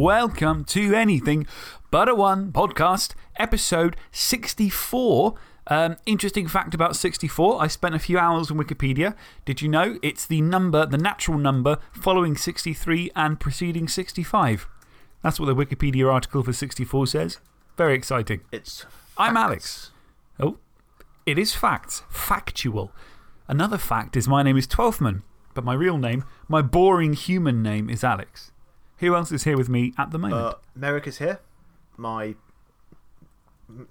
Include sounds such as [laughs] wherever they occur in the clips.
welcome to Anything But a One podcast, episode 64. Um, interesting fact about 64 I spent a few hours on Wikipedia. Did you know it's the number, the natural number following 63 and preceding 65? That's what the Wikipedia article for 64 says. Very exciting. It's. I'm. Alex. Oh, it is facts. Factual. Another fact is my name is Twelfthman, but my real name, my boring human name, is Alex. Who else is here with me at the moment? Uh, Merrick is here. My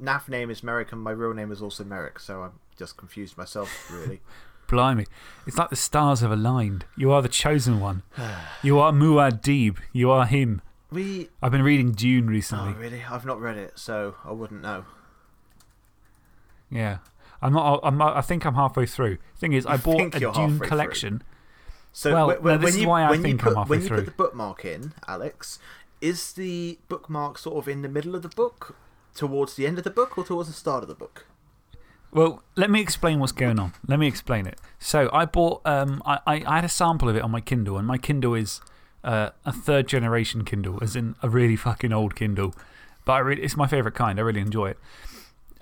NAF name is Merrick, and my real name is also Merrick, so I'm just confused myself, really. [laughs] Blimey. It's like the stars have aligned. You are the chosen one. you are Muad'Dib. You are him. we. I've been reading Dune recently. Oh, really? I've not read it, so I wouldn't know. Yeah. I'm not, I'm not, I think I'm halfway through. Thing is, I bought a Dune through? So, Well, when, no, when, this is you, why I when think I'm put, halfway when you put the bookmark in, Alex, is the bookmark sort of in the middle of the book, towards the end of the book, or towards the start of the book? Well, let me explain what's going on. Let me explain it. So, I bought, um, I, I, I had a sample of it on my Kindle, and my Kindle is uh, a third generation Kindle, as in a really fucking old Kindle. But I really, it's my favourite kind. I really enjoy it.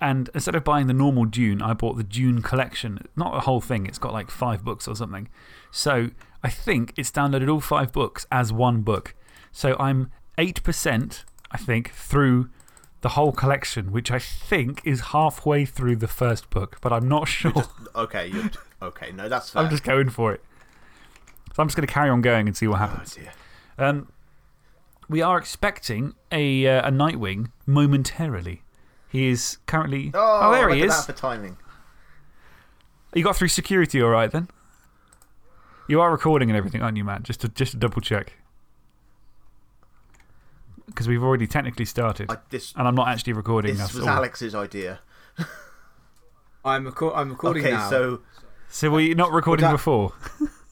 And instead of buying the normal Dune, I bought the Dune collection. Not a whole thing, it's got like five books or something. So I think it's downloaded all five books as one book. So I'm 8%, I think, through the whole collection, which I think is halfway through the first book, but I'm not sure. Okay, you're, okay, no, that's fair. [laughs] I'm just going for it. So I'm just going to carry on going and see what Oh, happens. dear. Um, we are expecting a, uh, a Nightwing momentarily. He is currently. Oh, oh there look he at is. that for timing. You got through security all right then? You are recording and everything, aren't you, Matt? Just to, just to double check. Because we've already technically started. I, this and I'm not actually recording this us was all. Alex's idea. I'm, reco I'm recording okay, now. so So were you not recording before?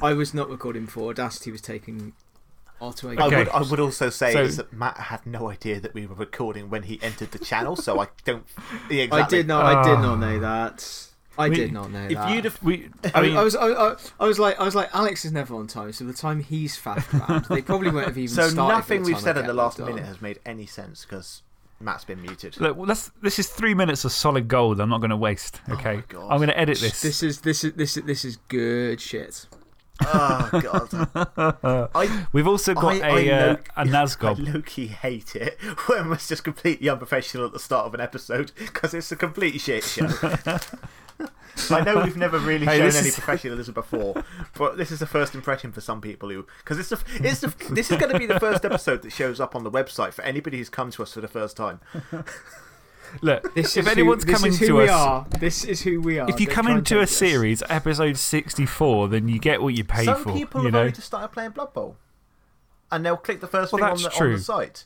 I was not recording before. Audacity was taking auto I, Okay. would, I would also say So- is that Matt had no idea that we were recording when he entered the channel, so I don't. [laughs] Yeah, I did not. I did Ah. not know that. I We- did not know that. If that. you'd have. We, I, [laughs] I mean, I was, I, I, I was like, I was like, Alex is never on time. So the time he's faffed around, they probably won't have even So started. by nothing we've said I in the last minute has made any sense because Matt's been muted. look, well, that's, this is three minutes of solid gold I'm not going to waste, okay? my God. I'm going to edit this. This is this is this is this is good shit. Oh, God. [laughs] I, We've also got I, a [laughs] I, uh, a I Nazgob. low key hate it [laughs] when it's just completely unprofessional at the start of an episode because it's a complete shit show. I know we've never really Hey, shown any is- professionalism before, but this is the first impression for some people who. Because it's, the, it's the, this is going to be the first episode that shows up on the website for anybody who's come to us for the first time. Look, [laughs] This if anyone's who, coming is who to we us. are. This is who we are. If you Don't come into a take this. series, episode 64, then you get what you pay some for. people you have know? only just started playing Blood Bowl. And they'll click the first Well, thing on the, on the site.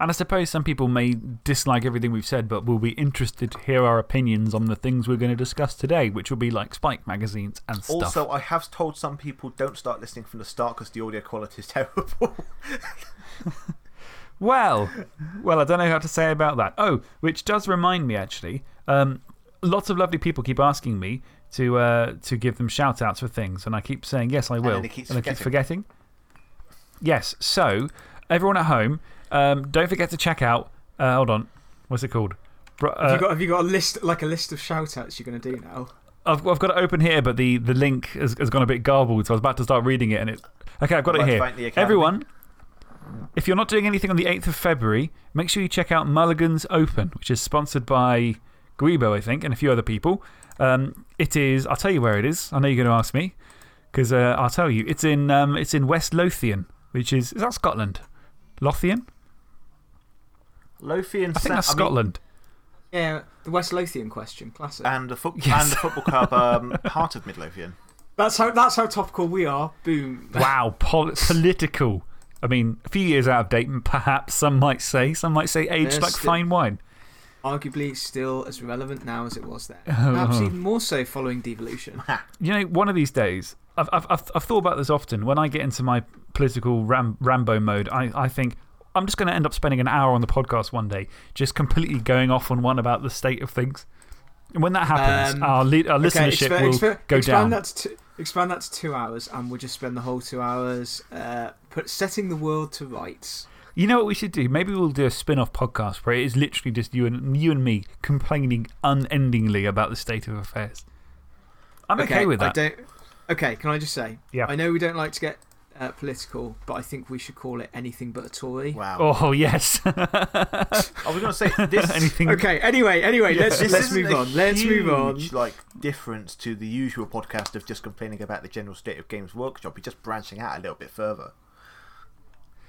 And I suppose some people may dislike everything we've said, but will be interested to hear our opinions on the things we're going to discuss today, which will be like Spike magazines and stuff. Also, I have told some people don't start listening from the start because the audio quality is [laughs] terrible. [laughs] Well, well, I don't know how to say about that. Oh, which does remind me, actually. Um, lots of lovely people keep asking me to, uh, to give them shout outs for things, and I keep saying, yes, I will. keeps I keep forgetting. Yes, so everyone at home, um, don't forget to check out. Uh, hold on. What's it called? Bro- Have uh, you got have you got a list like a list of shout outs you're going to do now? I've, I've got it open here, but the, the link has, has gone a bit garbled, so I was about to start reading it. And it, okay, I've got it here. thank the Academy. Everyone, if you're not doing anything on the 8th of February, make sure you check out Mulligan's Open, which is sponsored by Guibo, I think, and a few other people. Um, it is, I'll tell you where it is. I know you're going to ask me, because uh, I'll tell you. It's in, um, it's in West Lothian, which is, is that Scotland? Lothian? Lothian I think that's Scotland. Yeah, the West Lothian question, classic. and, the foot Yes. and the football club um, [laughs] Heart of Midlothian. that's how that's how topical we are. Boom. Wow, pol political. I mean, a few years out of date, perhaps some might say. Some might say aged There's like fine wine. Arguably still as relevant now as it was then. Oh. [laughs] Perhaps even more so following devolution. [laughs] You know, one of these days, I've, I've, I've, I've thought about this often. When I get into my political ram, Rambo mode, I, I think I'm just going to end up spending an hour on the podcast one day, just completely going off on one about the state of things. And when that happens, Um, our, our Okay, listenership expa- will go expand down. That to, expand that to two hours, and we'll just spend the whole two hours uh, put, setting the world to rights. You know what we should do? Maybe we'll do a spin off podcast where it is literally just you and, you and me complaining unendingly about the state of affairs. I'm okay, with I that. don't, okay, can I just say? Yeah. I know we don't like to get uh, political, but I think we should call it anything but a Tory. Wow. Oh, yes. I was going to say, [laughs] this, Anything. Okay, anyway, anyway, let's, this let's move a on. Let's move on. huge, like, difference to the usual podcast of just complaining about the general state of Games Workshop. You're just branching out a little bit further.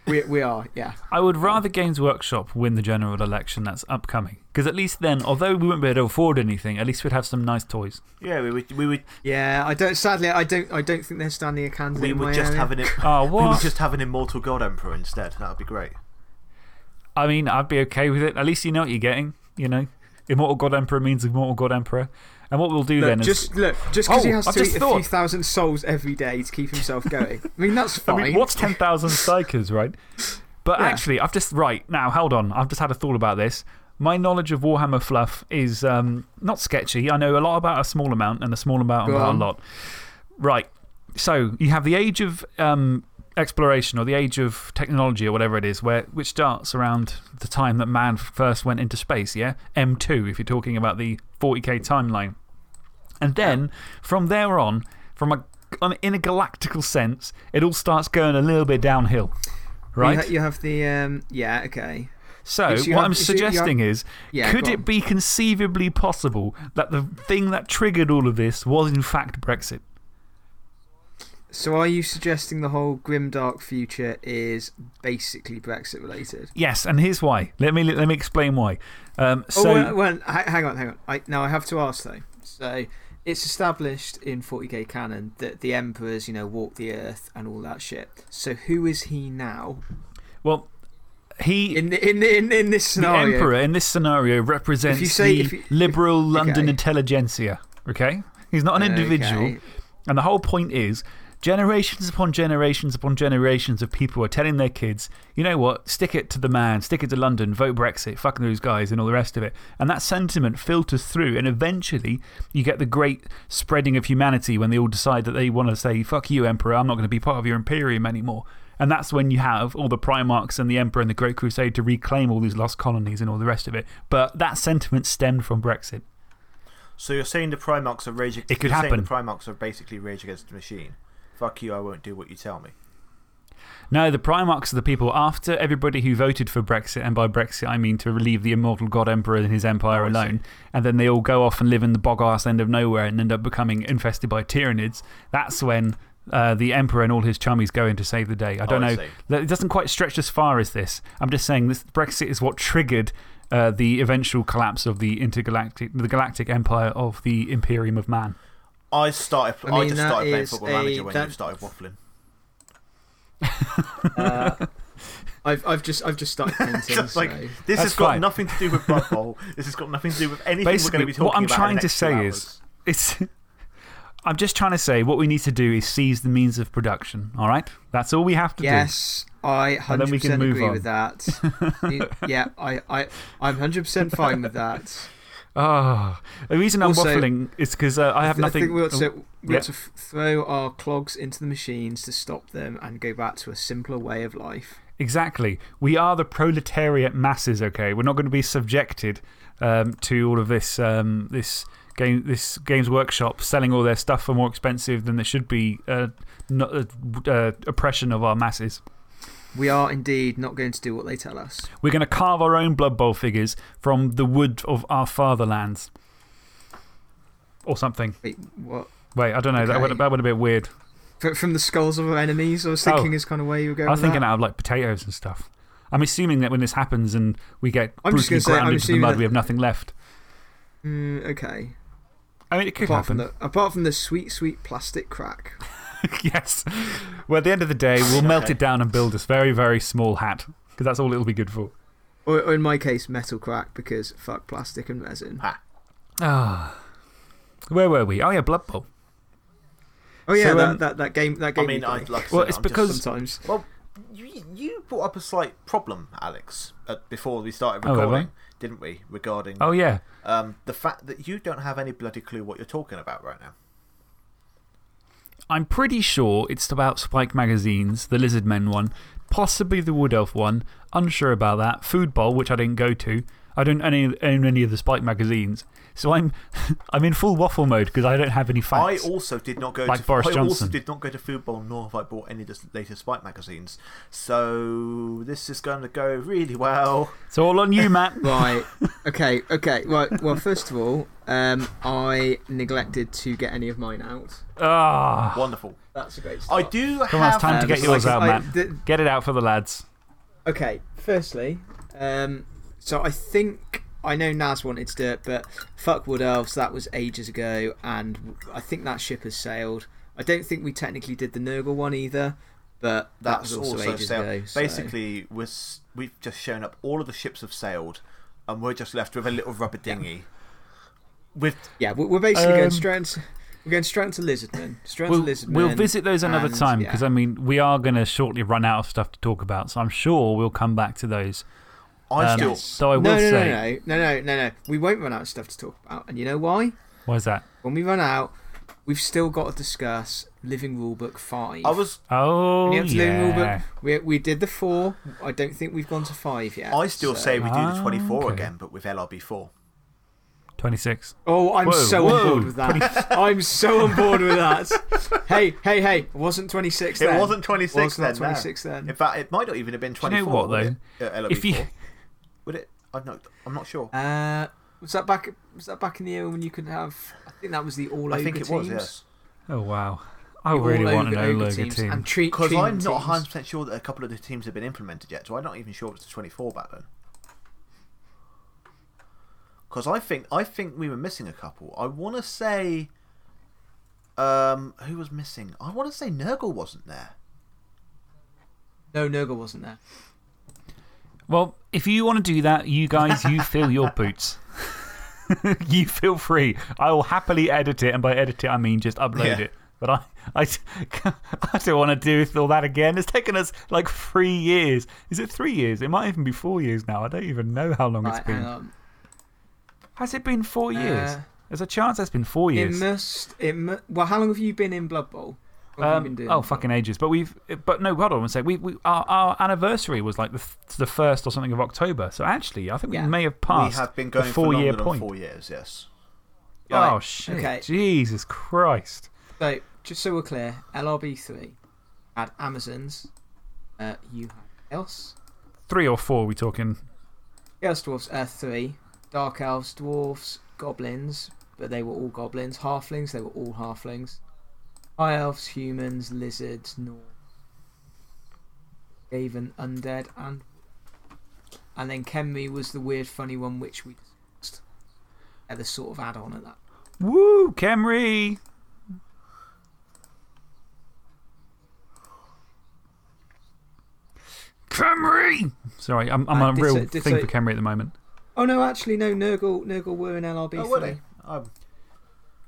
We, we are, yeah. I would rather Games Workshop win the general election that's upcoming. Because at least then, although we wouldn't be able to afford anything, at least we'd have some nice toys. Yeah, we would, we would, Yeah, I don't, sadly, I don't, I don't think they're standing a candidate we in would my just area. have an. Oh, [laughs] We would just have an immortal god emperor instead. That would be great. I mean, I'd be okay with it. At least you know what you're getting, you know? Immortal God Emperor means Immortal God Emperor. And what we'll do Look, then is. just, look, just because he Oh, has I've to eat a few thousand souls every day to keep himself going. I mean, that's [laughs] I fine. mean, what's 10,000 psykers, right? But Yeah. actually, I've just. Right, now, hold on. I've just had a thought about this. My knowledge of Warhammer fluff is um, not sketchy. I know a lot about a small amount and a small amount Go about on. a lot. Right. So, you have the age of um, exploration or the age of technology or whatever it is, where, which starts around the time that man first went into space, yeah? M2, if you're talking about the 40k timeline. And then, from there on, from a, on, in a galactical sense, it all starts going a little bit downhill. Right? You, ha- you have the, um, yeah, okay. So, what have- I'm you you have- suggesting is Yeah, could it be conceivably possible that the thing that triggered all of this was, in fact, Brexit? So are you suggesting the whole grim dark future is basically Brexit related? Yes, and here's why. Let me, let me explain why. Um, so, oh, well, well, hang on, hang on. I, now I have to ask though. So it's established in 40k canon that the emperors, you know, walk the earth and all that shit. So who is he now well, he. in the, in the, in, in this the scenario? emperor in this scenario represents If you say- the you- liberal London Okay. intelligentsia. Okay? He's not an individual. Okay. And the whole point is generations upon generations upon generations of people are telling their kids, you know what, stick it to the man, stick it to London, vote Brexit, fuck those guys, and all the rest of it. And that sentiment filters through, and eventually you get the great spreading of humanity when they all decide that they want to say, fuck you, Emperor, I'm not going to be part of your Imperium anymore. And that's when you have all the Primarchs and the Emperor and the Great Crusade to reclaim all these lost colonies and all the rest of it. But that sentiment stemmed from Brexit. So you're saying the Primarchs are rage It could happen. the Primarchs are basically rage against the machine. Fuck you, I won't do what you tell me. No, the Primarchs are the people after everybody who voted for Brexit, and by Brexit I mean to relieve the immortal God Emperor and his empire Oh, alone, and then they all go off and live in the bog ass end of nowhere and end up becoming infested by Tyranids. That's when uh, the Emperor and all his chummies go in to save the day. I don't Oh, know. It doesn't quite stretch as far as this. I'm just saying this Brexit is what triggered uh, the eventual collapse of the intergalactic, the galactic empire of the Imperium of Man. I, started, I I, just started playing Football a- Manager when you started waffling. [laughs] Uh, I've, I've, just, I've just started [laughs] painting. Just like, so- this That's has got fine. nothing to do with Blood Bowl. this has got nothing to do with anything we're going to be talking about. what I'm about. in trying the to next two say hours. is it's. [laughs] I'm just trying to say what we need to do is seize the means of production, all right? That's all we have to do. Yes, I And then we 100% can move agree on. with that. You- yeah, I, I, I'm 100% fine with that. Oh, the reason I'm Also- waffling is because uh, I have I nothing. think we ought to, we yeah. ought to throw our clogs into the machines to stop them and go back to a simpler way of life. Exactly. We are the proletariat masses, okay? We're not going to be subjected um, to all of this, um, this, game, this Games Workshop selling all their stuff for more expensive than there should be uh, not, uh, uh, oppression of our masses. We are indeed not going to do what they tell us. We're going to carve our own Blood Bowl figures from the wood of our fatherlands. Or something. Wait, what? Wait, I don't know. That, would, that would have been weird. From the skulls of our enemies? I was Oh. thinking is kind of where you were going I was thinking that. out of like potatoes and stuff. I'm assuming that when this happens and we get I'm brutally say, ground into the mud, that- we have nothing left. Mm, okay. I mean, it could Apart from, happen. the, apart from the sweet, sweet plastic crack. [laughs] yes. Well, at the end of the day, we'll melt it down and build this very, very small hat because that's all it'll be good for. Or, or in my case, metal crack because fuck plastic and resin. Ha. Ah. Where were we? Oh, yeah, Blood Bowl. Oh, yeah, So, that, um, that, that game. That game I mean, I, play like I Well, it's I'm because- sometimes. well, you, you brought up a slight problem, Alex, uh, before we started Oh, recording, didn't we? Regarding Oh, yeah. um, the fact that you don't have any bloody clue what you're talking about right now. I'm pretty sure it's about Spike Magazines, the Lizard Men one, possibly the Wood Elf one. Unsure about that. Food Bowl, which I didn't go to. I don't own any, any of the Spike magazines. So I'm, [laughs] I'm in full waffle mode because I don't have any facts. I also did not go Like to Boris I also did not go to Food Bowl, nor have I bought any of the latest Spike magazines. So this is going to go really well. It's all on you, Matt. Right. [laughs] Okay, okay. Right. Well, first of all, um, I neglected to get any of mine out. Ah. Wonderful. That's a great I do Come on, have. it's time to get so yours out, I- Matt. Get it out for the lads. Okay, firstly, um, so I think I know Naz wanted to do it, but fuck Wood Elves, that was ages ago, and I think that ship has sailed. I don't think we technically did the Nurgle one either, but that That's was also, also ages sailed. ago. so- Basically, we're, we've just shown up. All of the ships have sailed, and we're just left with a little rubber dinghy. With yeah, we're, we're basically going Um, straight into, we're going straight into Lizardmen. Straight We'll, into Lizardmen. we'll visit those another and, time yeah. because, I mean, we are going to shortly run out of stuff to talk about. So I'm sure we'll come back to those. I Um, still. So I will no, no, say. no, no, no, no, no, no. We won't run out of stuff to talk about, and you know why? Why is that? When we run out, we've still got to discuss Living Rulebook Five. I was. Oh, When you have to rulebook, yeah. we, we did the four. I don't think we've gone to five yet. I still so- say we do the Ah, 24 okay. again, but with LRB4. 26. Oh, I'm Whoa, so whoa, on board with that. [laughs] I'm so on board with that. [laughs] hey, hey, hey! It wasn't 26 It then. wasn't 26 Was not then. no. 26 then. In fact, it might not even have been 24. you 24. know what, would it? LRB4. If you. Would it? I'm not, I'm not sure. Uh, was that back? Was that back in the era when you could have? I think that was the all I ogre think it teams. was, yes. Oh, wow. I The really all want an ogre- ogre teams team. and treat Because I'm not 100% sure that a couple of the teams have been implemented yet, so I'm not even sure if it's 24 back then. Because I think I think we were missing a couple. I want to say, um, who was missing? I want to say Nurgle wasn't there. No, Nurgle wasn't there. Well, if you want to do that, you guys, you [laughs] fill your boots. [laughs] you feel free. I will happily edit it, and by edit it, I mean just upload Yeah. it. But I, I, [laughs] I don't want to do all that again. It's taken us like three years. Is it three years? It might even be four years now. I don't even know how long Right, it's been. Has it been four years? Uh, There's a chance it's been four years. It must. It mu- well, how long have you been in Blood Bowl? What have you been Um, oh, fucking ages. But we've. But no, hold on one sec. We, we, our, our anniversary was like the, th- the first or something of October. So actually, I think Yeah. we may have passed we have been going for four longer year point. four years. Yes. Oh, Right, shit. okay. Jesus Christ. So, just so we're clear, LRB3 had Amazons. Uh, you had Else. Three or four, we talking? Chaos Dwarfs, uh, 3. Dark Elves, Dwarfs, Goblins, but they were all Goblins. Halflings, they were all Halflings. High Elves, Humans, Lizards, North. Skaven, Undead, and. And then Khemri was the weird, funny one which we discussed. Yeah, the sort of add on at that. Woo, Camry! Camry! Sorry, I'm, I'm Uh, a did real so- did thing so- for Camry at the moment. Oh no, actually no. Nurgle, Nurgle were in LRB3. Oh, were they? Um,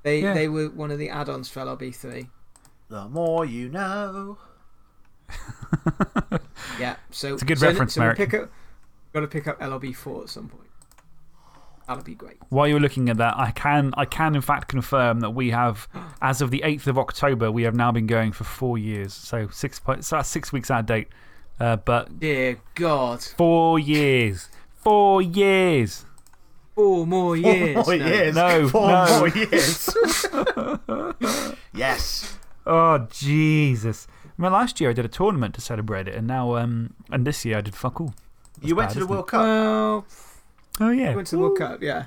They Yeah. they were one of the add-ons for LRB3. The more you know. [laughs] Yeah, so It's a good so, reference, so we'll Merrick. pick up. Got to pick up LRB4 at some point. That'll be great. While you're looking at that, I can, I can in fact confirm that we have, as of the 8th of October, we have now been going for four years. So six, po- so that's six weeks out of date. Uh, but Dear God, four years. Four years. four more years. Four more no. years. No, Four no. more years. [laughs] yes. Oh, Jesus. I mean, last year I did a tournament to celebrate it, and now, um, and this year I did fuck all. That's you went bad, to the isn't it? World Cup. Well, Oh, yeah. we went to the World Cup. Yeah,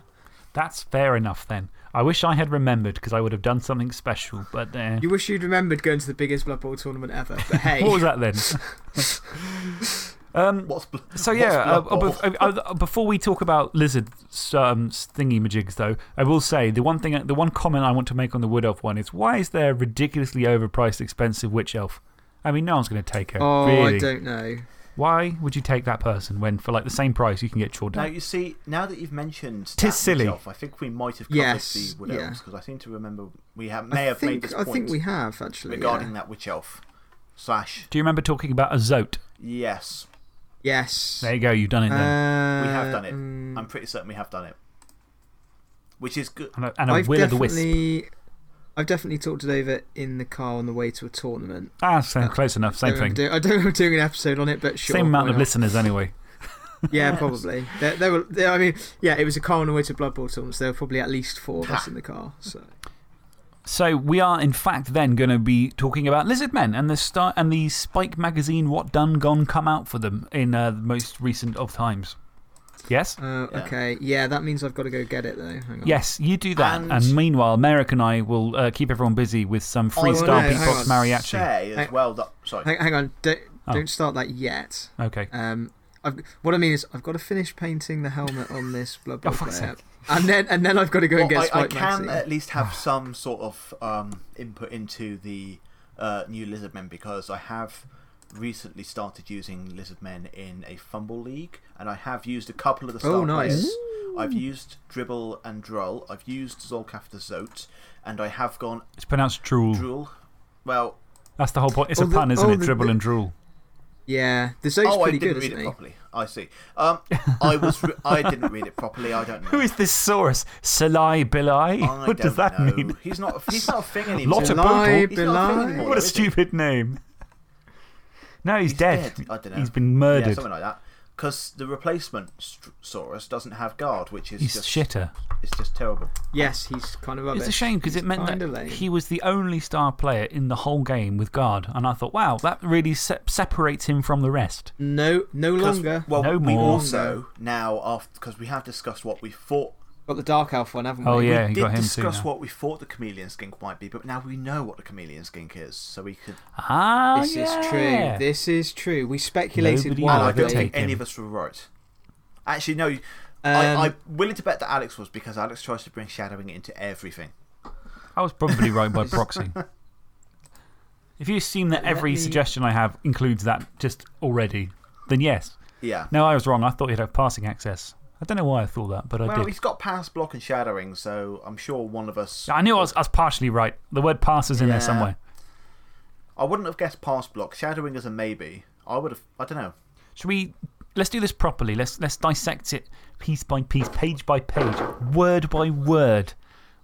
That's fair enough then. I wish I had remembered because I would have done something special, but uh, you wish you'd remembered going to the biggest Blood Bowl tournament ever. But [laughs] hey, what was that then? [laughs] [laughs] um, What's bl- so, yeah, uh, uh, uh, before we talk about lizard um, thingy majigs, though, I will say the one, thing, the one comment I want to make on the Wood Elf one is why is there a ridiculously overpriced, expensive Witch Elf? I mean, no one's going to take her. oh, really. I don't know. Why would you take that person when, for like the same price, you can get Jordan? Now, you see, now that you've mentioned Tis that silly. Elf, I think we might have covered Yes, the Wood yeah. Elves because I seem to remember we have, may I have think made this I think we have actually regarding yeah. that Witch Elf. Slash, Do you remember talking about a Zoat? yes. Yes. There you go, you've done it then. Uh, We have done it. mm, I'm pretty certain we have done it. Which is good. and a, and a I've Will of the Wisp. I've definitely talked it over in the car on the way to a tournament. Ah, so close enough. Same I don't thing. Do, I don't know if I'm doing an episode on it, but sure. Same amount why of not? listeners, anyway. [laughs] Yeah, [laughs] probably. There, there were, there, I mean, yeah, it was a car on the way to Blood Bowl tournament, so there were probably at least four of us in the car. So. So, we are, in fact, then going to be talking about Lizard Men and the, start, and the Spike magazine What Done Gone come out for them in uh, the most recent of times. Yes? Uh, Yeah. Okay, yeah, that means I've got to go get it, though. Hang on. Yes, you do that. And, And- meanwhile, Merrick and I will uh, keep everyone busy with some freestyle no, hang beatbox on. mariachi. Say as Hang- well that. Sorry. Hang, hang on, don't, Oh. don't start that yet. Okay. Um, I've, what I mean is, I've got to finish painting the helmet on this Blood Bowl Oh, fuck's player. Sake. And then, and then I've got to go and Well, get I, I can at least have [sighs] some sort of um, input into the uh, new Lizardmen because I have recently started using lizard men in a Fumble League and I have used a couple of the star Oh, nice. players. I've used Dribble and Droll. I've used Zolcath the Zoat and I have gone It's pronounced drool. Drool. Well, That's the whole point. It's Oh, a the- pun, isn't oh, it? the- Dribble the- and drool. Yeah, the Zoat's oh, I pretty didn't good, read isn't it he? properly. I see. Um, I was. I didn't read it properly. I don't [laughs] know. Who is this Saurus? Salai Bilai? I What does don't that know. mean? He's not. He's not a thing [laughs] anymore. Lot of Belai, purple. He's not a thing Belai. anymore. What a is stupid name. [laughs] No, he's, He's dead. dead. I don't know. He's been murdered. Yeah, something like that. Because the replacement St- Saurus doesn't have guard, which is he's just shitter. It's just terrible. Yes, he's kind of rubbish. It's a shame because it meant kinda that lame. he was the only star player in the whole game with guard. And I thought, wow, that really se separates him from the rest. No, no longer. Well, No we more. also now after because we have discussed what we thought. Got the Dark Elf one, haven't we? Oh, yeah. we did got him discuss now. what we thought the chameleon skink might be, but now we know what the chameleon skink is, so we could. Ah, This yeah. is true. This is true. We speculated Nobody And I don't think take any of us were right. Actually, no. I, Um, I'm willing to bet that Alex was because Alex tries to bring shadowing into everything. I was probably right by [laughs] proxy. If you assume that every me- suggestion I have includes that just already, then yes. Yeah. No, I was wrong. I thought he'd have passing access. I don't know why I thought that, but I Well, did. he's got pass block and shadowing, so I'm sure one of us. I knew I was, I was partially right. The word pass is in there somewhere. I wouldn't have guessed pass block. Shadowing is a maybe. I would have. I don't know. Should we. Let's do this properly. Let's, let's dissect it piece by piece, page by page, word by word.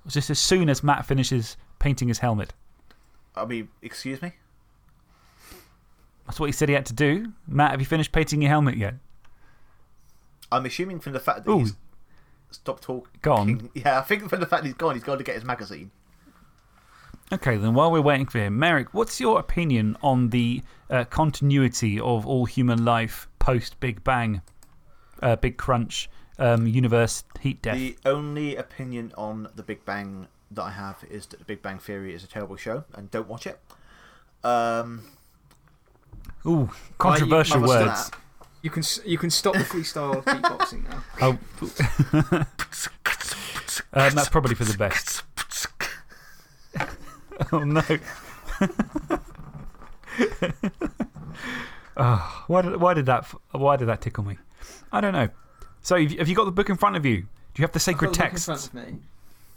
Just as soon as Matt finishes painting his helmet. I mean, excuse me? That's what he said he had to do. Matt, have you finished painting your helmet yet? I'm assuming from the fact that Ooh. he's stopped talking. Gone? [laughs] Yeah, I think from the fact he's gone, he's gone to get his magazine. Okay, then while we're waiting for him, Merrick, what's your opinion on the uh, continuity of all human life post Big Bang, uh, Big Crunch, um, universe, heat death? The only opinion on The Big Bang that I have is that The Big Bang Theory is a terrible show and don't watch it. Um, Ooh, controversial you- words. You can, you can stop the freestyle beatboxing now. [laughs] Oh. [laughs] um, that's probably for the best. [laughs] oh, no. oh, why, did, why, did that, why did that tickle me? I don't know. So, have you- have you got the book in front of you? Do you have the sacred Got the book in front of me.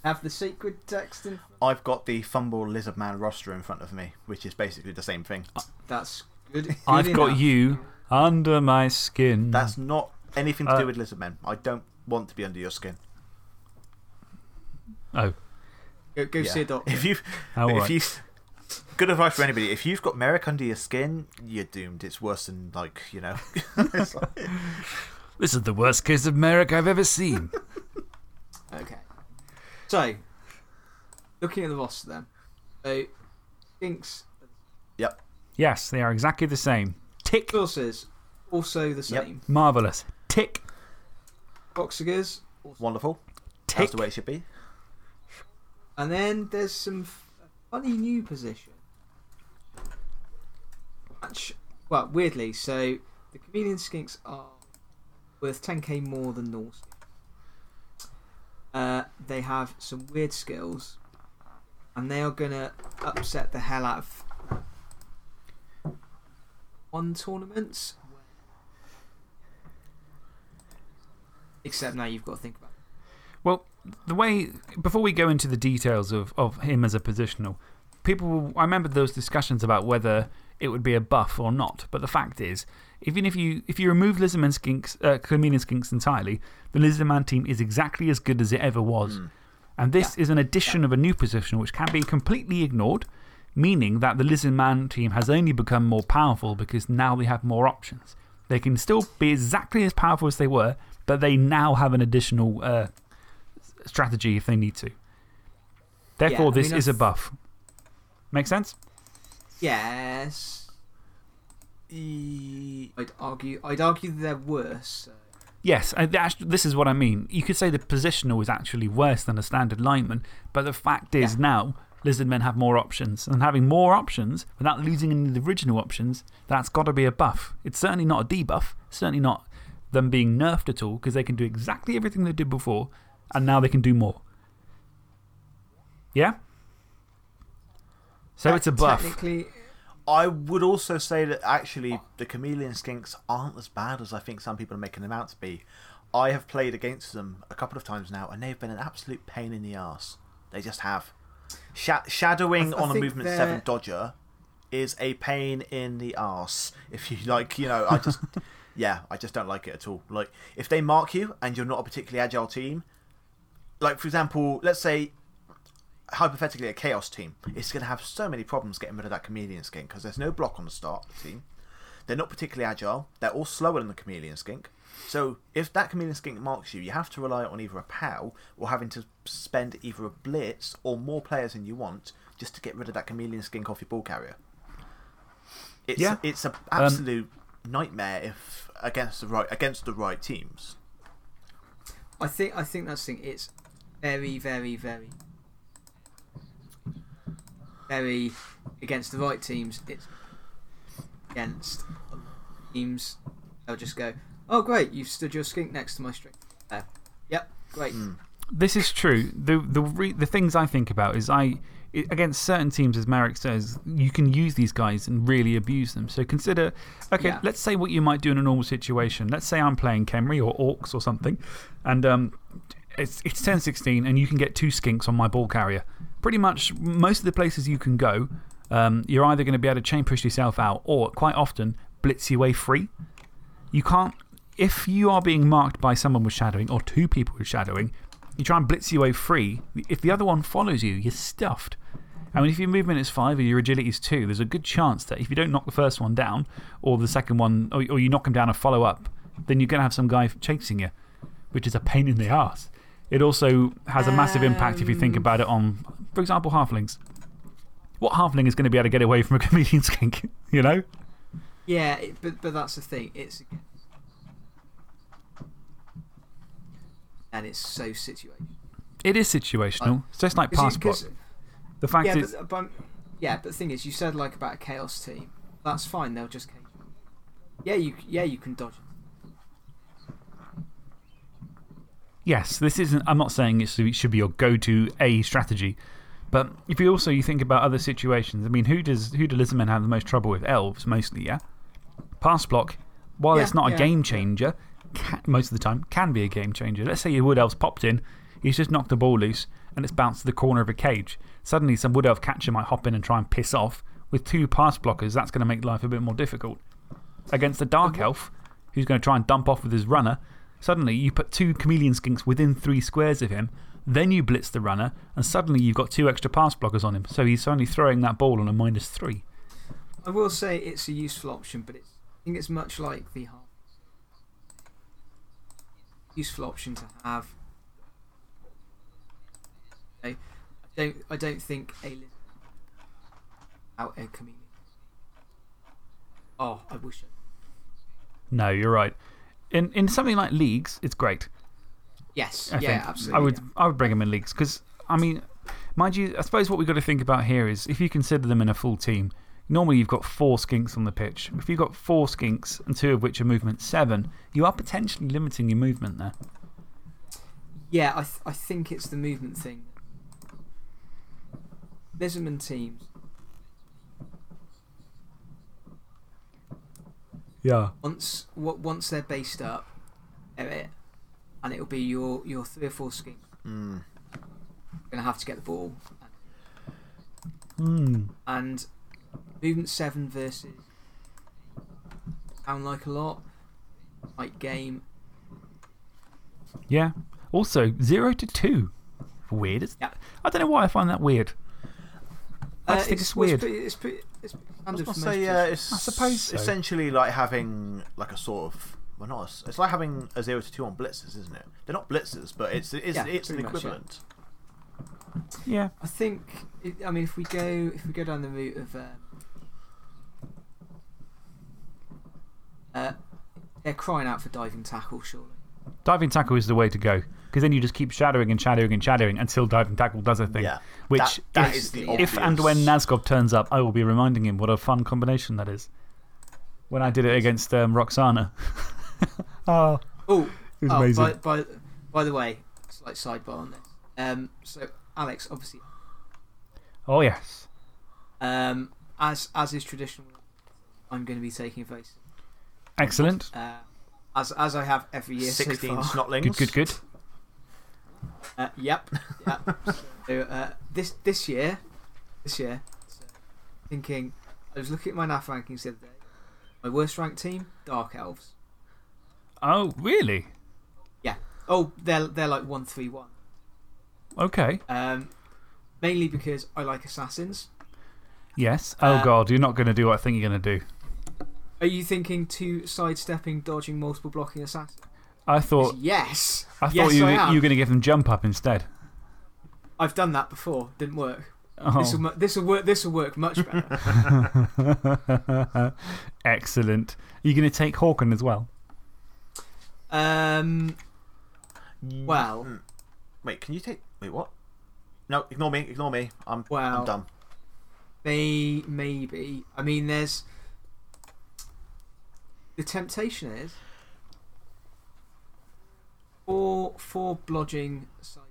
Have the sacred text in I've got the Fumble Lizard Man roster in front of me, which is basically the same thing. That's good. good I've got you under my skin. That's not anything to Uh, do with Lizardmen. I don't want to be under your skin. Oh, Go, go Yeah. see a doctor. If you've. Oh, if right. you Good advice for anybody. If you've got Merrick under your skin, you're doomed. It's worse than, like, you know. [laughs] Like- this is the worst case of Merrick I've ever seen. [laughs] Okay. So, looking at the roster then. So, Skinks, yep. yes, they are exactly the same. Tick. Forces, also the Yep. same. Marvellous. Tick. Kroxigors, Wonderful. Tick. That's the way it should be. And then there's some funny new position. Which, well, weirdly, so the Chameleon Skinks are worth 10k more than Norse. Uh, they have some weird skills, and they are going to upset the hell out of one tournaments. Except now you've got to think about Well, the way, before we go into the details of, of him as a positional, people, I remember those discussions about whether it would be a buff or not. But the fact is, even if you, if you remove Lizardman Skinks, uh, Chameleon Skinks entirely, the Lizardman team is exactly as good as it ever was. And this is an addition of a new position which can be completely ignored, meaning that the Lizard Man team has only become more powerful because now they have more options. They can still be exactly as powerful as they were, but they now have an additional uh, strategy if they need to. Therefore, I this mean, is a I've- buff. Make sense? Yes. I'd argue, I'd argue they're worse. Yes, this is what I mean. You could say the positional is actually worse than a standard lineman, but the fact is now Lizardmen have more options. And having more options without losing any of the original options, that's got to be a buff. It's certainly not a debuff, certainly not them being nerfed at all, because they can do exactly everything they did before, and now they can do more. Yeah? So it's a buff. Technically, I would also say that actually the chameleon skinks aren't as bad as I think some people are making them out to be. I have played against them a couple of times now, and they've been an absolute pain in the arse. They just have. Sha shadowing I I on a movement they're- 7 Dodger is a pain in the ass. If you like, you know, I just. [laughs] yeah, I just don't like it at all. Like, if they mark you and you're not a particularly agile team, like, for example, let's say hypothetically a chaos team it's going to have so many problems getting rid of that chameleon skink because there's no block on the start of the team they're not particularly agile they're all slower than the chameleon skink so if that chameleon skink marks you you have to rely on either a pow or having to spend either a blitz or more players than you want just to get rid of that chameleon skink off your ball carrier it's Yeah. it's an um, absolute nightmare if against the right against the right teams I think, I think that's the thing. It's very, very, very, very against the right teams. It's against teams. They'll just go, oh, great, you've stood your skink next to my string. There. Yep, great. This is true. The, the, re, the things I think about is I, i against certain teams, as Merrick says, you can use these guys and really abuse them. So consider, okay, Yeah. let's say what you might do in a normal situation. Let's say I'm playing Khemri or Orcs or something, and um, it's, it's 10 16, and you can get two skinks on my ball carrier. Pretty much most of the places you can go, um, you're either going to be able to chain push yourself out or quite often blitz your way free. You can't, if you are being marked by someone with shadowing or two people with shadowing, you try and blitz your way free. If the other one follows you, you're stuffed. I mean, if your movement is five or your agility is two, there's a good chance that if you don't knock the first one down or the second one, or, or you knock him down and follow up, then you're going to have some guy chasing you, which is a pain in the ass. It also has a massive impact if you think um. about it on, for example, halflings. What halfling is going to be able to get away from a [laughs] chameleon skink? You know? Yeah, but, but that's the thing. It's. And it's so situational. It is situational. it's just like pass block. The fact yeah, is, but, but, yeah, but the thing is, you said like about a chaos team. That's fine, they'll just cage. Yeah, you, yeah, you can dodge it. yes, this isn't. I'm not saying it should be- your go to A strategy. But if you also you think about other situations, I mean, who does, who do Lizardmen have the most trouble with? Elves, mostly, yeah? Pass block, while Yeah, it's not a game changer, ca most of the time can be a game changer. Let's say your Wood Elf's popped in, he's just knocked the ball loose, and it's bounced to the corner of a cage. Suddenly, some Wood Elf catcher might hop in and try and piss off. With two pass blockers, that's going to make life a bit more difficult. Against a Dark mm-hmm. Elf, who's going to try and dump off with his runner, suddenly you put two chameleon skinks within three squares of him, then you blitz the runner, and suddenly you've got two extra pass blockers on him. So he's only throwing that ball on a minus three. I will say it's a useful option, but it's, I think it's much like the half. Useful option to have. Okay, I don't, I don't think a out a chameleon. Oh, I wish. I, No, you're right. In, in something like leagues, it's great. yes, I yeah, absolutely. I would, yeah. I would bring them in leagues because, I mean, mind you, I suppose what we've got to think about here is if you consider them in a full team, normally you've got four skinks on the pitch. If you've got four skinks and two of which are movement seven, you are potentially limiting your movement there. Yeah, I, th I think it's the movement thing. Lizardman teams, Yeah. once, w once they're based up, it. And it'll be your, your three or four skinks. Mm. going to have to get the ball. Hmm. And movement 7 versus. Sound like a lot. Like game. Yeah. Also, zero to two. weird. It's, Yeah. I don't know why I find that weird. I Uh, think it's, well, weird. pretty, it's pretty, it's pretty I was standard gonna say, most it's I suppose so. essentially like having like a sort of well, not a s it's like having a zero to two on blitzers, isn't it? They're not blitzers, but it's it's Yeah, it's an pretty much, yeah. equivalent. Yeah. I think. I mean, if we go if we go down the route of. Um, uh, they're crying out for diving tackle, surely. Diving tackle is the way to go. Because then you just keep shadowing and shadowing and shadowing until diving tackle does a thing. Yeah, Which, that, that if, is the if and when obvious- Nazgob turns up, I will be reminding him what a fun combination that is. When I did it against um, Roxana. [laughs] oh, Oh, it was oh amazing. by, by, by the way, slight sidebar on this. Um, so, Alex, obviously, Oh, yes. um, as, as is traditional, I'm going to be taking a face. Excellent. Uh, as, as I have every year so sixteen far. snotlings. Good, good, good. Uh, yep. yep. so, uh, this, this year, this year, thinking, I was looking at my NAF rankings the other day. My worst ranked team, Dark Elves. Oh, really? Yeah. Oh, they're, they're like 131. Okay. Um, mainly because I like assassins. Yes. Oh, God. You're not going to do what I think you're going to do. Are you thinking two sidestepping, dodging, multiple blocking assassin? I thought, yes. I thought yes, you, I you am. were going to give them jump up instead. I've done that before. Didn't work. Oh. This will this will work. This will work much better. [laughs] Excellent. Are you going to take Horkon as well? um. Well. Mm. wait, can you take? Wait, what? No, ignore me. Ignore me. I'm Well. I'm done. May maybe. I mean, there's the temptation is four four blodging side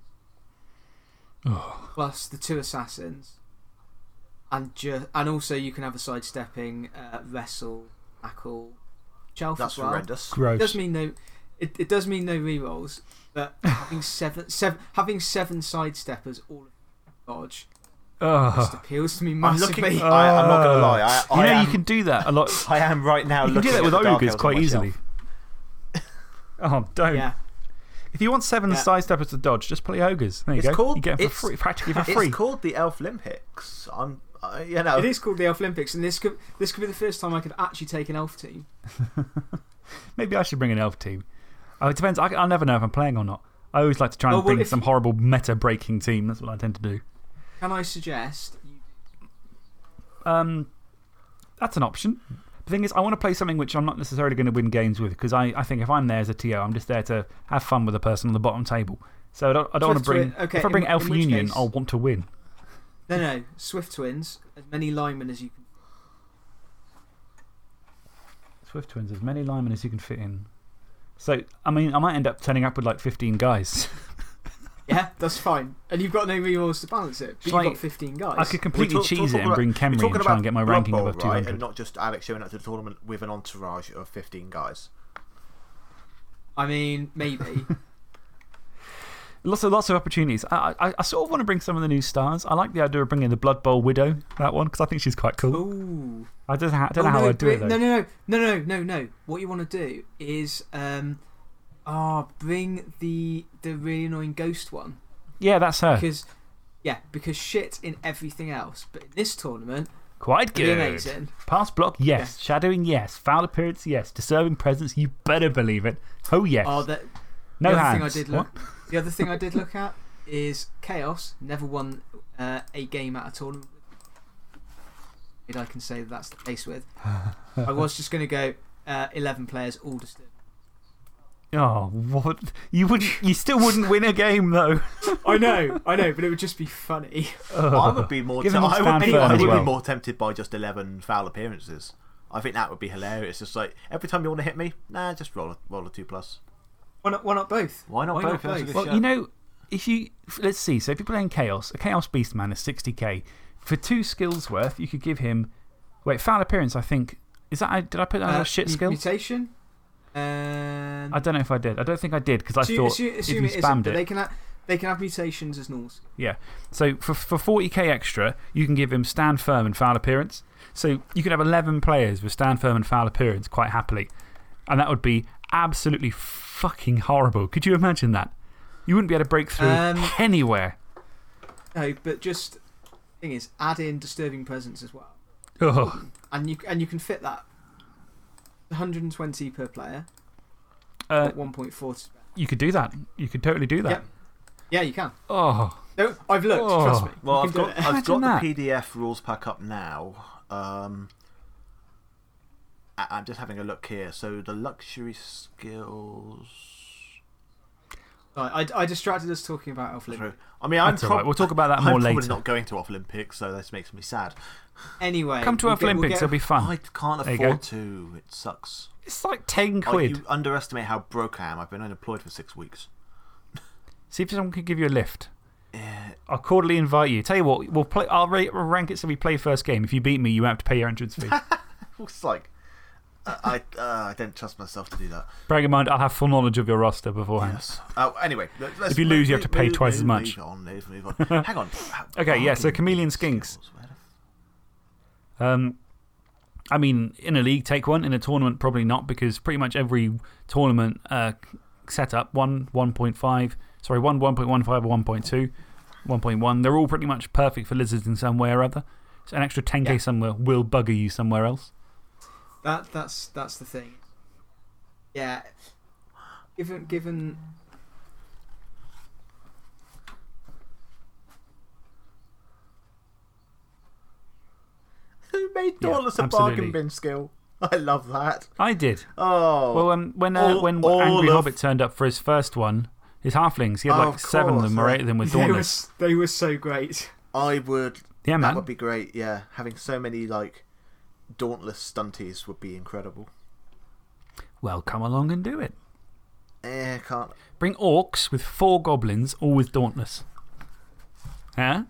plus the two assassins, and ju- and also you can have a sidestepping uh, wrestle tackle shelf That's as well. horrendous. Gross. It does mean no. It, it does mean no rerolls, but [laughs] having seven seven having seven sidesteppers all dodge just Ugh. appeals to me I'm massively. looking. I, I'm not gonna lie. I, you know, am, you can do that a lot. [laughs] I am right now. You can do that with at the Dark ogres quite easily. Oh, don't. yeah. If you want seven Yeah. sidesteppers to dodge, just play ogres. There you It's go. called- you get them for it's- free, practically for It's free. called the Elf Olympics. I'm. Uh, you know. It is called the Elf Olympics, and this could this could be the first time I could actually take an elf team. [laughs] Maybe I should bring an elf team. Oh, it depends. I, I'll never know if I'm playing or not. I always like to try and Oh, well, bring some you- horrible meta breaking team. That's what I tend to do. Can I suggest? Um, that's an option. The thing is, I want to play something which I'm not necessarily going to win games with because I, I think if I'm there as a TO, I'm just there to have fun with the person on the bottom table. So I don't, I don't want to bring. Okay, if I bring in- Elven Union, case- I'll want to win. no, no, Swift Twins, as many linemen as you can. Swift Twins, as many linemen as you can fit in. So, I mean, I might end up turning up with like 15 guys. [laughs] Yeah, [laughs] that's fine. And you've got no rerolls to balance it. But you've got 15 guys. I could completely talk- cheese talk it and bring We're Khemri and try and get my Blood ranking Bowl, above right? 200. And not just Alex showing up to the tournament with an entourage of 15 guys. I mean, maybe. [laughs] Lots of, lots of opportunities. I, I, I sort of want to bring some of the new stars. I like the idea of bringing the Blood Bowl Widow, that one, because I think she's quite cool. Ooh. I don't, I don't Oh, know how I'd do it though. No, no, no, no, no, no, no. What you want to do is, um, ah, bring the the really annoying ghost one Yeah, that's her. because, yeah, because shit in everything else, but in this tournament, Quite good. amazing. Pass block, yes. Shadowing, yes. Foul appearance, yes. Disturbing presence, you better believe it. Oh, yes. Oh, that no the other hands. thing I did look. The other thing I did look at is chaos. Never won uh, a game at a tournament. I can say that that's the case with. [laughs] I was just going to go uh, eleven players, all disturbed. Oh, what? You, would, you still wouldn't win a game, though. I know, I know, but it would just be funny. I would be more. Give them all I would, stand be, firm I as would well. be more tempted by just 11 foul appearances. I think that would be hilarious. Just like every time you want to hit me, nah, just roll a, roll a 2 plus. Why not? Why not both? Why not both? That's a good Well, shout. you know, if you. Let's see. So if you're playing Chaos, a Chaos Beastman is 60k. For two skills worth, you could give him. Wait, foul appearance, I think. Is that. Did I put that as Uh, a shit mu- skill? Mutation. Um, I don't know if I did. I don't think I did because I assume, thought assume, if assume you spammed it. they can have, they can have mutations as normal. Yeah. So for, for 40k extra, you can give him stand firm and foul appearance. So you could have 11 players with stand firm and foul appearance quite happily. And that would be absolutely fucking horrible. Could you imagine that? You wouldn't be able to break through Um, anywhere. No, but just thing is, add in disturbing presence as well, Oh, and you and you can fit that 120 per player, uh, at 1.4 to spare. you could do that. You could totally do that. Yep. Yeah, you can. Oh, No, I've looked. Oh. Trust me. Well, I've got. I've got Imagine the PDF rules pack up now. Um, I- I'm just having a look here. So the luxury skills. Right, I, I distracted us talking about Elf True. Limit. I mean, I'm That's all right. prob- We'll talk about that I'm more probably later. not going to Off Olympics, so this makes me sad. Anyway, come to we'll Earth get- we'll Olympics. get- It'll be fun. I can't There afford to. It sucks. It's like 10 Like, quid. you underestimate how broke I am. I've been unemployed for six weeks. See if someone can give you a lift. Eh, I'll cordially invite you. Tell you what, we'll play, I'll rate, we'll rank it so we play first game. If you beat me, you won't have to pay your entrance fee. [laughs] It's like. I, uh, I don't trust myself to do that. Bearing in mind, I'll have full knowledge of your roster beforehand. Yes. Oh, anyway. If you lose, you have to pay move- twice as much. Move on, move, move on. [laughs] Hang on. Okay, yeah, so Chameleon. Skinks. Um, I mean, in a league, take one. In a tournament, probably not, because pretty much every tournament uh, setup, one, 1.5, sorry, one 1.15 or 1.2, 1.1, they're all pretty much perfect for lizards in some way or other. So an extra 10k Yeah. somewhere will bugger you somewhere else. That, that's, that's the thing. Yeah. Given, given Who made Yeah, Dauntless a absolutely. bargain bin skill? I love that. I did. Oh. Well, um, when, uh, all- when all Angry of- Hobbit turned up for his first one, his halflings, he had Oh, like of seven of them or eight of them with [laughs] they, Dauntless. were, they were so great. I would. Yeah, man. That would be great, yeah. Having so many, like, Dauntless stunties would be incredible. Well, come along and do it. Eh, can't. Bring orcs with four goblins, all with Dauntless. Huh?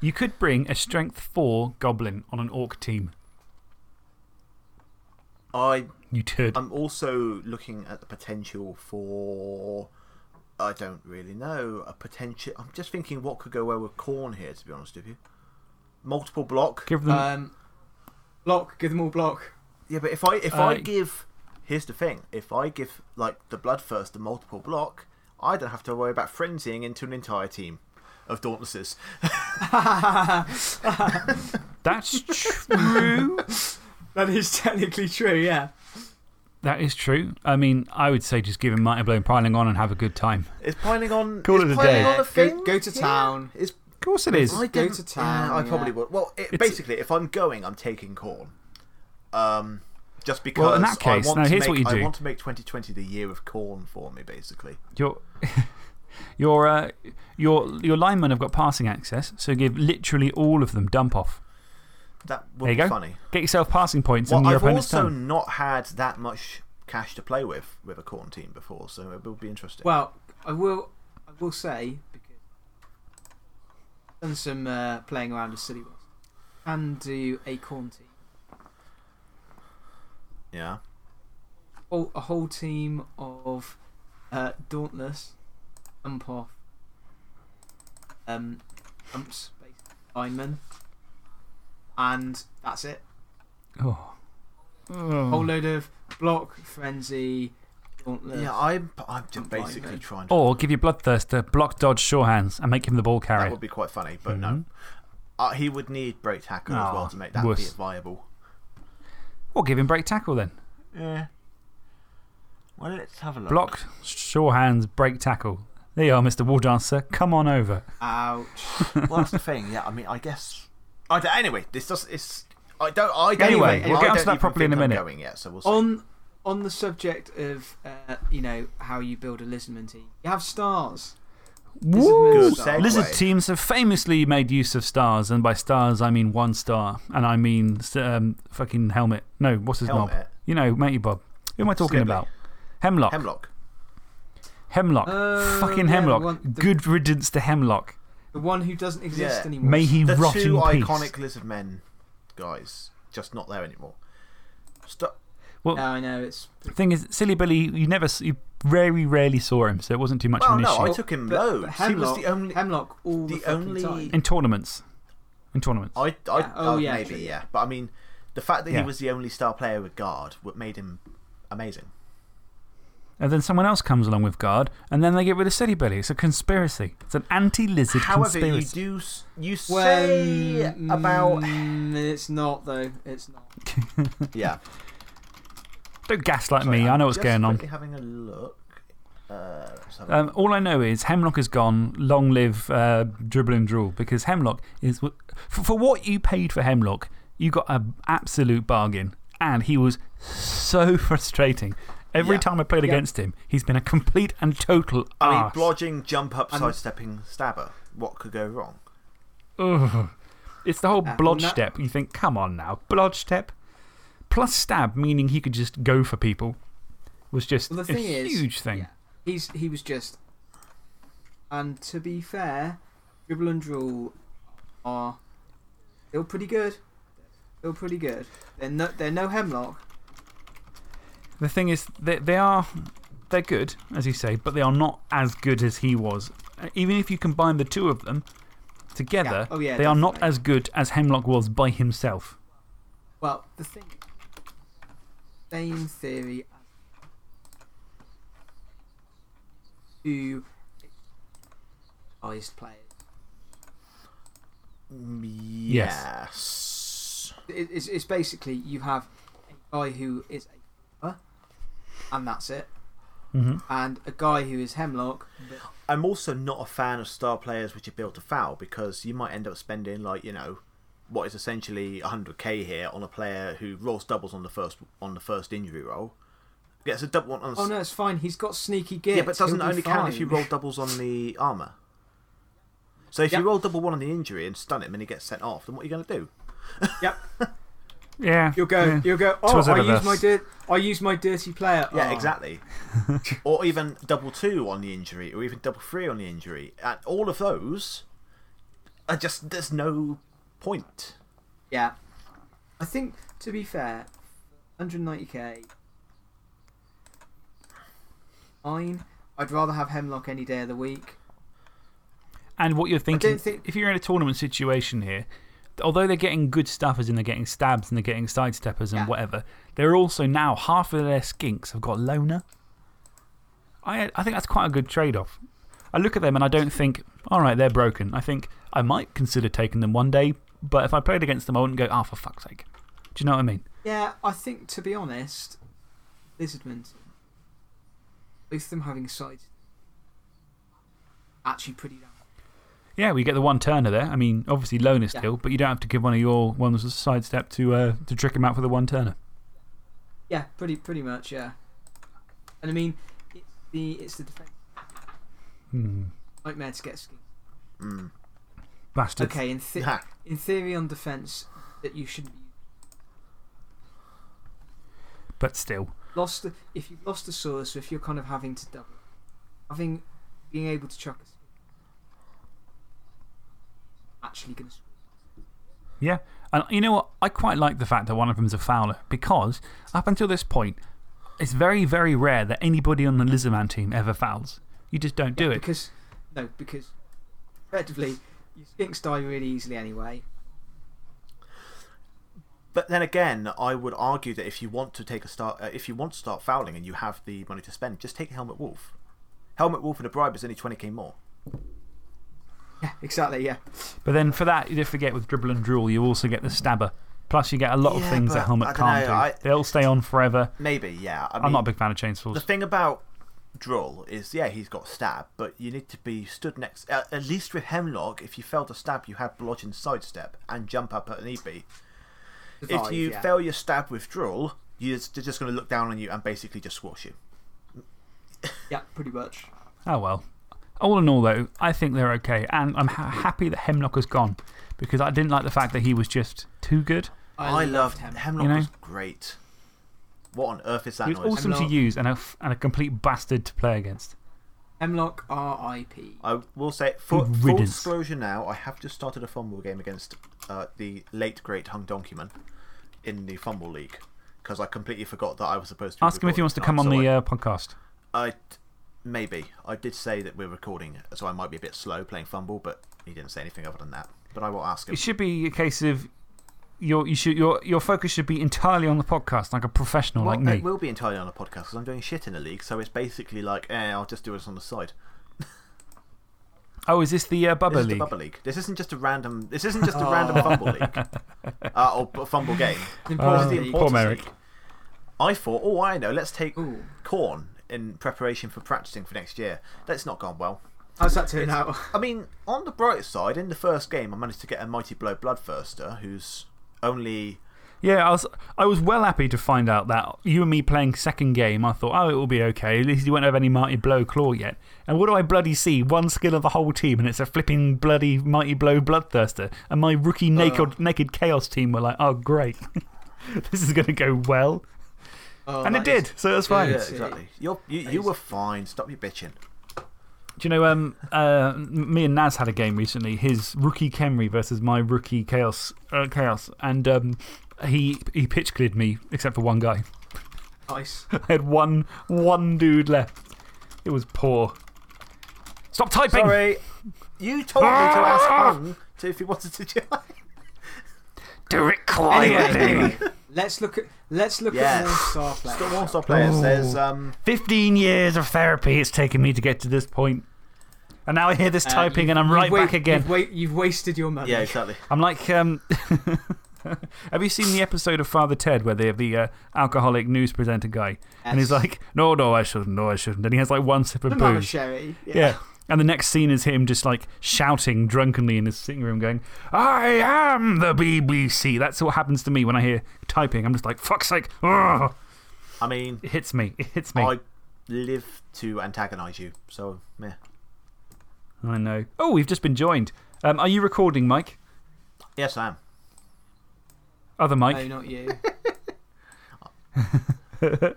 You could bring a strength four goblin on an orc team. I, You could. I'm also looking at the potential for. I don't really know. A potential. I'm just thinking what could go well with Khorne here, to be honest with you. Multiple block. Give them. Um, block, give them all block. Yeah, but if I if Uh, I give, here's the thing: if I give like the Bloodthirst a multiple block, I don't have to worry about frenzying into an entire team of Dauntlesses. [laughs] That's [laughs] true. That is technically true, yeah. that is true. I mean, I would say just give him Mighty Blow and piling on and have a good time. Is piling on? Call is it a piling day. On a Go- thing? go to Yeah. town. Is Of course it is. I Go to town, Yeah, I probably yeah. would. Well, it, basically, if I'm going, I'm taking Khorne. Um, just because Well, in that case, I want now here's make, what you do. I want to make 2020 the year of Khorne for me, basically. Your, [laughs] your, uh, your, your linemen have got passing access, so give literally all of them dump off. That There would you be go. funny. Get yourself passing points Well, and your I've opponent's also turn. not had that much cash to play with with a Khorne team before, so it will be interesting. Well, I will, I will say, because I've done some uh, playing around with City Wars, And do a Khorne team. yeah. Whole, a whole team of uh, Dauntless, Dump Off, um, Dumps, basically, linemen, and that's it. Oh. A whole load of Block, Frenzy, Dauntless. Yeah, I'm, I'm just I'm basically trying to. Or give your Bloodthirster block, dodge, sure hands and make him the ball carrier. that would be quite funny, but no. Mhm. Uh, he would need break tackle as well Ah, to make that wuss. be viable. Or give him break tackle then. Yeah. Well, let's have a look. Block, sure hands, break tackle. There you are, Mr. Wall Dancer. Come on over. Ouch. [laughs] well, that's the thing. Yeah, I mean, I guess. I don't, anyway, this does. It's. I don't. I don't Anyway, even, we'll I get onto that even properly in a think I'm minute. Going yet, so we'll see. on on the subject of uh, you know how you build a lizardman team, you have stars. Woo! Good segue. Lizard teams have famously made use of stars, and by stars, I mean one star. And I mean um, fucking helmet. No, what's his knob? Helmet. You know, Matey Bob. Who am I talking Slibley. about? Hemlock. Hemlock. Hemlock. Oh, fucking yeah, Hemlock. one- the- Good riddance to Hemlock. The one who doesn't exist Yeah. anymore. May he The rot two in peace. iconic lizard men guys, just not there anymore. St- Well, Yeah, I know it's. the thing is, Silibili, you never, you very rarely saw him, so it wasn't too much well, of an no, issue. I took him But- loads. but he was the only. Hemlock all the, the only- time. In tournaments. In tournaments. I, I, Yeah. Oh, oh, yeah, maybe, true. yeah. But I mean, the fact that Yeah. he was the only star player with guard what made him amazing. and then someone else comes along with guard, and then they get rid of Silibili. It's a conspiracy. It's an anti lizard However, conspiracy. you do s- you Well, say about mm, it's not, though. It's not. [laughs] yeah. Don't gaslight Sorry, me. I know what's going on. Having a look. Uh, Um, all I know is Hemlock is gone. Long live uh, Dribl and Drull. Because Hemlock is. For, for what you paid for Hemlock, you got an absolute bargain. And he was so [laughs] frustrating. Every Yeah. time I played Yeah. against him, he's been a complete and total I mean, blodging, jump up, And- sidestepping, stabber. What could go wrong? Ugh. It's the whole Uh, blodge step. You think, come on now, blodge step. Plus stab, meaning he could just go for people, was just Well, the a thing is- huge thing. yeah. He's, he was just. And to be fair, Dribl and Drull are still pretty good. Still pretty good. They're no, they're no Hemlock. The thing is, they, they are they're good, as you say, but they are not as good as he was. Uh, Even if you combine the two of them together, Oh, yeah, they are not as good as Hemlock was by himself. Well, the thing. Same theory as. Two. highest players. Yes. It, it's, it's basically you have a guy who is a. And that's it. -hmm. And a guy who is Hemlock. I'm also not a fan of star players which are built to foul because you might end up spending, like, you know, what is essentially 100k here on a player who rolls doubles on the first on the first injury roll. Gets a double on the Oh no, it's fine. He's got Sneaky Git. Yeah, but doesn't He'll only count if you roll doubles on the armour. So if Yep. you roll double one on the injury and stun him and he gets sent off, then what are you going to do? Yep. [laughs] Yeah. You'll go. yeah. You'll go. Oh, Twas I ever use my dirt. I use my dirty player. Yeah, Oh. exactly. [laughs] or even double two on the injury, or even double three on the injury. And all of those are just, there's no point. Yeah. I think to be fair, 190k. Fine. I'd rather have Hemlock any day of the week. And what you're thinking, think- if you're in a tournament situation here, although they're getting good stuff, as in they're getting stabs and they're getting sidesteppers and Yeah. whatever, they're also now half of their skinks have got loner. I, I think that's quite a good trade off. I look at them and I don't think, all right, they're broken. I think I might consider taking them one day, but if I played against them, I wouldn't go, oh, for fuck's sake. Do you know what I mean? Yeah, I think to be honest, Lizardman, both of them having sides, actually pretty damn. Yeah, we get the one turner there. I mean, obviously, loner Yeah. still, but you don't have to give one of your ones a sidestep to uh, to trick him out for the one turner. Yeah, pretty pretty much. Yeah. And I mean, it's the it's the defense Hmm. nightmare to get skin. Mm. Bastards. Okay, in the Ha. in theory on defense that you shouldn't be But still. lost the, if you've lost the source, or if you're kind of having to double, having being able to chuck a skin, actually going to. Yeah. And you know what? I quite like the fact that one of them's a fouler because up until this point, it's very, very rare that anybody on the Lizardman team ever fouls. You just don't do it. Because, no, because effectively, your skinks die really easily anyway. But then again, I would argue that if you want to take a start, uh, if you want to start fouling and you have the money to spend, just take a Helmut Wulf. Helmut Wulf and a bribe is only 20k more. [laughs] Yeah, exactly, yeah. But then for that, you don't forget with Dribl and Drull, you also get the Stabber. Plus, you get a lot of things that Helmut can't dunno, do. I- They'll stay on forever. Maybe, yeah. I I'm mean, not a big fan of chainsaws. The thing about Drull is, yeah, he's got stab, but you need to be stood next. Uh, at least with Hemlock, if you fail to stab, you have blodge and sidestep and jump up at an EP. if you yeah. fail your stab with Drull, you're just, they're just going to look down on you and basically just squash you. Yeah, pretty much. Oh well. All in all, though, I think they're okay. And I'm ha happy that Hemlock has gone because I didn't like the fact that he was just too good. I, loved him. Hemlock. You know? was great. What on earth is that He was noise? awesome to Hemlock. use and a, f- and a complete bastard to play against. Hemlock RIP. I will say, for Good full riddance. disclosure now, I have just started a fumble game against uh, the late great Hung Donkeyman in the FUMBBL League because I completely forgot that I was supposed to. be Ask him if he recording wants to come on so the I- uh, podcast. I maybe I did say that we're recording, so I might be a bit slow playing Fumble, but he didn't say anything other than that. But I will ask him. It should be a case of your, you should, your, your focus should be entirely on the podcast, like a professional Well, like me. It will be entirely on the podcast because I'm doing shit in the league, so it's basically like, eh, I'll just do this on the side. Oh, is this the uh, Bubba This is League? the Bubba League. This isn't just a random. This isn't just a random fumble league, [laughs] uh, or b- fumble game. This is Important the Merrick. I thought, oh, I know. Let's take Ooh. Khorne in preparation for practicing for next year. That's not gone well. How's that turn out? I mean, on the bright side, in the first game, I managed to get a mighty blow bloodthirster who's only. Yeah, I was, I was well happy to find out that you and me playing second game, I thought, oh, it will be okay. At least you won't have any Mighty Blow Claw yet. And what do I bloody see? One skill of the whole team, and it's a flipping bloody Mighty Blow Bloodthirster. And my rookie oh. naked, naked Chaos team were like, oh, great. [laughs] this is going to go well. Oh, and it did, so it was fine. Yeah, see. exactly. You're, you, you were fine. Stop your bitching. Do you know, um, uh, me and Naz had a game recently. His rookie Khemri versus my rookie Chaos. Uh, Chaos. And um, he, he pitch cleared me, except for one guy. Nice. [laughs] I had one, one dude left. It was poor. Stop typing! Sorry. You told me to ask Hung to if he wanted to join. Do it quietly. anyway, [laughs] let's look at, let's look Yes. at more star players. Got one star players. There's. Um, 15 years of therapy it's taken me to get to this point. And now I hear this Uh, typing and I'm you've right back again. You've, wa you've wasted your money. yeah, exactly. I'm like, um, [laughs] have you seen the episode of Father Ted where they have the uh, alcoholic news presenter guy? And he's like, no, no, I shouldn't, no, I shouldn't. And he has like one sip of Some have a booze. sherry. Yeah. And the next scene is him just like shouting drunkenly in his sitting room, going, I am the BBC. That's what happens to me when I hear typing. I'm just like, fuck's sake. Ugh. I mean, It hits me. It hits me. I live to antagonise you, so, meh. I know. Oh, we've just been joined. Um, are you recording, Mike? Yes, I am. Other Mike? No, not you. [laughs]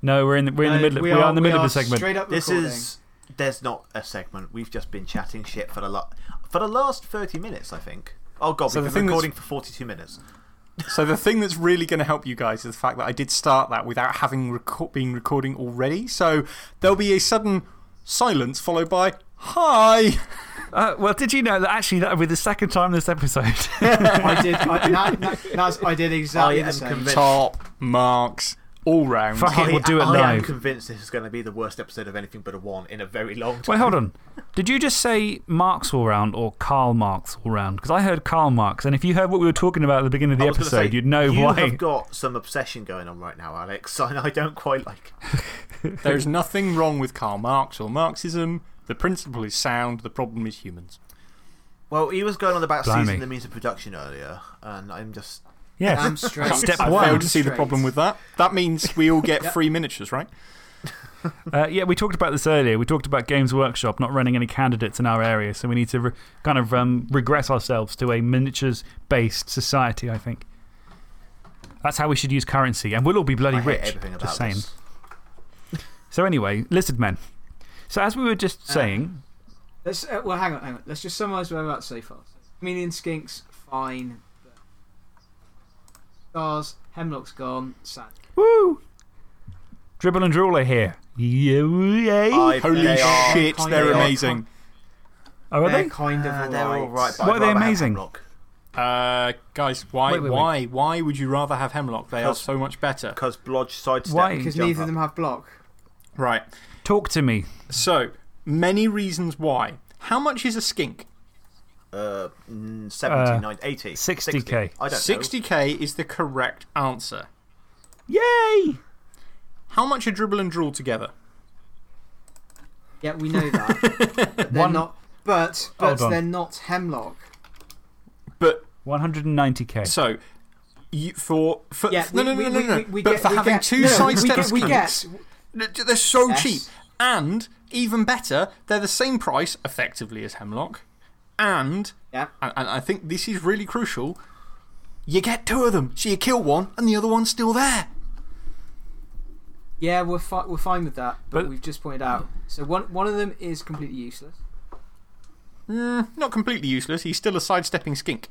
No, we're in the, we're in the No, middle, we, are, in the middle we of the segment. Straight up This is. There's not a segment. We've just been chatting shit for the, lo- for the last 30 minutes, I think. Oh, God, So we've been thing that's- recording for 42 minutes. [laughs] So, the thing that's really going to help you guys is the fact that I did start that without having reco been recording already. So, there'll be a sudden silence followed by, Hi! Uh, well, did you know that actually that would be the second time this episode? [laughs] [laughs] I did, I, na, na, Naz, I did exactly I the am same. convinced. Top marks all round. Fuck it, I, we'll do it I am convinced this is going to be the worst episode of anything but a one in a very long time. Wait, hold on. Did you just say Marks all round or Karl Marx all round? Because I heard Karl Marx, and if you heard what we were talking about at the beginning of the episode, say, you'd know you why. have got some obsession going on right now, Alex, [laughs] and I don't quite like. [laughs] There's nothing wrong with Karl Marx or Marxism. The principle is sound, the problem is humans. Well, he was going on about Blimey. seizing the means of production earlier, and I'm just. Yes. I'm straight. Step I one. failed to see the problem with that. That means we all get [laughs] free miniatures, right? [laughs] Uh, yeah, we talked about this earlier. We talked about Games Workshop not running any candidates in our area, so we need to re kind of um, regress ourselves to a miniatures based society, I think. That's how we should use currency, and we'll all be bloody hate rich. everything about Just saying. this. So, anyway, Lizard Men. So, as we were just Uh, saying, Let's, uh, well, hang on, hang on. Let's just summarise what I'm about to say first. Chameleon Skinks, fine. Stars, Hemlock's gone, sad. woo! Dribl and Drull are here. Yeah, yay. I- Holy they are- shit, kind they're amazing. oh, are They're they? kind of Uh, alright. they're all right. Why are they amazing? Uh, guys, why, Wait, wait, wait. why, why would you rather have Hemlock? They are so much better. Because Blodge sidestep. Why? Because neither of them have block. Right. Talk to me. So, many reasons why. How much is a skink? Uh, mm, 70, Uh, 90, 80. 60K. I don't know. 60k is the correct answer. Yay! How much are Dribl and Drull together? Yeah, we know that. [laughs] but they're One- not. But, Hold but on. they're not Hemlock. But, 190k. so, you, for. for Yeah, no, we, no, no, we, no, no. we, we but get, for we having get, two no, sidestep we get, we skinks, get. They're so Yes. cheap. And, even better, they're the same price, effectively, as Hemlock. And, Yeah. and, and I think this is really crucial, you get two of them. So you kill one, and the other one's still there. Yeah, we're, fi we're fine with that. But, But- we've just pointed out. So one, one of them is completely useless. Mm, not completely useless. He's still a sidestepping skink.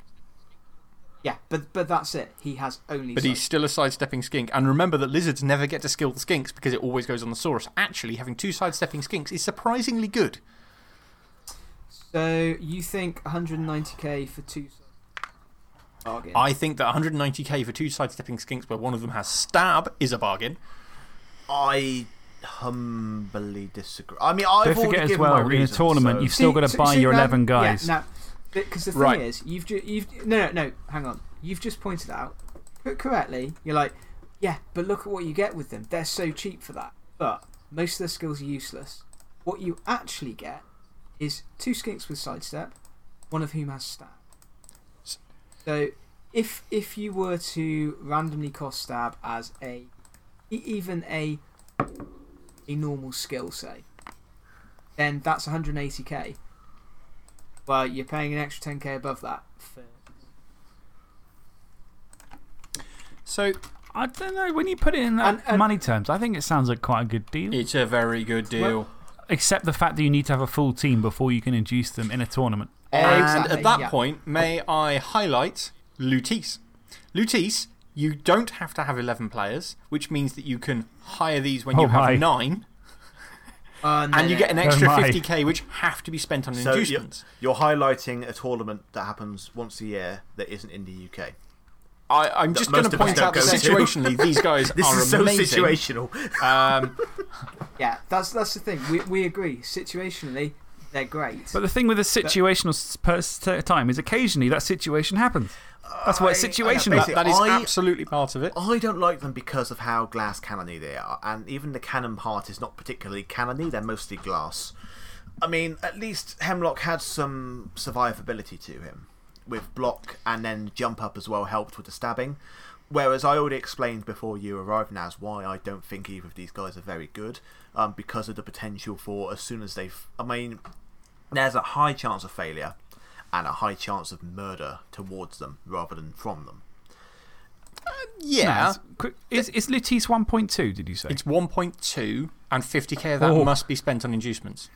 Yeah, but, but that's it. He has only. But he's still a sidestepping skink. And remember that lizards never get to skill the skinks because it always goes on the source. Actually, having two sidestepping skinks is surprisingly good. So you think 190k for two Bargain. I think that 190k for two sidestepping skinks where one of them has stab is a bargain. I humbly disagree. I mean, I've Don't forget as given well, in a reasons, tournament, so- you've still got to See- buy see, your um, 11 yeah, guys. now, because the thing Right. is, you've, ju you've. No, no, no, hang on. You've just pointed out, put correctly, you're like, yeah, but look at what you get with them. They're so cheap for that. But most of their skills are useless. What you actually get is two skinks with sidestep, one of whom has stab. So if, if you were to randomly cost stab as a. even a. a normal skill, say, then that's 180k. Well, you're paying an extra 10k above that. So I don't know. When you put it in that And- and- money terms, I think it sounds like quite a good deal. it's a very good deal. Except the fact that you need to have a full team before you can induce them in a tournament. and Exactly, at that yeah. point, may I highlight Lutèce? Lutèce, you don't have to have 11 players, which means that you can hire these when Oh you have my. nine, Uh, no, and you no, get an no. extra my. 50k, which have to be spent on So you're, inducements. you're highlighting a tournament that happens once a year that isn't in the UK. I, I'm just going to point out that situationally, [laughs] these guys This are is so situational. Um, [laughs] Yeah, that's, that's the thing. We, we agree. Situationally, they're great. But the thing with a situational s- per time is occasionally that situation happens. That's why it's I- I- situational. that, that is I- absolutely part of it. I don't like them because of how glass cannony they are, and even the cannon part is not particularly cannony, they're mostly glass. I mean, at least Hemlock had some survivability to him, with block and then jump up as well helped with the stabbing. Whereas I already explained before you arrived, Naz, why I don't think either of these guys are very good, um, because of the potential for as soon as they. have I mean, there's a high chance of failure and a high chance of murder towards them rather than from them. Uh, yeah. Naz, quick, is, is Lutèce 1.2, did you say? It's 1.2, and 50k of that Oh. must be spent on inducements.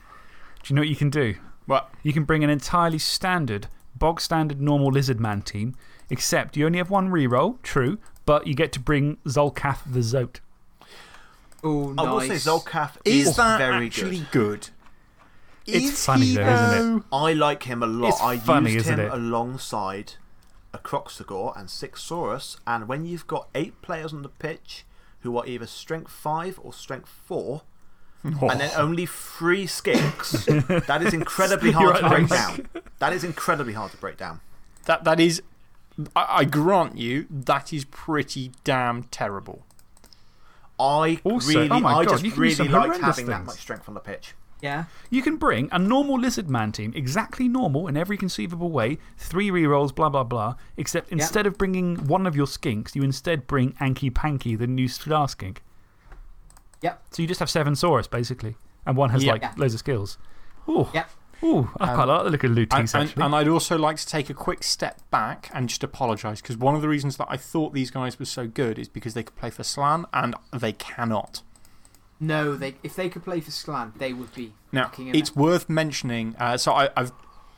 Do you know what you can do? Well, You can bring an entirely standard, bog standard normal lizard man team, except you only have one reroll, true, but you get to bring Zolcath the Zoat. oh, I will say nice. Zolcath is is that very actually good. good? It's Is funny he though, isn't it? I like him a lot. It's I funny, used isn't him it? alongside a Kroxigor and six Saurus, and when you've got eight players on the pitch who are either strength 5 or strength 4, [laughs] and then only three skinks, [laughs] that is incredibly hard You're to break down. That is incredibly hard to break down. That, that is, I, I grant you, that is pretty damn terrible. I Also- really, oh my I God, just you can do really some liked horrendous having that things. much strength on the pitch. Yeah. You can bring a normal lizard man team, exactly normal in every conceivable way, three rerolls, blah, blah, blah, except instead of bringing one of your skinks, you instead bring Anqi Panqi, the new star skink. Yep. So you just have seven Saurus, basically, and one has Yeah. like Yeah. loads of skills. Ooh. Yep. Ooh, I quite um, like the look of And, Lutèce, and, actually. and I'd also like to take a quick step back and just apologise because one of the reasons that I thought these guys were so good is because they could play for Slann and they cannot. No, they, if they could play for Slann, they would be. Now, fucking it's it. worth mentioning. Uh, so, I, I've,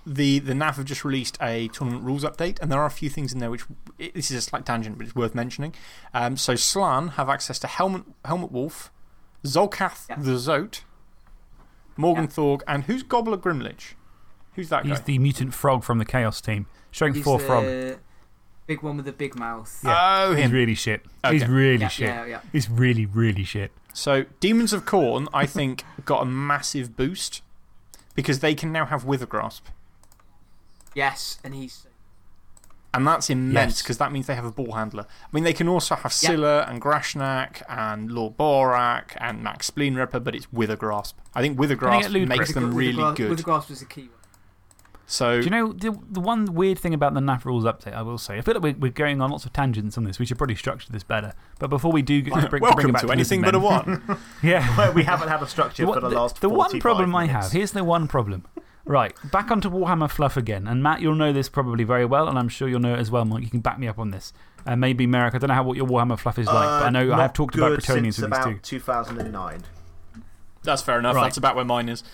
the, the NAF have just released a tournament rules update, and there are a few things in there which. It, this is a slight tangent, but it's worth mentioning. Um, so, Slann have access to Helmut, Helmut Wulf, Zolcath Yeah. the Zoat, Morgan Yeah. Thorg, and who's Gobbler Grimlich? Who's that guy? He's guy? the mutant frog from the Chaos team. Strength He's 4 frog. big one with the big mouth. Yeah. Oh, He's really shit. He's really yeah, shit. yeah, yeah. He's really, really shit. So, Demons of Khorne, I think, [laughs] got a massive boost because they can now have Withergrasp. Yes, and he's. And that's immense Yes. because that means they have a ball handler. I mean, they can also have Yeah. Scyla and Grashnak and Lord Borak and Max Spleenripper, but it's Withergrasp. I think Withergrasp makes them really good. With the grasp was the key one. So, Do you know the, the one weird thing about the NAF rules update, I will say? I feel like we're, we're going on lots of tangents on this. We should probably structure this better. But before we do get, bring, welcome bring it back to to anything but a one. [laughs] [laughs] Yeah. we haven't had a structure The, for the, the- last the one 45 problem I have, here's the one problem. Right, back onto Warhammer Fluff again. And Matt, you'll know this probably very well, and I'm sure you'll know it as well, Mike. You can back me up on this. And maybe Merrick, I don't know how, what your Warhammer Fluff is like, but I know Uh, I have talked about good Bretonnians since with these about 2009. That's fair enough. Right. That's about where mine is.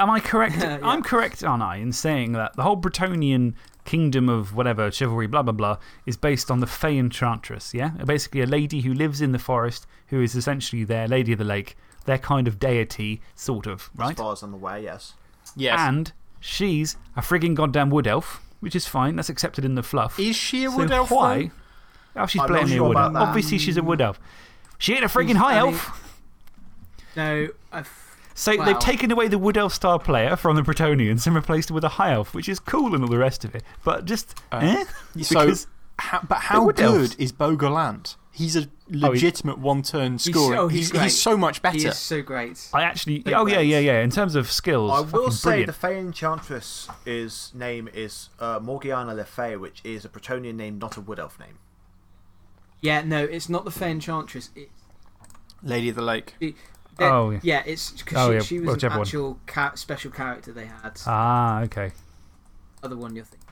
Am I correct? [laughs] Yeah. I'm correct, aren't I, in saying that the whole Bretonnian kingdom of whatever, chivalry, blah, blah, blah, is based on the Fey Enchantress, yeah? Basically, a lady who lives in the forest who is essentially their Lady of the Lake, their kind of deity, sort of, As right? far as I'm aware, yes. Yes. And she's a frigging goddamn wood elf, which is fine. That's accepted in the fluff. Is she a So wood elf? why? though? Oh, she's I'm a wood elf. that. Obviously, she's a wood elf. She ain't a frigging She's- high elf. No, I've. So Wow. they've taken away the wood elf star player from the Bretonnians and replaced it with a high elf, which is cool and all the rest of it. But just. Uh, eh? [laughs] So, Because- how, but how wood good elves. is Bogolant? He's a legitimate one turn scorer. oh, he's he's, great. so much better. He is so great. I actually. Big Oh, yeah, yeah, yeah. In terms of skills, I will fucking say brilliant. the Fey Enchantress is name is uh, Morgiana Le Fay, which is a Bretonnian name, not a Wood Elf name. Yeah, no, it's not the Fey Enchantress. It, Lady of the Lake. It, Oh, yeah. yeah. it's because Oh, she, yeah, she was whichever an actual ca special character they had. Ah, okay. Other one you're thinking.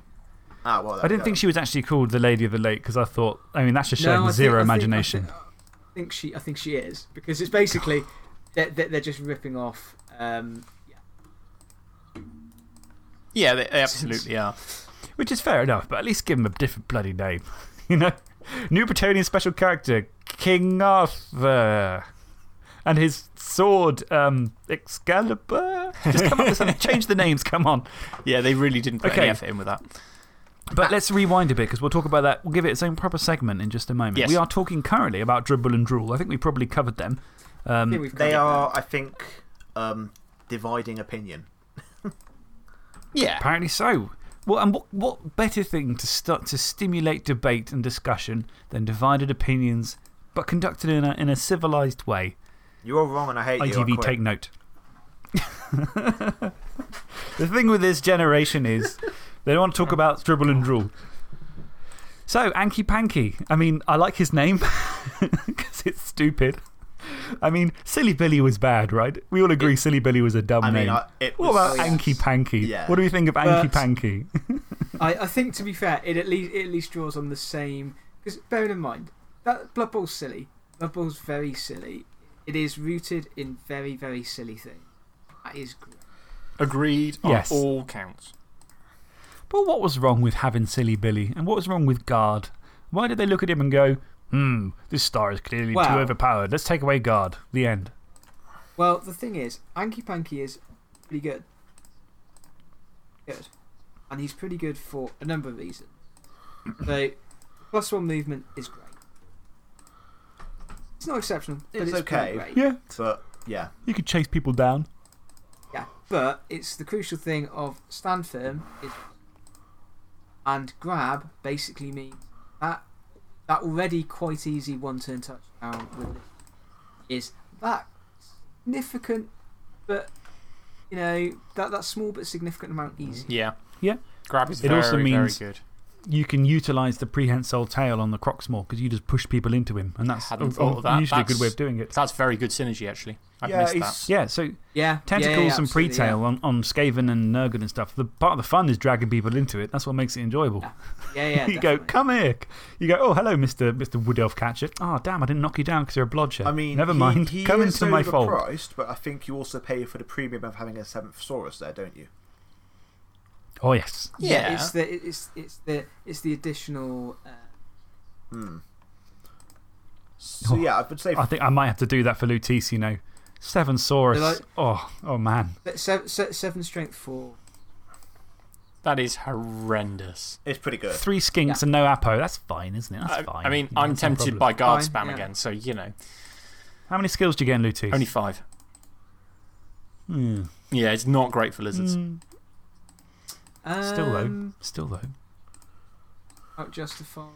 Ah, well, I didn't think she was actually called the Lady of the Lake because I thought. I mean, that's just No, showing I think- zero I think- imagination. I think, I think she. I think she is because it's basically they're, they're they're just ripping off. Um, yeah. Yeah, they, they absolutely are. Which is fair enough, but at least give them a different bloody name. [laughs] You know? New Bretonnian special character, King Arthur. And his sword, um, Excalibur. Just come up with something. Change the names, come on. Yeah, they really didn't put Okay. any effort in with that. But let's rewind a bit because we'll talk about that. We'll give it its own proper segment in just a moment. Yes. We are talking currently about Dribl and Drull. I think we probably covered them. I Um, think They covered are, I think, um, dividing opinion. [laughs] Yeah. Apparently so. Well, and what, what better thing to start to stimulate debate and discussion than divided opinions, but conducted in a, in a civilized way? You're wrong and I hate you. I ITV, take note. [laughs] the thing with this generation is they don't want to talk about Dribl and Drull. So, Anqi Panqi. I mean, I like his name [laughs] because it's stupid. I mean, Silibili was bad, right? We all agree Silibili was a dumb I mean, name. I, it what about yes. Anqi Panqi? Yeah. What do we think of Anki But- Panky? [laughs] I, I think to be fair, it at least it at least draws on the same. Because bearing in mind that Blood Bowl's silly. Blood Bowl's very silly. It is rooted in very very silly things. That is great. Agreed on Yes. all counts. But what was wrong with having Silibili? And what was wrong with Guard? Why did they look at him and go, hmm, this star is clearly too overpowered. Let's take away Guard. The end. Well, the thing is, Anqi Panqi is pretty good. Good. And he's pretty good for a number of reasons. so, plus one movement is great. It's not exceptional, but It's it's, okay. Yeah. But, yeah. You could chase people down. Yeah, but it's the crucial thing of stand firm is, and grab basically means that that already quite easy one turn touchdown with it is that significant, but you know that that small but significant amount easy. Yeah. Yeah. Grab is It very, also means- very good. You can utilise the prehensile tail on the Crocsmore because you just push people into him. And that's Hadn't thought of that. usually a good way of doing it. That's very good synergy, actually. I've yeah, missed that. Yeah, so Yeah, yeah, tentacles yeah, and absolutely, pre tail on, on Skaven and Nurgle and stuff. The part of the fun is dragging people into it. That's what makes it enjoyable. Yeah, [laughs] yeah. you go, come here. You go, oh, hello, Mr. Mr. Wood Elf Catcher. Oh, damn, I didn't knock you down because you're a bloodshed. I mean, never he- mind. He, come is into my fold. overpriced, but I think you also pay for the premium of having a seventh Saurus there, don't you? Oh, yes. Yeah. it's the it's it's the it's the additional. Uh, Hmm. So, Oh, yeah, I would say. I think I might have to do that for Lutèce, you know. Seven Saurus. Like- oh, oh, man. seven, seven strength four. That is horrendous. it's pretty good. Three skinks Yeah. and no Apo. That's fine, isn't it? That's I, fine. I mean, You know, I'm that's no tempted by guard Fine, spam yeah. again, so, you know. How many skills do you get in Lutèce? Only five. Hmm. Yeah, it's not great for lizards. Still, though. Um, Still, though. Not justified.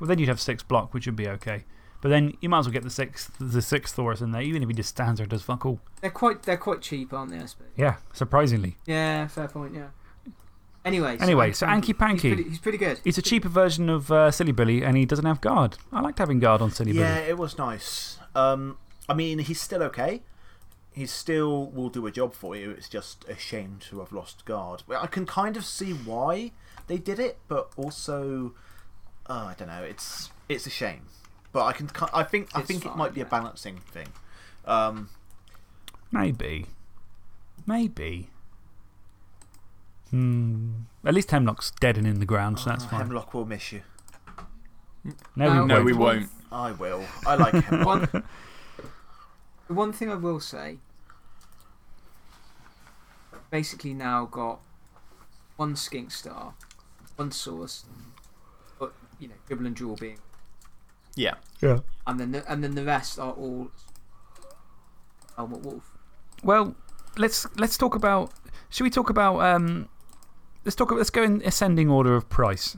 Well, then you'd have six block, which would be okay. But then you might as well get the sixth, the sixth Saurus in there, even if he just stands there and does fuck all. They're quite they're quite cheap, aren't they? I suppose. Yeah, surprisingly. Yeah, fair point. Yeah. Anyway. Anyway, so Anky He's Panky. pretty, he's pretty good. He's a cheaper version of uh, Silibili, and he doesn't have guard. I liked having guard on Silly Yeah, Billy. Yeah, it was nice. Um, I mean, he's still okay. He still will do a job for you. It's just a shame to have lost guard. Well, I can kind of see why they did it, but also, uh, I don't know. It's it's a shame, but I can. I think I It's think it might be a balancing thing. Um, Maybe. Maybe. Hmm. At least Hemlock's dead and in the ground, so that's oh, fine. Hemlock will miss you. No, we No, won't. No, we won't. I will. I like Hemlock. [laughs] One, the one thing I will say basically now got one skink star, one source, but, you know, dribble and jewel being. Yeah. Yeah. And then, the, and then the rest are all Helmut Wulf. Well, let's, let's talk about. Should we talk about. Um, let's, talk, let's go in ascending order of price.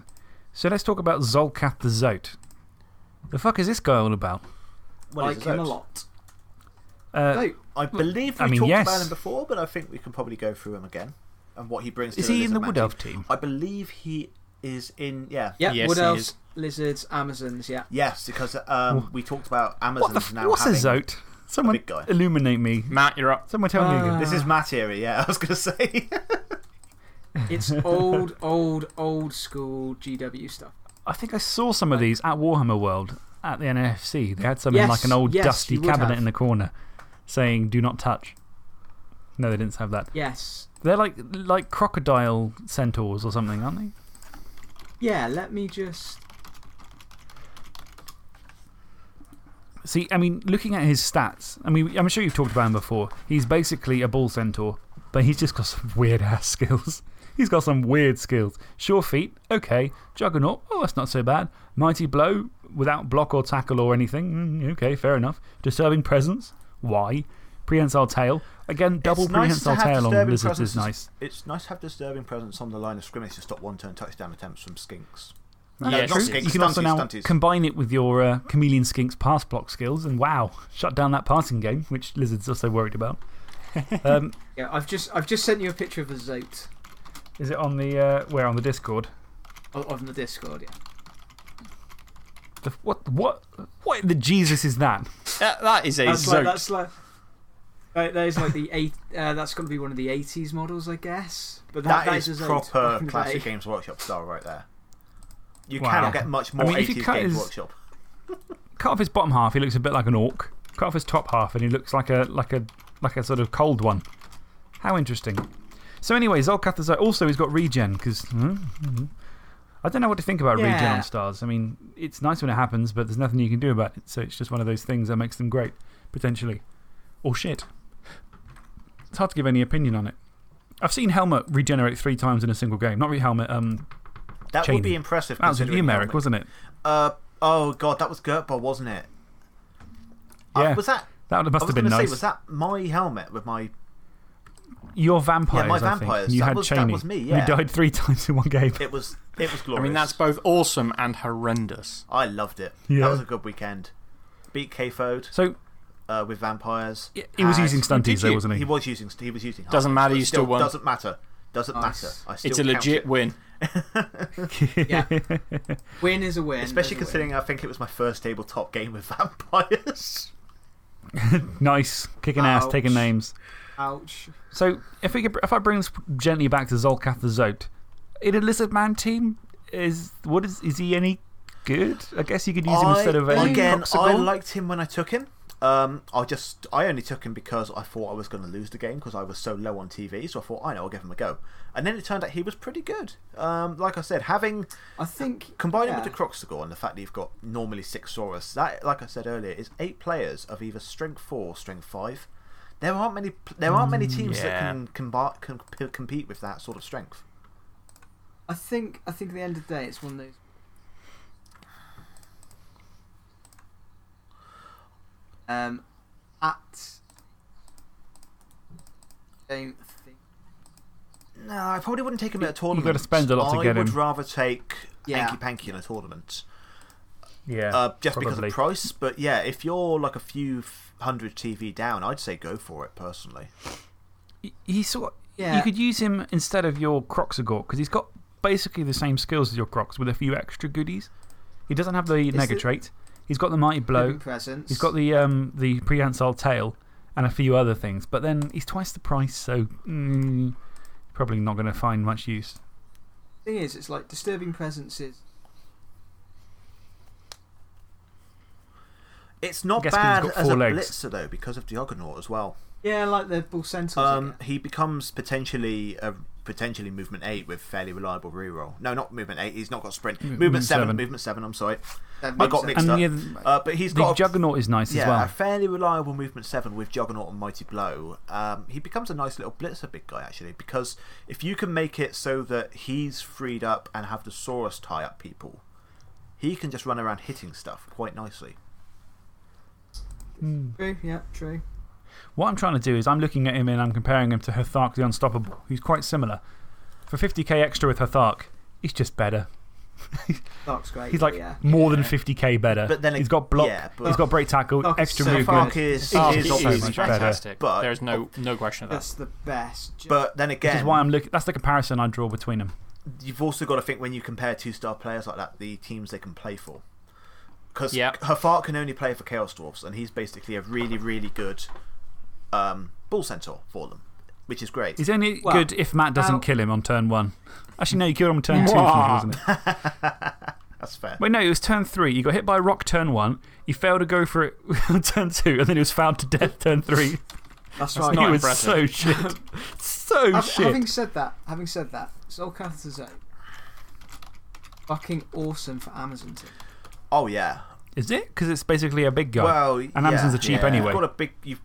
So let's talk about Zolcath the Zoat. The fuck is this guy all about? What is like him a lot. Uh, No, I believe we I mean, talked yes. about him before, but I think we can probably go through him again and what he brings is to the he in the Wood. Elf team? I believe he is in, yeah. yeah, Yes, Wood Elves. Lizards, Amazons, yeah. Yes, because um, we talked about Amazons What the now What's a having. Zoat? Someone big guy. illuminate me. Matt, you're up. Someone tell me again. This is Matt here, yeah, [laughs] I was going to say. It's old, old, old school GW stuff. I think I saw some of these at Warhammer World at the NFC. They had some in like an old yes, dusty you cabinet have. in the corner saying, do not touch. No, they didn't have that. Yes. They're like, like crocodile centaurs or something, aren't they? Yeah, let me just. See, I mean, looking at his stats, I mean, I'm sure you've talked about him before. He's basically a bull centaur, but he's just got [laughs] some weird ass skills. He's got some weird skills. Sure feet, okay. Juggernaut, oh, that's not so bad. Mighty blow, without block or tackle or anything, mm, okay, fair enough. Disturbing presence, why? Prehensile tail, again, double It's nice prehensile tail on lizards is nice. It's nice to have disturbing presence on the line of scrimmage to stop one turn touchdown attempts from skinks. That's Yes, true. it is. You can also Stunties, now stunties. combine it with your uh, Chameleon Skink's pass block skills, and wow, shut down that passing game, which Lizard's are so worried about. [laughs] um, Yeah, I've just, I've just sent you a picture of a Zoat is it on the, uh, where, on the Discord? o- on the Discord, yeah. The, what, what, what in the Jesus is that? Uh, that is a That's Zoat. like, that's like. Right, that is like the eight. Uh, that's going to be one of the 80s models, I guess. But that, that is a proper in classic day. Games Workshop style right there. You Wow. cannot get much more mean, if you 80s cut Games his- Workshop. Cut off his bottom half, he looks a bit like an orc. Cut off his top half, and he looks like a, like a, like a sort of cold one. How interesting. So, anyway, Zolcath is also he's got regen, because I don't know what to think about regen on stars. I mean, it's nice when it happens, but there's nothing you can do about it. So, it's just one of those things that makes them great, potentially. Or shit. It's hard to give any opinion on it. I've seen Helmut regenerate three times in a single game. Not re Helmut, um, That Cheney. would be impressive. that was numeric, wasn't it? Uh, oh, God, that was Gertball, wasn't it? Uh, Yeah. was that. That must have been going to nice. say, was that my helmet with my. Your vampires, Yeah, my I think. vampires. You That had was- that was me, yeah. You died three [laughs] times in one game. It was, it was glorious. I mean, that's both awesome and horrendous. I loved it. Yeah. That was a good weekend. Beat K-Fode So, uh, with vampires. Yeah, he was using stunties Did though, wasn't he? He was using. He was using. Doesn't half, matter, you still won. Doesn't matter. Doesn't Nice. matter. I still It's a legit it. win. Yeah. [laughs] [laughs] Win is a win. Especially is a win. considering I think it was my first tabletop game with vampires. nice. Kicking ass, taking names. Ouch. So, if, we could, if I bring this gently back to Zolcath the Zoat, in a Lizard Man team, is, what is, is he any good? I guess you could use him instead of a again, I liked him when I took him. Um, I just I only took him because I thought I was going to lose the game because I was so low on TV. So I thought I know I'll give him a go, and then it turned out he was pretty good. Um, like I said, having I think. Combining yeah. with the Kroxigor and the fact that you've got normally six Saurus, that, like I said earlier, is eight players of either strength four or strength five. There aren't many. There aren't many teams that yeah. can, combat, can p- compete with that sort of strength. I think, I think at the end of the day, it's one of those. Um, at. Don't think. No, I probably wouldn't take him at a You tournament. gotta spend a lot to I would rather take Yeah. Anqi Panqi in a tournament, Yeah. uh, just because of price. But yeah, if you're like a few f- hundred TV down, I'd say go for it personally. He- He's sort Yeah. You could use him instead of your Kroxigor because he's got basically the same skills as your Crocs with a few extra goodies. He doesn't have the Nega it- trait. He's got the Mighty Blow. Living presence. He's got the, um, the prehensile tail and a few other things. But then he's twice the price, so mm, probably not going to find much use. thing is, it's like disturbing presences. It's not guess 'cause he's bad as four a legs. blitzer, though, because of Juggernaut as well. Yeah, like the Bull Centaurs. I Um, guess. he becomes potentially a potentially movement eight with fairly reliable reroll. No, not movement eight. He's not got sprint. movement, movement seven, seven. Movement seven. I'm sorry, I got makes mixed up. yeah, uh, but he's the got a, Juggernaut is nice yeah, as well. a fairly reliable movement seven with Juggernaut and Mighty Blow. Um, he becomes a nice little blitzer, big guy actually, because if you can make it so that he's freed up and have the Saurus tie up people, he can just run around hitting stuff quite nicely. Mm. True, yeah, true. What I'm trying to do is I'm looking at him and I'm comparing him to Hthark the Unstoppable, who's quite similar. For 50k extra with Hthark, he's just better. Dark's great. He's like yeah. more than 50k better. But then he's got block, yeah, but- he's got break tackle, Dark extra so movement. Fark is, Oh, is he so obviously much better. fantastic. But- There's no, no question of that. That's the best. But then Which again, is why I'm looking. That's the comparison I draw between them. you've also got to think when you compare two star players like that, the teams they can play for. Because Yep. Hthark can only play for Chaos Dwarfs, and he's basically a really, really good um, Bull Centaur for them, which is great. He's only Well, good if Matt doesn't now- kill him on turn one. Actually, no, you killed him on turn two, wasn't it? [laughs] That's fair. Wait, no, it was turn three. You got hit by a rock turn one. You failed to go for it [laughs] on turn two, and then he was found to death turn three. That's [laughs] That's right. he was so shit. so Hav- shit. Having said that, having said that, Zolcath the Zoat. Fucking awesome for Amazon to. Oh, yeah. Is it? Because it's basically a big guy. Well, and Amazons yeah, are cheap yeah. anyway. You've got a big. You've,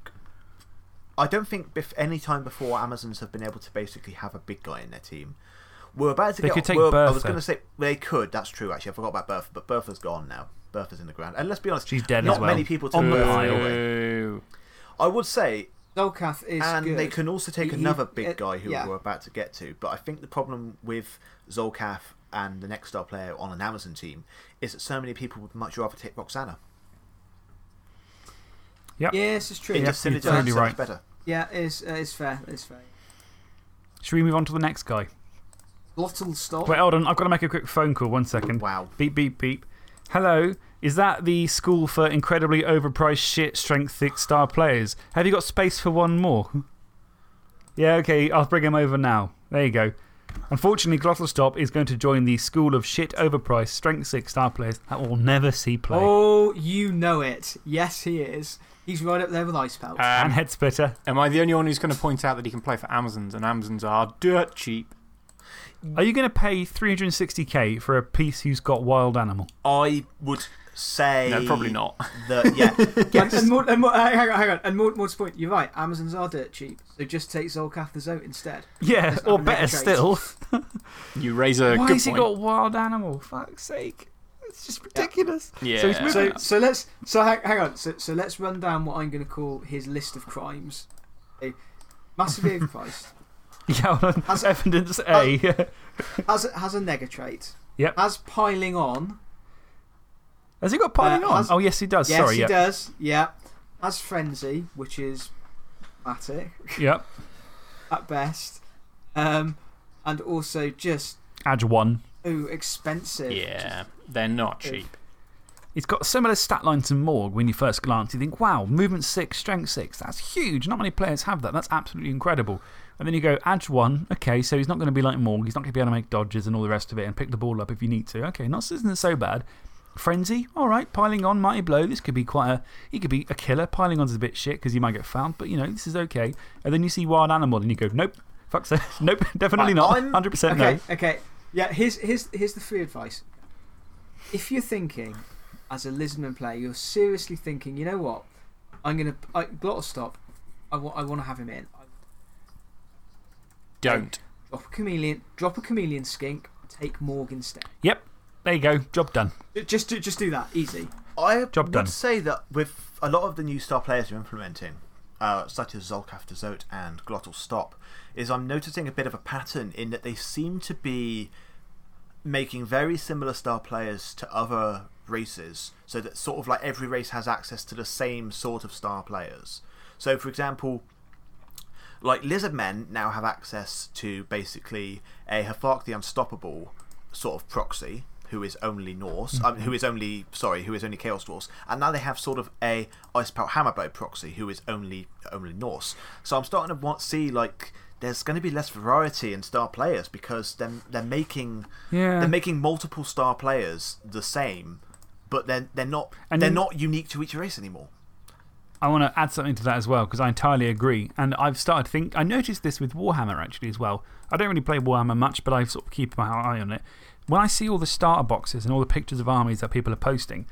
I don't think bef- any time before Amazons have been able to basically have a big guy in their team. We're about to They get. could take we're- I was going to say they could. That's true. Actually, I forgot about Bertha, but Bertha's gone now. Bertha's in the ground, and let's be honest, She's dead not as well. many people On took the Bertha pile. away. Ooh. I would say Zolcath is and good. they can also take He- he- another big it- guy who yeah. we're about to get to. But I think the problem with Zolcath and the next star player on an Amazon team is that so many people would much rather take Roxanna. Yep. Yes, it's true. It Yep, just you're synergizes totally right. better. Yeah, it is, it is fair. It's fair. Should we move on to the next guy? Glotl Stop. Wait, hold on. I've got to make a quick phone call. One second. Wow. Beep, beep, beep. Hello. Is that the school for incredibly overpriced shit strength thick star players? Have you got space for one more? Yeah, okay. I'll bring him over now. There you go. Unfortunately, Glotl Stop is going to join the school of shit overpriced strength six star players that will never see play. Oh, you know it. Yes, he is. He's right up there with Ice Pelt. and Um, head splitter. am I the only one who's going to point out that he can play for Amazons, and Amazons are dirt cheap? Are you going to pay 360k for a piece who's got wild animal? I would say. No, probably not. That, yeah. [laughs] and, and more, and more, uh, hang on, hang on. And more, more to the point, you're right. Amazons are dirt cheap. So just take Zolcath the Zoat instead. Yeah, That's or better still. [laughs] You raise a Why good has he point. got wild animal? Fuck's sake. It's just ridiculous. Yeah. So he's moving So, up. so let's so hang, hang on. So, so let's run down what I'm going to call his list of crimes. Okay. Massively overpriced. [laughs] Yeah, hold on. Has- evidence A. Has a, has a nega trait. Yep. Has piling on. Has he got piling Uh, on? has- oh, yes, he does. Yes, Sorry, he yep. does. Yeah. Has frenzy, which is matic Yep. [laughs] at best. Um, and also just Edge 1. ooh expensive. Yeah, they're not Just- cheap. It's got similar stat lines to Morg when you first glance. You think, wow, movement 6, strength 6. That's huge. Not many players have that. That's absolutely incredible. And then you go, Edge 1. Okay, so he's not going to be like Morg. He's not going to be able to make dodges and all the rest of it and pick the ball up if you need to. Okay, not isn't so bad. Frenzy, all right. Piling on, mighty blow. This could be quite a. He could be a killer. Piling on's a bit shit because you might get found, but you know, this is okay. And then you see Wild Animal and you go, nope. Fuck so. [laughs] Nope, [laughs] definitely not. I'm- 100% no. Okay, okay. Yeah, here's, here's, here's the free advice. If you're thinking, as a Lizmen player, you're seriously thinking, you know what? I'm going to. Glotl Stop. I want, I want to have him in. Don't. Drop a chameleon, drop a chameleon skink, take Morg instead. Yep, there you go. Job done. Just do, just do that. Easy. I Job would done. say that with a lot of the new star players you're implementing, uh, such as Zolcath Zoat and Glotl Stop, is I'm noticing a bit of a pattern in that they seem to be making very similar star players to other races, so that sort of like every race has access to the same sort of star players. So, for example, like Lizardmen now have access to basically a Hthark the Unstoppable sort of proxy, who is only Norse, um, who is only sorry, who is only Chaos Dwarfs, and now they have sort of a Icepelt Hammerblow proxy, who is only only Norse. So I'm starting to want see like there's going to be less variety in star players because they're they're making Yeah. they're making multiple star players the same but they're, they're, not, And they're not unique to each race anymore. I want to add something to that as well because I entirely agree. And I've started to think, I noticed this with Warhammer actually as well. I don't really play Warhammer much, but I sort of keep my eye on it. When I see all the starter boxes and all the pictures of armies that people are posting,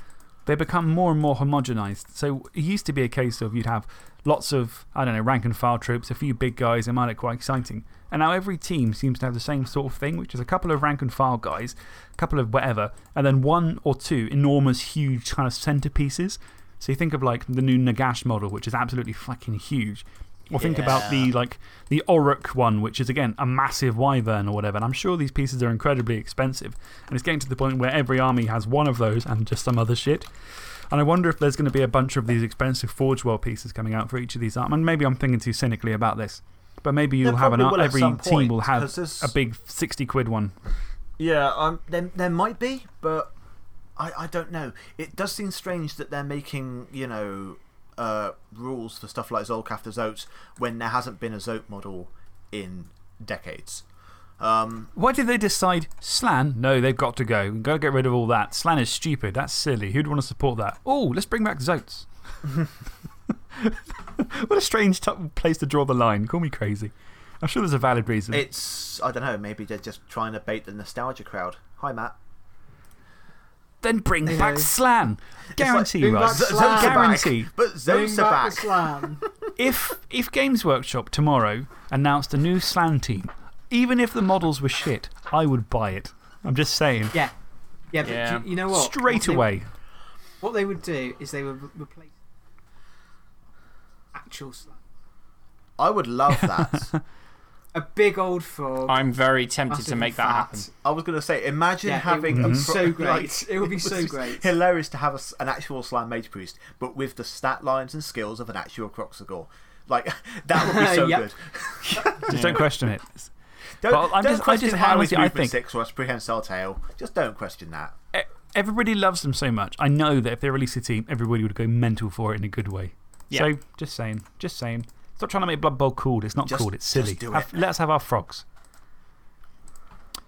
they become more and more homogenized. So it used to be a case of you'd have lots of, I don't know, rank and file troops, a few big guys, they might look quite exciting. And now every team seems to have the same sort of thing, which is a couple of rank and file guys, a couple of whatever, and then one or two enormous, huge kind of centerpieces. So you think of like the new Nagash model, which is absolutely fucking huge. Or think about the, like, the Orruk one, which is again a massive wyvern or whatever. And I'm sure these pieces are incredibly expensive. And it's getting to the point where every army has one of those and just some other shit. And I wonder if there's going to be a bunch of these expensive Forge World pieces coming out for each of these armies. And maybe I'm thinking too cynically about this. But maybe you'll There have an, will every some team will have a big 60 quid one. Yeah, um, there, there might be, but I, I don't know. It does seem strange that they're making, you know, uh, rules for stuff like Zolk after Zoats when there hasn't been a Zoat model in decades. Um, Why did they decide Slann? No, they've got to go. We've got to get rid of all that. Slann is stupid. That's silly. Who'd want to support that? Oh, let's bring back Zoats. [laughs] what a strange place to draw the line. Call me crazy. I'm sure there's a valid reason. it's, I don't know, maybe they're just trying to bait the nostalgia crowd. Hi, Matt. Then bring Hey, back hey. Slann. Guarantee, bring right? back Slann. Guarantee. back, but Bring Zoats are back back. the Slann. [laughs] if, if Games Workshop tomorrow announced a new Slann team, even if the models were shit, I would buy it. I'm just saying. yeah. Yeah, but Yeah. You, you know what? Straight What they- away. What they would do is they would replace actual Slann. [laughs] I would love that. [laughs] A big old frog. I'm very tempted to make that happen. I was going to say, imagine Yeah, it having would a be so great. like, It would be was so great. Hilarious to have a s an actual Slann Mage Priest, but with the stat lines and skills of an actual Kroxigor. Like, [laughs] that would be [laughs] so Yep. good. Just don't question it. [laughs] Don't, But I'm don't just- I question just- how honestly, his I movement think- 6 was prehensile tail. Just don't question that. Everybody loves them so much. I know that if they release a team, everybody would go mental for it in a good way. Yeah. So, just saying. Just saying. Stop trying to make Blood Bowl cool. It's not Just- cool. It's silly. just do Have- let's have our frogs.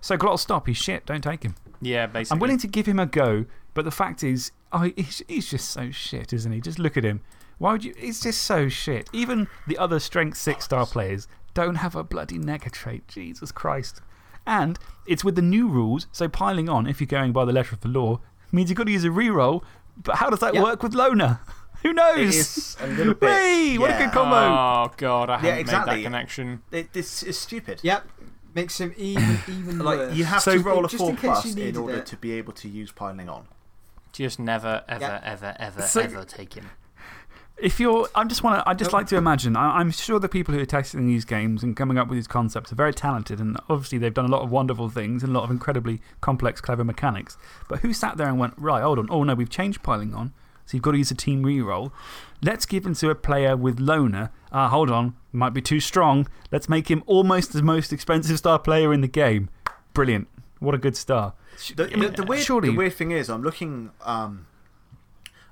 So, Glotl Stop. He's shit. Don't take him. Yeah, basically. I'm willing to give him a go, but the fact is, oh, he's, he's just so shit, isn't he? Just look at him. Why would you? He's just so shit. Even the other strength six star players don't have a bloody nega trait. Jesus Christ. And it's with the new rules, so piling on, if you're going by the letter of the law, means you've got to use a reroll. But how does that Yep. work with Loner? [laughs] Who knows? It is a little bit. Hey, what a good combo. Oh, God, I haven't exactly. made that connection. It, this is stupid. Yep. Makes him even, [laughs] even Like, worse. you have So- to roll a 4 plus you in needed order it. to be able to use piling on. Just never, ever, Yeah. ever, ever, So- ever take him. If you're, I just want to, I just like to imagine, I, I'm sure the people who are testing these games and coming up with these concepts are very talented, and obviously they've done a lot of wonderful things and a lot of incredibly complex, clever mechanics. But who sat there and went, right, hold on, oh no, we've changed piling on, so you've got to use a team reroll. Let's give him to a player with loner. Ah, hold on, might be too strong. Let's make him almost the most expensive star player in the game. Brilliant. What a good star. The, I mean, the, the weird, surely- the weird thing is, I'm looking, um,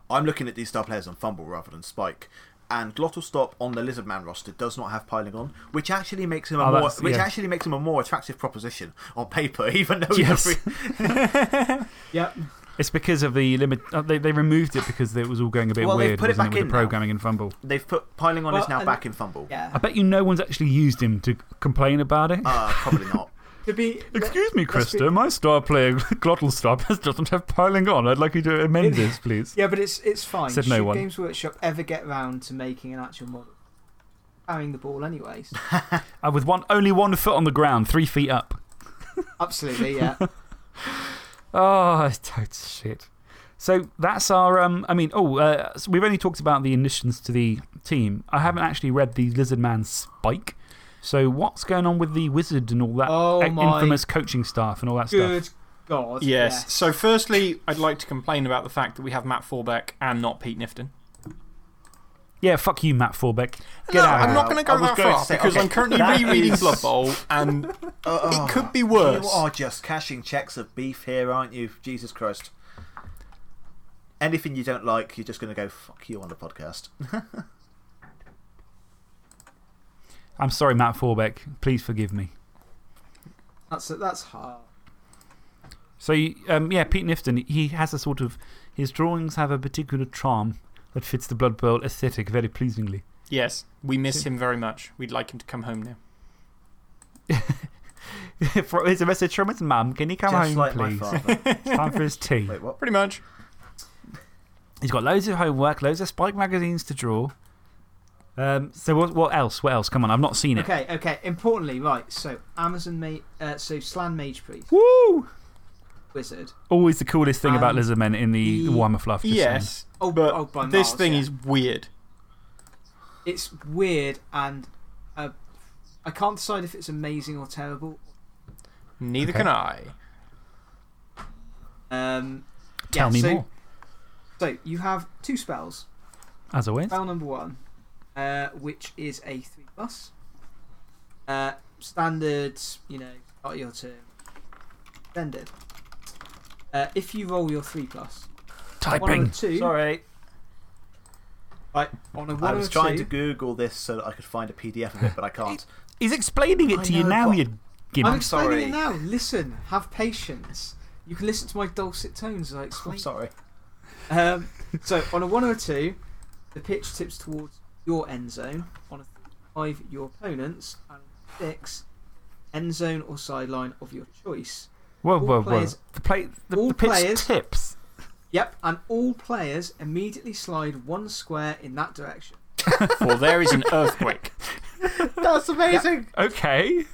I'm looking at these star players on FUMBBL rather than Spike. And Glotl Stop on the Lizardman roster does not have piling on, which actually makes him a Oh, more, which yeah. actually makes him a more attractive proposition on paper, [laughs] even though Yes. he's a free, [laughs] Yep. It's because of the limit. Uh, they, they removed it because it was all going a bit Well, they've weird put it back with in the now. programming in FUMBBL. they've put piling on Well, is now back in FUMBBL. Yeah. I bet you no one's actually used him to complain about it. Uh, probably not. [laughs] [laughs] To be, Excuse me, let's be- Christer. My star player, [laughs] Glotl Stop, doesn't have piling on. I'd like you to amend this, please. Yeah, but it's, it's fine. Said no Should one. Games Workshop ever get round to making an actual model? Carrying the ball, anyways. Uh, with one, only one foot on the ground, three feet up. Absolutely, yeah. Oh, [laughs] it's total shit. So that's our. Um, I mean, oh, uh, so we've only talked about the additions to the team. I haven't actually read the Lizard Man Spike. So what's going on with the wizard and all that Oh infamous coaching staff and all that stuff? Good God. Yes. So, firstly, I'd like to complain about the fact that we have Matt Forbeck and not Pete Knifton. Yeah, fuck you, Matt Forbeck. Get no, out I'm not going to go that going far because okay, I'm currently that rereading is- Blood Bowl [laughs] and Uh, it could be worse. You are just cashing checks of beef here, aren't you? Jesus Christ. Anything you don't like, you're just going to go, fuck you on the podcast. [laughs] I'm sorry, Matt Forbeck. Please forgive me. That's, that's hard. So, um, yeah, Pete Knifton, he has a sort of. His drawings have a particular charm that fits the Blood Bowl aesthetic very pleasingly. Yes, we miss him very much. We'd like him to come home now. [laughs] Here's a message from his mum. Can he come Just home, like please? [laughs] It's time for his tea. Wait, what? Pretty much. He's got loads of homework, loads of Spike magazines to draw. Um, so, what, what else? What else? Come on, I've not seen it. Okay, okay. Importantly, right. So, Amazon made. Uh, so, Slann Mage Priest, Woo! Wizard. Always the coolest thing about lizard men in the, the- Warhammer Fluff. Yes, Oh, but oh, by this miles, thing yeah. is weird. It's weird and uh, I can't decide if it's amazing or terrible. Neither Okay. can I. Um, Tell yeah, me so, more. So, you have two spells. As always. Spell number one, uh, which is a 3 plus. Uh, standard, you know, start your turn. Extended. Uh, if you roll your 3 plus, one or Typing. two, Sorry. right, on a one I was trying two, to Google this so that I could find a PDF of it, but I [laughs] can't. He's explaining it I to you now, you gimp. I'm I'm explaining sorry. it now. Listen, have patience. You can listen to my dulcet tones as I explain. I'm sorry. Um, so on a one or a two, the pitch tips towards your end zone. On a five, your opponent's. And six, end zone or sideline of your choice. Whoa, all whoa, whoa. The, play, the, all the pitch players- tips. Yep, and all players immediately slide one square in that direction. [laughs] For there is an earthquake. [laughs] That's amazing. Okay.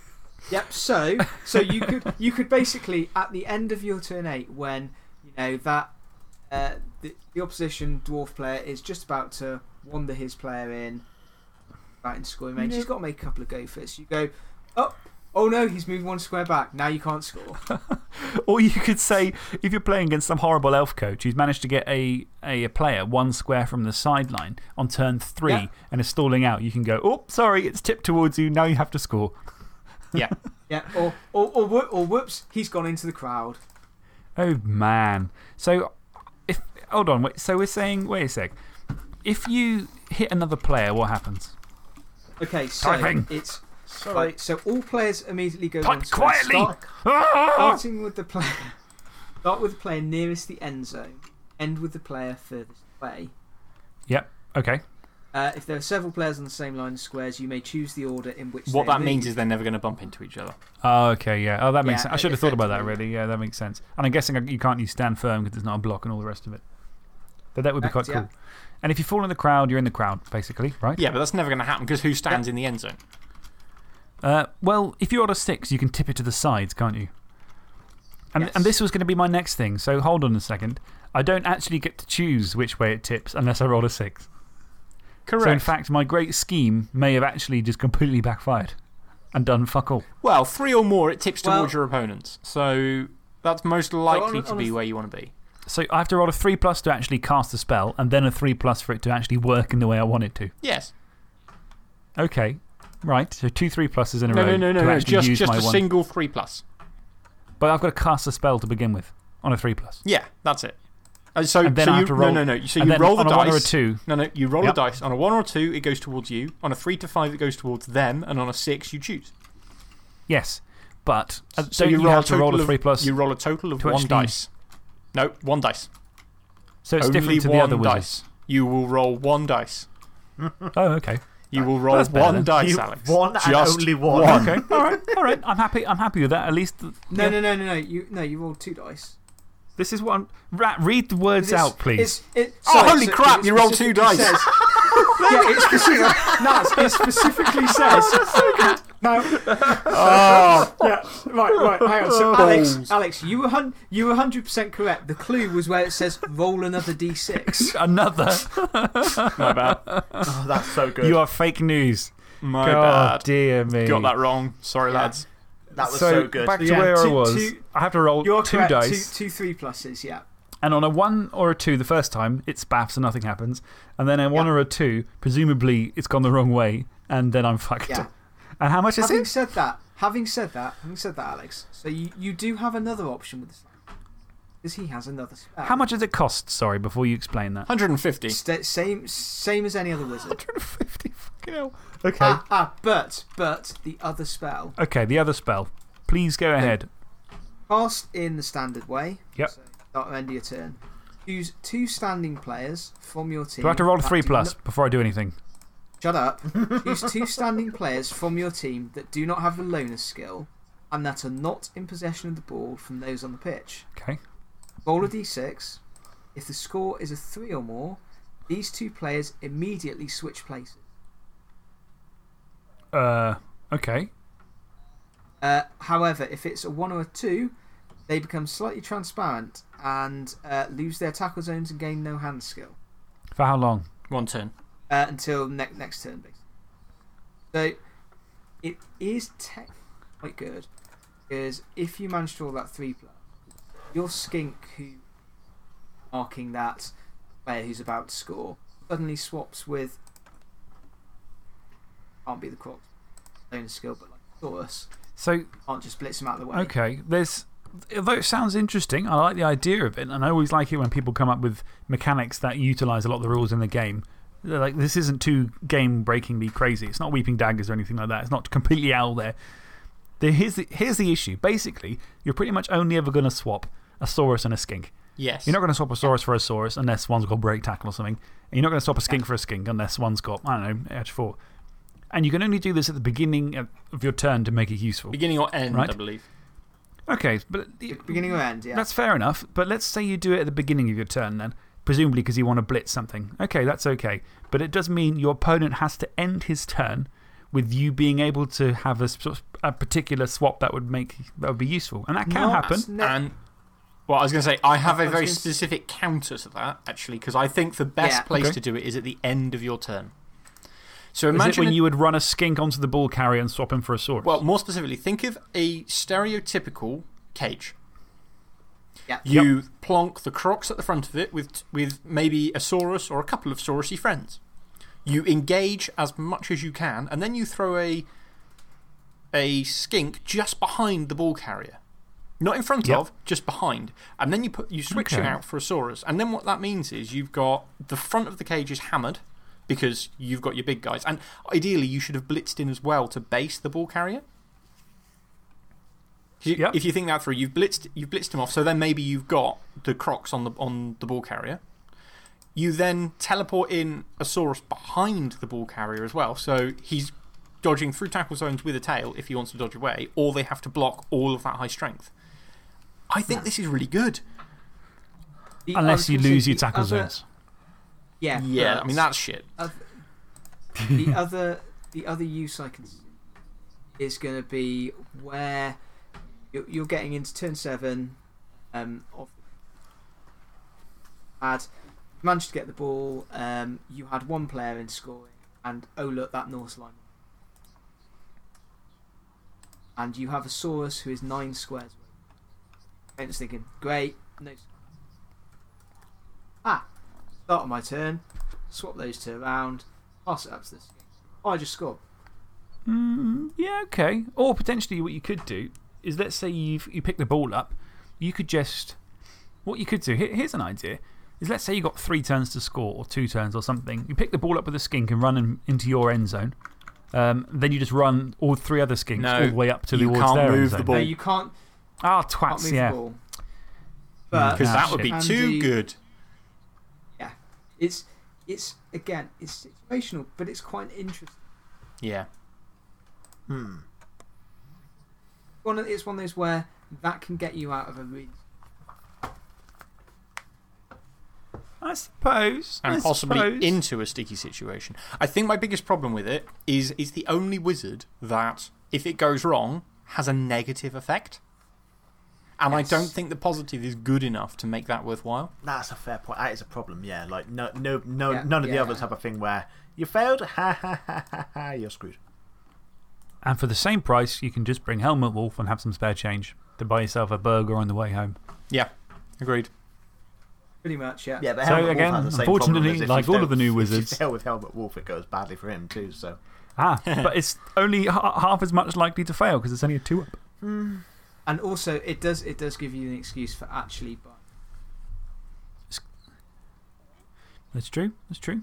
Yep. So, so you could you could basically at the end of your turn eight, when you know that uh, the, the opposition dwarf player is just about to wander his player in, right in scoring range. He's got to make a couple of go fits. You go, oh, oh no, he's moved one square back. Now you can't score. [laughs] Or you could say, if you're playing against some horrible elf coach who's managed to get a, a, a player one square from the sideline on turn three Yeah. and is stalling out, you can go, oh, sorry, it's tipped towards you. Now you have to score. [laughs] Yeah. yeah. Or or or, or whoops, he's gone into the crowd. Oh, man. So, if. Hold on. Wait, so we're saying, wait a sec. If you hit another player, what happens? Okay, so Typing. it's Sorry. right. So all players immediately go Type one square. quietly! Start- Ah! Starting with the player, start with the player nearest the end zone. End with the player furthest away. Yep. Okay. Uh, if there are several players on the same line of squares, you may choose the order in which. What they that means is they're never going to bump into each other. Oh, okay, yeah. Oh, that makes Yeah, sense. I should have thought about that effectively. really. Yeah, that makes sense. And I'm guessing you can't use stand firm because there's not a block and all the rest of it. But that would be quite Correct, cool. And if you fall in the crowd, you're in the crowd, basically, right? Yeah, but that's never going to happen because who stands in the end zone? Uh, well, if you're on a six, you can tip it to the sides, can't you? And, Yes. and this was going to be my next thing, so hold on a second. I don't actually get to choose which way it tips unless I roll a six. Correct. So, in fact, my great scheme may have actually just completely backfired and done fuck all. well, three or more, it tips Well- towards your opponents. So that's most likely on to a- be where you want to be. So, I have to roll a three plus to actually cast the spell, and then a three plus for it to actually work in the way I want it to. Yes. Okay. Right. So, two three pluses in a No, row. no, no, no, no. Just, just a one. single three plus. But I've got to cast a spell to begin with on a three plus. Yeah, that's it. Uh, so, And then so I you, have to roll- No, no, no. So you roll the on a dice. one or a two. No, no. You roll Yep. a dice. On a one or a two, it goes towards you. On a three to five, it goes towards them. And on a six, you choose. Yes. But uh, So you you, roll have to roll a of- three plus. You roll a total of to one dice. No, one dice. so it's Only different to the other dice. You will roll one dice. Oh, okay. You will roll one then. dice, You- Alex. one and Just only one. one. Okay. all right. All right. I'm happy. I'm happy with that. At least. No, yeah. no, no, no, no. You no, you rolled two dice. This is what I'm. Ra read the words It's- out, please. It's, it, Oh, sorry, holy so crap, you rolled two dice. Says, [laughs] yeah, it specifically, [laughs] Naz, it specifically oh, says. Now, Oh, [laughs] ah. yeah, right, right, hang on. So. Alex, Balls. Alex, you were, hun- you were 100% correct. The clue was where it says roll another d6. [laughs] Another. my bad. [laughs] Oh, that's so good. You are fake news. My God bad. dear me. Got that wrong. Sorry, Yeah. lads. that was so, good. Back to Yeah, where I was. two- I have to roll You're two correct. dice. Two, two three pluses, yeah. And on a one or a two the first time, it spaffs and nothing happens. And then a one Yeah. or a two, presumably it's gone the wrong way, and then I'm fucked. Yeah. And how much is Having it? said that, having said that, having said that, Alex, so you, you do have another option with this. Because he has another spell. How much does it cost? Sorry, before you explain that. 150. Sta same, same as any other wizard. 150 [laughs] fucking hell. Okay. Ah, ah, but, but the other spell. Okay, the other spell. Please go ahead. Cast in the standard way. Yep. So start and end of your turn. Choose two standing players from your team. Do I have to roll a 3 plus before I do anything? Shut up. Choose two standing players from your team that do not have the loner skill and that are not in possession of the ball from those on the pitch. Okay. Roll a d6. If the score is a 3 or more, these two players immediately switch places. Uh, okay. Uh, however, if it's a 1 or a 2, they become slightly transparent and uh, lose their tackle zones and gain no hand skill For how long? One turn. Uh, until ne next turn, basically. So it is tech quite good because if you manage to roll that 3 plus, your skink who marking that player who's about to score suddenly swaps with. Can't be the croc loner skill, but like Saurus. So, Can't just blitz him out of the way. okay, there's. Although it sounds interesting, I like the idea of it, and I always like it when people come up with mechanics that utilize a lot of the rules in the game. They're Like, this isn't too game breakingly crazy. It's not Weeping Daggers or anything like that. It's not completely out there. The, here's, the, here's the issue. Basically, you're pretty much only ever going to swap a Saurus and a Skink. Yes. You're not going to swap a Saurus for a Saurus unless one's got break tackle or something. And you're not going to swap a Skink for a Skink unless one's got, I don't know, Edge 4. And you can only do this at the beginning of of your turn to make it useful. Beginning or end, Right. I believe. Okay, but Beginning or end, yeah. that's fair enough. But let's say you do it at the beginning of your turn then, presumably because you want to blitz something. Okay, that's okay. But it does mean your opponent has to end his turn with you being able to have a, a particular swap that would, make, that would be useful. And that can No, happen. And, well, I was going to say, I have I a was very specific counter to that, actually, because I think the best Yeah. place Okay. to do it is at the end of your turn. So imagine. when you would run a skink onto the ball carrier and swap him for a sword. well, more specifically, think of a stereotypical cage. Yeah. You plonk the crocs at the front of it with, with maybe a Saurus or a couple of Saurusy friends. You engage as much as you can, and then you throw a, a skink just behind the ball carrier. Not in front Yep. of, just behind. And then you, put, you switch him Okay. out for a Saurus. And then what that means is you've got the front of the cage is hammered because you've got your big guys. And ideally, you should have blitzed in as well to base the ball carrier. You- Yep. If you think that through, you've blitzed, you've blitzed him off, so then maybe you've got the crocs on the, on the ball carrier. You then teleport in a Saurus behind the ball carrier as well, so he's dodging through tackle zones with a tail if he wants to dodge away, or they have to block all of that high strength. I think this is really good. The- Unless you lose your tackle other- zones. Yeah, Yeah, I mean, that's shit. oth- the, other, the other use I can see is going to be where you're, you're getting into turn seven um, of. Had managed to get the ball, um, you had one player in scoring, and oh, look, that North line. And you have a Saurus who is nine squares away. And it's thinking, great, no. Ah, start of my turn, swap those two around, pass it up to this. Oh, I just scored. Mm, yeah, okay. Or potentially, what you could do is let's say you've, you pick the ball up, you could just. What you could do, here- here's an idea, is let's say you've got three turns to score or two turns or something. You pick the ball up with a skink and run in, into your end zone. Um, then you just run all three other skinks No, all the way up to you can't their move the ball. No, you can't, Ah, can't twats, move yeah. the ball. Because Ah, that would be too Andy- good. yeah, it's, it's again, it's situational, but it's quite interesting. Yeah. Hmm. One of, it's one of those where that can get you out of a really. I suppose. and I possibly suppose. into a sticky situation. I think my biggest problem with it is it's the only wizard that, if it goes wrong, has a negative effect. And I don't think the positive is good enough to make that worthwhile. That's a fair point. That is a problem, yeah. Like, no, no, no, Yeah, none of the yeah. others have a thing where you failed, ha ha ha ha ha, you're screwed. And for the same price, you can just bring Helmut Wulf and have some spare change to buy yourself a burger on the way home. Yeah, agreed. Pretty much, yeah. Yeah, but So Helmut Wulf again, has the same unfortunately, problem as if you like all of the new if wizards- you fail with Helmut Wulf, it goes badly for him too, so. Ah, but it's only ha half as much likely to fail because it's only a two up. And also, it does, it does give you an excuse for actually buying. That's true. That's true.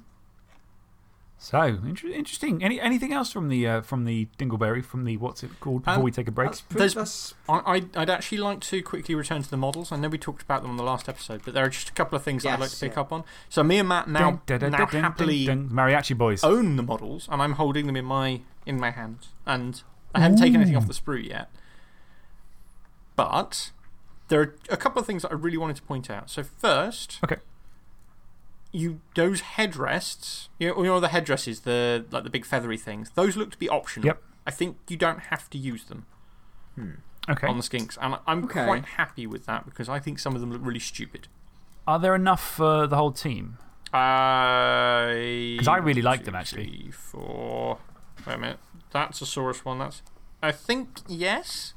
So, inter interesting. Any, anything else from the, uh, from the Dingleberry, from the what's it called, before Um, we take a break? That's, that's I, I'd, I'd actually like to quickly return to the models. I know we talked about them on the last episode, but there are just a couple of things that I'd like to Yes, pick yeah. up on. So, me and Matt now, Dun, dun, dun, now dun, dun, happily dun, dun. Mariachi Boys. own the models, and I'm holding them in my, in my hands. And I haven't taken anything off the sprue yet. But there are a couple of things that I really wanted to point out. So, first, Okay. You those headrests, you know, you know the headdresses, the like the big feathery things. Those look to be optional. Yep. I think you don't have to use them hmm. Okay. on the skinks, and I'm Okay. quite happy with that because I think some of them look really stupid. Are there enough for the whole team? I 'Cause I really like them, actually. three, four. Wait a minute. That's a Saurus one. That's. I think yes.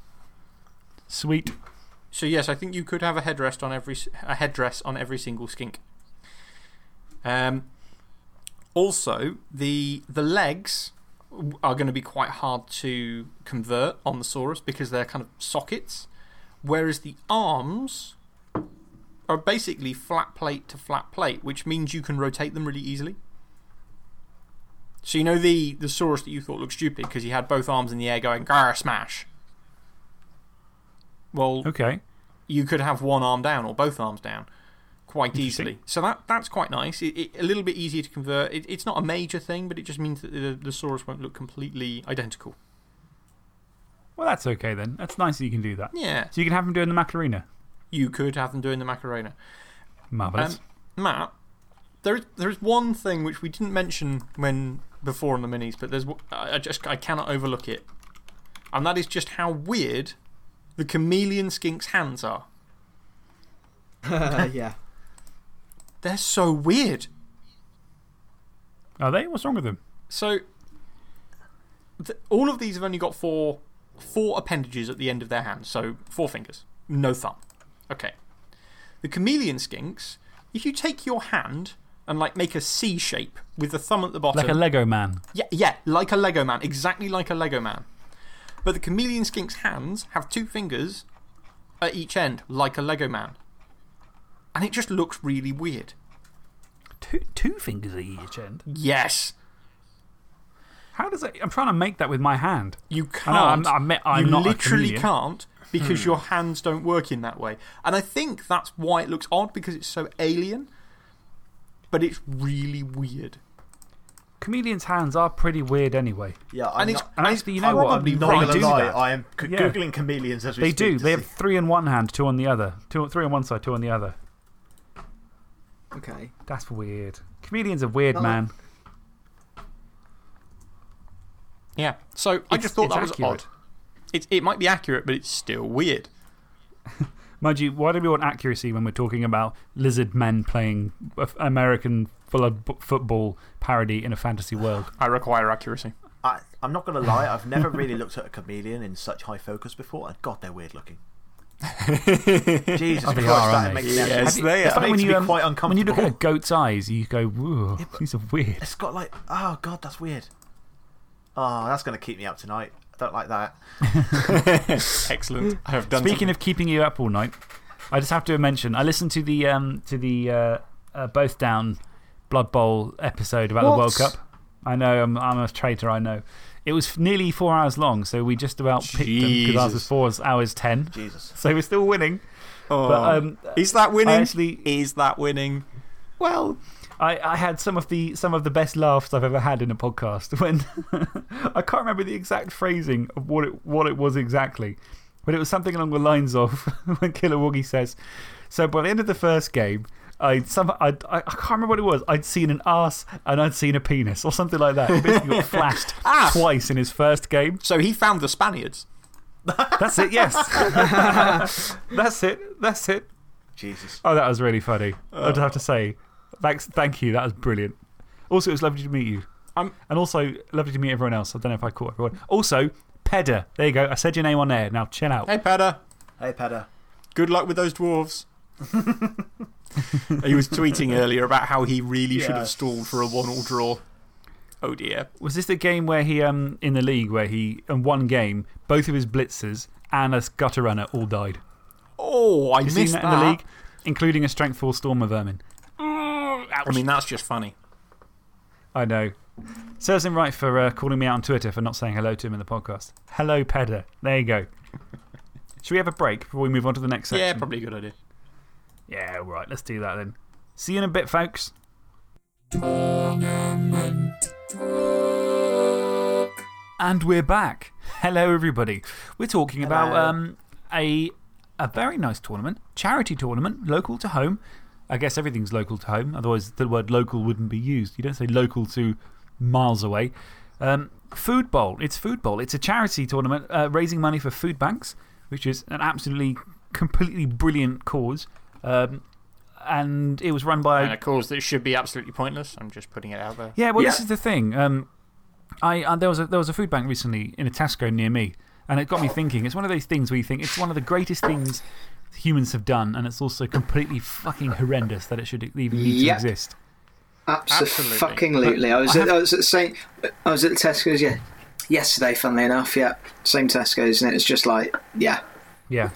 Sweet. So yes, I think you could have a headrest on every a headdress on every single skink. Um, also, the the legs are going to be quite hard to convert on the Saurus because they're kind of sockets, whereas the arms are basically flat plate to flat plate, which means you can rotate them really easily. So you know the the Saurus that you thought looked stupid because he had both arms in the air going gar smash. Well, Okay. you could have one arm down or both arms down quite easily. So that, that's quite nice. It, it, a little bit easier to convert. It, it's not a major thing, but it just means that the, the Saurus won't look completely identical. Well, that's okay then. That's nice that you can do that. Yeah. So you can have them doing the Macarena. You could have them doing the Macarena. Marvellous. Um, Matt, there is, there is one thing which we didn't mention when before on the minis, but there's, I I just I cannot overlook it. And that is just how weird the chameleon skink's hands are. [laughs] yeah. They're so weird. Are they? What's wrong with them? So, th all of these have only got four, four appendages at the end of their hands. So, four fingers, no thumb. Okay. The chameleon skinks, if you take your hand and like make a C shape with the thumb at the bottom. Like a Lego man. Yeah, yeah, like a Lego man. Exactly like a Lego man. But the chameleon skink's hands have two fingers at each end, like a Lego man. And it just looks really weird. Two, two fingers at each end. Yes. How does it? I'm trying to make that with my hand. You I know, I'm- can't. I'm- I'm you not literally chameleon. can't because hmm. your hands don't work in that way. And I think that's why it looks odd because it's so alien. But it's really weird. Chameleon's hands are pretty weird anyway. Yeah, I'm And it's- not, And actually, you know what? probably They not going to do lie. that. I am Yeah. googling chameleons as we They speak do. to They have three in one hand, two on the other. Two, three on one side, two on the other. Okay. That's weird. Chameleon's a weird Not man. Yeah. So I It's- just thought it's that was accurate. odd. It, it might be accurate, but it's still weird. [laughs] Mind you, why do we want accuracy when we're talking about lizard men playing American full football parody in a fantasy world? I require accuracy. I, I'm not going to lie, I've never really looked at a chameleon in such high focus before, and God, they're weird looking. [laughs] Jesus Christ, are, that aren't they? makes Yes, them- Have you- they it's are. like when Makes you, me um, quite when you look at a goat's eyes, you go, whoa, these are weird. It's got like, oh God, that's weird. Oh, that's going to keep me up tonight. I don't like that. [laughs] Excellent. I have done Speaking of keeping you up all night, I just have to mention I listened to the, um, to the uh, uh, Both Down Blood Bowl episode about the World Cup. I know, I'm, I'm a traitor, I know. It was nearly four hours long, so we just about picked them because ours was four hours ten. Jesus. [laughs] So we're still winning. Oh. But, um, is that winning? I actually, is that winning? well, I, I had some of, the, some of the best laughs I've ever had in a podcast [laughs] when I can't remember the exact phrasing of what it, what it was exactly, but it was something along the lines of [laughs] when Killer Woogie says, So by the end of the first game, I, some, I, I, I can't remember what it was. I'd seen an ass and I'd seen a penis or something like that. It basically got [laughs] flashed Ass. twice in his first game. So he found the Spaniards. That's it, yes. [laughs] That's it. That's it. Jesus. Oh, that was really funny. I'd have to say. Thanks, thank you. That was brilliant. Also, it was lovely to meet you. Um, and also, lovely to meet everyone else. I don't know if I caught everyone. Also, Peda. There you go. I said your name on air. Now, chill out. Hey, Peda. Hey, Pedder. Good luck with those dwarves. [laughs] he was tweeting earlier about how he really should have Yes. stalled for a one all draw. Oh dear. Was this the game where he, um, in the league, where he, in one game, both of his blitzers and a gutter runner all died? Oh, I You missed seen that, that. in the league? Including a strength 4 Stormer Vermin. I mean, that's just funny. I know. Serves him right for uh, calling me out on Twitter for not saying hello to him in the podcast. Hello, Pedder. There you go. Should we have a break before we move on to the next section? Yeah, probably a good idea. Yeah, right. Let's do that then. See you in a bit, folks. And we're back. Hello, everybody. We're talking about um, a, a very nice tournament, charity tournament, local to home. I guess everything's local to home, otherwise, the word local wouldn't be used. You don't say local to miles away. Um, food Bowl. It's Food Bowl. It's a charity tournament uh, raising money for food banks, which is an absolutely, completely brilliant cause. Um, and it was run by. And a cause that should be absolutely pointless. I'm just putting it out there. Yeah, well, this is the thing. Um, I, uh, there, was a, there was a food bank recently in a Tesco near me, and it got me thinking. It's one of those things where you think it's one of the greatest things humans have done, and it's also completely fucking horrendous that it should even need Yep. to exist. Absolutely. Absolutely. Fucking lootly. I was, I at, I was at Saint. I was at Tesco's yeah, yesterday, funnily enough. Yeah. Same Tesco's, and it's just like, yeah. Yeah.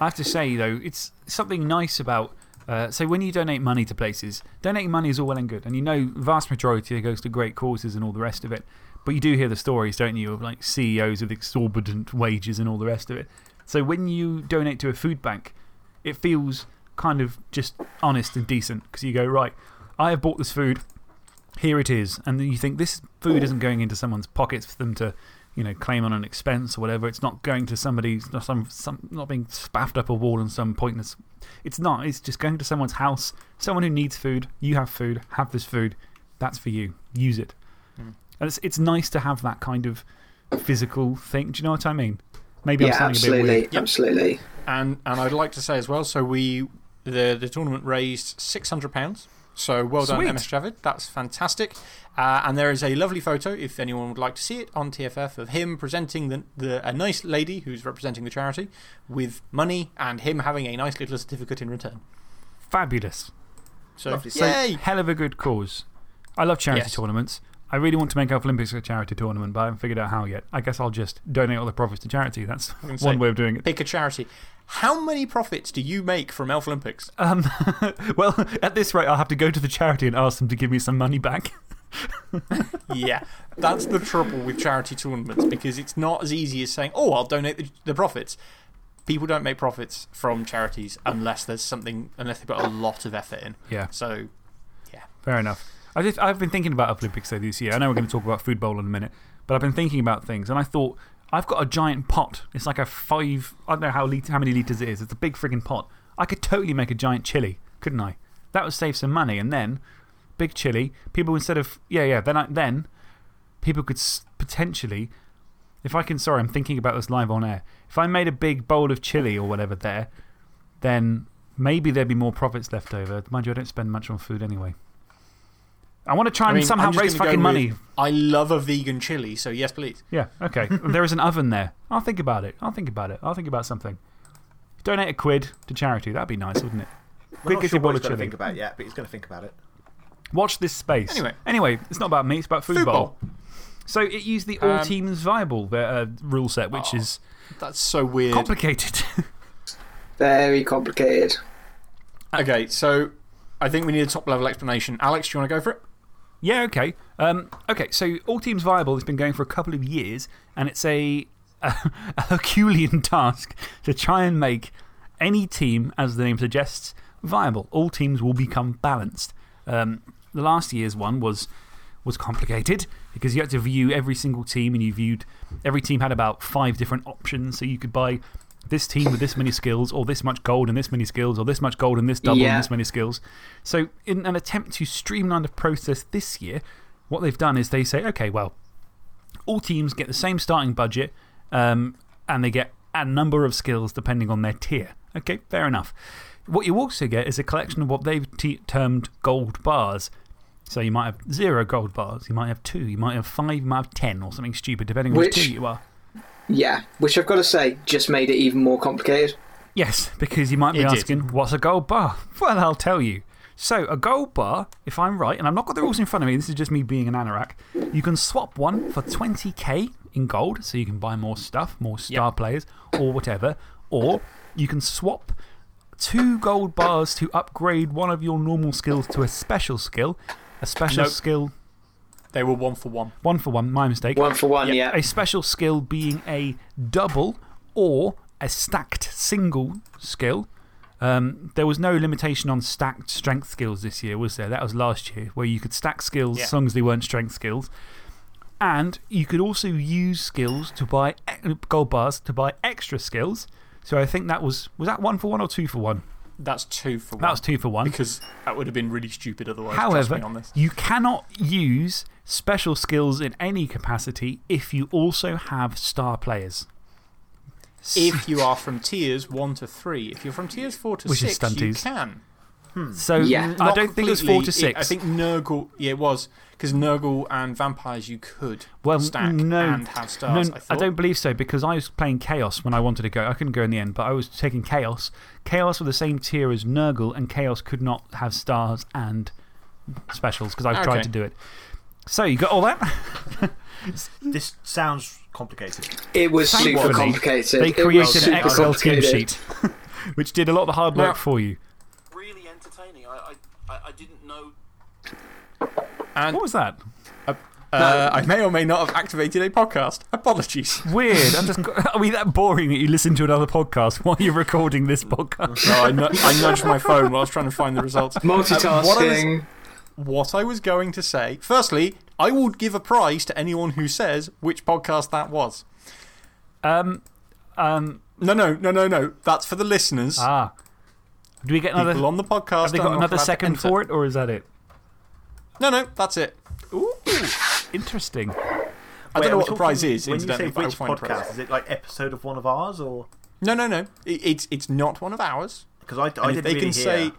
I have to say, though, it's something nice about. Uh, so, when you donate money to places, donating money is all well and good. And you know, vast majority goes to great causes and all the rest of it. But you do hear the stories, don't you, of like CEOs with exorbitant wages and all the rest of it. So, when you donate to a food bank, it feels kind of just honest and decent because you go, right, I have bought this food, here it is. And then you think this food isn't going into someone's pockets for them to you know, claim on an expense or whatever. It's not going to somebody, not, some, some, not being spaffed up a wall on some pointless. It's not. It's just going to someone's house, someone who needs food. You have food, have this food. That's for you. Use it. Hmm. And it's, it's nice to have that kind of physical thing. Do you know what I mean? Maybe yeah, I'm sounding a bit absolutely. weird. Absolutely. And, and I'd like to say as well so we, the, the tournament raised £600. So well done, Sweet. MS Javid. That's fantastic. Uh, and there is a lovely photo, if anyone would like to see it, on TFF of him presenting the, the, a nice lady who's representing the charity with money and him having a nice little certificate in return. Fabulous. So, Lovely So, yay! hell of a good cause. I love charity Yes. tournaments. I really want to make Elf Olympics a charity tournament, but I haven't figured out how yet. I guess I'll just donate all the profits to charity. That's one say- way of doing it. Pick a charity. How many profits do you make from Elf Olympics? Um, [laughs] well, at this rate, I'll have to go to the charity and ask them to give me some money back. [laughs] [laughs] yeah, that's the trouble with charity tournaments because it's not as easy as saying, oh, I'll donate the, the profits. People don't make profits from charities unless there's something, unless they put a lot of effort in. Yeah, So, yeah. fair enough. I just, I've been thinking about Olympics though this year. I know we're going to talk about food bowl in a minute, but I've been thinking about things and I thought, I've got a giant pot. It's like a five, I don't know how, lit how many litres it is. It's a big frigging pot. I could totally make a giant chili, couldn't I? That would save some money. And then, big chili, people instead of, yeah, yeah, then, I, then people could potentially, if I can, sorry, I'm thinking about this live on air. If I made a big bowl of chili or whatever there, then maybe there'd be more profits left over. Mind you, I don't spend much on food anyway. I want to try I and mean, somehow raise fucking money. with, I love a vegan chili, so yes, please. Yeah, okay. [laughs] there is an oven there. I'll think about it. I'll think about it. I'll think about something. Donate a quid to charity. That'd be nice, wouldn't it? We're Quick not sure a bowl what of he's going to think about it yet, but he's going to think about it. Watch this space. Anyway. Anyway, it's not about me, it's about Food, Food Bowl. Bowl. So it used the all Um, teams viable uh, rule set, which Oh, is That's so weird. complicated. [laughs] Very complicated. Okay, so I think we need a top level explanation. Alex, do you want to go for it? Yeah, okay. Um, okay, so All Teams Viable has been going for a couple of years, and it's a, [laughs] a, Herculean task to try and make any team, as the name suggests, viable. All teams will become balanced. Um, the last year's one was, was complicated [laughs] because you had to view every single team, and you viewed every team had about five different options. So you could buy this team with this many skills, or this much gold and this many skills, or this much gold and this double Yeah. and this many skills. So, in an attempt to streamline the process this year, what they've done is they say, okay, well, all teams get the same starting budget um, and they get a number of skills depending on their tier. Okay, fair enough. What you also get is a collection of what they've termed gold bars. So you might have zero gold bars, you might have two, you might have five, you might have ten, or something stupid, depending on which Which- tier you are. Yeah, which I've got to say just made it even more complicated. Yes, because you might be It did. asking, what's a gold bar? Well, I'll tell you. So, a gold bar, if I'm right, and I've not got the rules in front of me, this is just me being an anorak, you can swap one for 20k in gold, so you can buy more stuff, more star players, or whatever. Or you can swap two gold bars to upgrade one of your normal skills to a special skill. A special Nope. skill. They were one for one. One for one, my mistake. One for one, yeah. A special skill being a double or a stacked single skill. Um, there was no limitation on stacked strength skills this year, was there? That was last year, where you could stack skills Yeah. as long as they weren't strength skills. And you could also use skills to buy e- gold bars to buy extra skills. So I think that was, was that one for one or two for one? That's two for one. That's two for one. Because that would have been really stupid otherwise. trust However, me on this. you cannot use special skills in any capacity if you also have star players. If you are from tiers one to three, if you're from tiers four to Which six, you stunties. Can. So Yeah. I don't think it was four to completely. six. I think Nurgle, yeah, it was. Because Nurgle and vampires you could well, stack no, and have stars. no, I, thought. don't believe so because I was playing Chaos when I wanted to go. I couldn't go in the end, but I was taking Chaos. Chaos were the same tier as Nurgle, and Chaos could not have stars and specials because I've Okay. tried to do it. So you got all that? This sounds complicated. It was super complicated. They created an Excel team sheet, [laughs] which did a lot of the hard work Now- for you. Really entertaining. I, I, I, I didn't know. And What was that? uh, I may or may not have activated a podcast. Apologies. Weird. I'm just, [laughs] are we that boring that you listen to another podcast while you're recording this podcast? No, I, nu- I nudged my phone while I was trying to find the results. [laughs] Uh, what, I was, Multitasking. what I was going to say, firstly, I would give a prize to anyone who says which podcast that was. Um, um, No, no, no, no, no. That's for the listeners. ah. Do we get another. People on the podcast. Have they got another second enter. for it, or is that it? No, no, that's it. Ooh, Interesting. I Wait, don't know we what the prize is, When you say incidentally, but I'll which find a prize. podcast, is it like episode of one of ours? or No, no, no. It, it's, it's not one of ours. Because I, I didn't if they really can hear. say.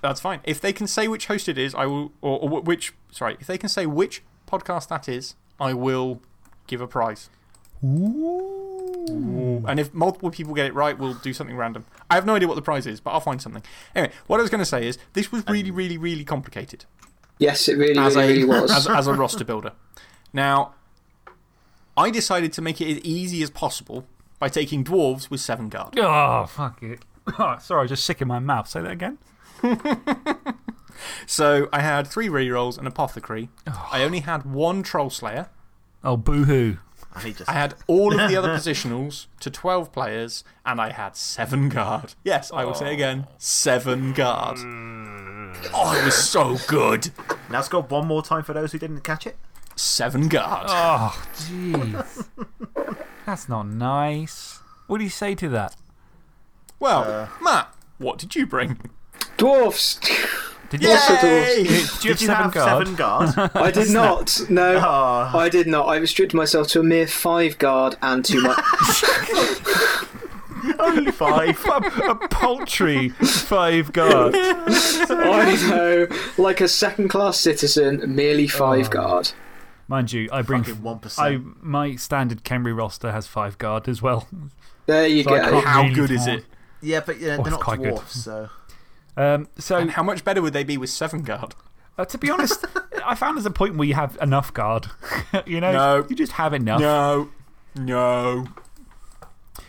That's fine. If they can say which host it is, I will. Or, or which. Sorry. If they can say which podcast that is, I will give a prize. Ooh. And if multiple people get it right, we'll do something random. I have no idea what the prize is, but I'll find something. Anyway, what I was going to say is this was um, really, really, really complicated Yes, it really, as, really, a, really was. as, as a [laughs] roster builder. Now, I decided to make it as easy as possible by taking dwarves with seven guard. Oh, fuck it. Oh, [laughs] sorry, I was just sick in my mouth. Say that again. [laughs] So I had three rerolls, and apothecary. Ah. I only had one troll slayer. Oh, boo hoo. And he just, I had [laughs] all of the other positionals to 12 players, and I had seven guard. Yes, I will say again seven guard. Mm. Oh, it was so good. now let's go one more time for those who didn't catch it. Seven guard. Oh, jeez. [laughs] That's not nice. What do you say to that? Well, uh, Matt, what did you bring? Dwarfs! Did you, Yes, it Yay! did you have you seven have guard? seven guards? [laughs] I did not. No. Ah. I did not. I restricted myself to a mere five guard and two much. [laughs] Only five. [laughs] a, a paltry five guard. I know. Like a second class citizen, merely five guard. Mind you, I bring. 1%. I, my standard Kenry roster has five guard as well. There you So go. How really good is it? Yeah, but yeah, Oh, they're it's not quite good. dwarfs, so. Um, so, And how much better would they be with seven guard? uh, to be honest, I found there's a point where you have enough guard. [laughs] you know, No. you just have enough. No. No.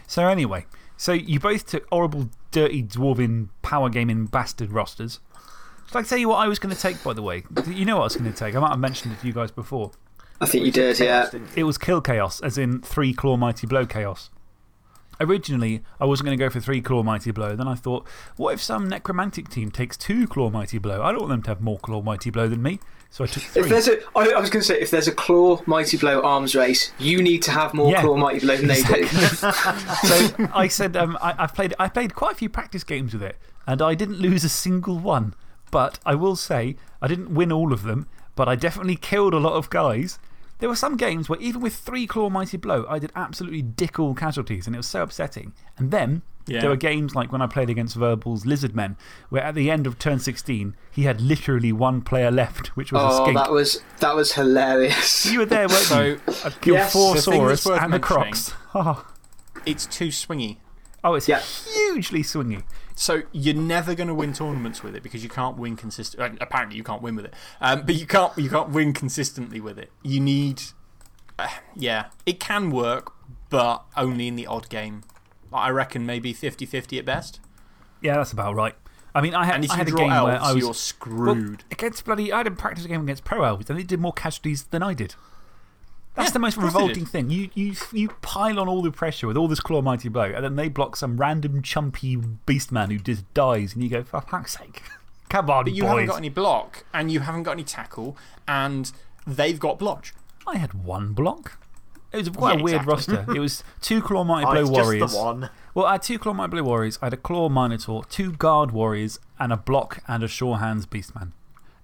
So, anyway, so you both took horrible, dirty, dwarven, power gaming bastard rosters. Shall I tell you what I was going to take, by the way? You know what I was going to take. I might have mentioned it to you guys before. I think you did, yeah. It was Kill Chaos, as in three Claw Mighty Blow Chaos. Originally, I wasn't going to go for three Claw Mighty Blow. Then I thought, what if some necromantic team takes two Claw Mighty Blow? I don't want them to have more Claw Mighty Blow than me. So I took three. If there's a, I, I was going to say, if there's a Claw Mighty Blow arms race, you need to have more Yeah. Claw Mighty Blow than they do. [laughs] so I said, um, I, I've, played, I played quite a few practice games with it, and I didn't lose a single one. But I will say, I didn't win all of them, but I definitely killed a lot of guys. There were some games where, even with three Claw Mighty Blow, I did absolutely dick all casualties, and it was so upsetting. And then Yeah. there were games like when I played against Verbal's Lizard Men, where at the end of turn 16, he had literally one player left, which was a Oh, skink. that was, that was hilarious. You were there, weren't So, you? I killed Yes. four The thing Saurus and the mentioning- Crocs. Oh, [laughs] It's too swingy. oh it's Yeah. hugely swingy. So you're never going to win tournaments with it because you can't win consistent. Apparently, you can't win with it, um, but you can't you can't win consistently with it. You need, uh, yeah, it can work, but only in the odd game. I reckon maybe 50-50 at best. Yeah, that's about right. I mean, I had, I had a game where I was. you're screwed. Against bloody. I had a practice a game against Pro Elves, and they did more casualties than I did. That's Yeah, the most of course they revolting thing. You, you, you pile on all the pressure with all this Claw Mighty Blow, and then they block some random chumpy beastman who just dies, and you go, for fuck's sake. [laughs] Come on, But you boys. haven't got any block, and you haven't got any tackle, and they've got blodge. I had one block. It was quite Yeah, a weird exactly. roster. It was [laughs] two Claw Mighty Oh, Blow Warriors. just the one. Well, I had two Claw Mighty Blow Warriors. I had a Claw Minotaur, two Guard Warriors, and a Block and a Sure Hands Beastman.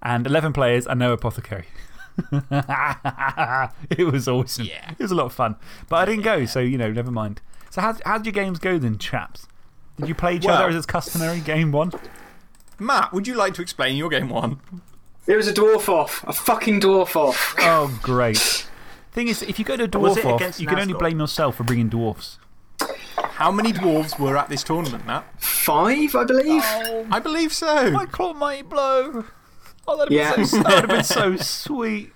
And 11 players and no Apothecary. [laughs] [laughs] it was awesome. Yeah. It was a lot of fun. But I didn't go, so, you know, never mind. So, how, how did your games go then, chaps? Did you play each Well- other as is customary, game one? Matt, would you like to explain your game one? It was a dwarf off. A fucking dwarf off. Oh, great. Thing is, if you go to a dwarf off, you can only blame yourself for bringing dwarfs. How many dwarves were at this tournament, Matt? Five, I believe. I believe so. My claw mighty blow. Oh, that'd Yeah. have, been so, that would have been so [laughs] sweet.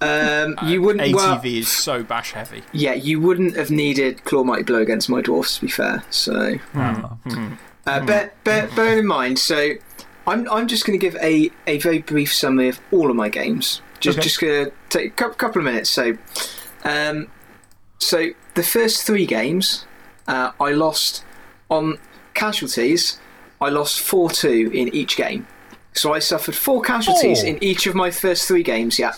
Um, you wouldn't. ATV Well, is so bash heavy. yeah, you wouldn't have needed Claw Mighty Blow against my dwarfs, to be fair. So, uh, bear, bear, bear in mind. So, I'm I'm just going to give a, a very brief summary of all of my games. Just Okay. just going to take a couple of minutes. So, um, so the first three games, uh, I lost on casualties. I lost four two in each game. So I suffered four casualties Four? in each of my first three games. Yeah.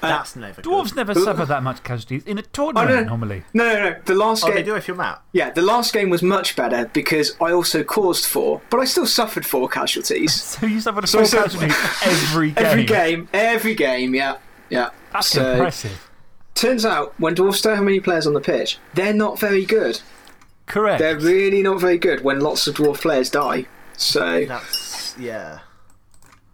Uh, That's never Dwarves good. never suffer that much casualties in a oh, tournament, no. normally. No, no, no. The last Oh, game. they do if you're Matt. Yeah, the last game was much better because I also caused four, but I still suffered four casualties. [laughs] So you suffered So- four so- casualties every [laughs] game. Every game, every game, yeah, yeah. That's so, impressive. Turns out, when Dwarves don't have many players on the pitch, they're not very good. Correct. They're really not very good when lots of Dwarf players die. So, That's, yeah.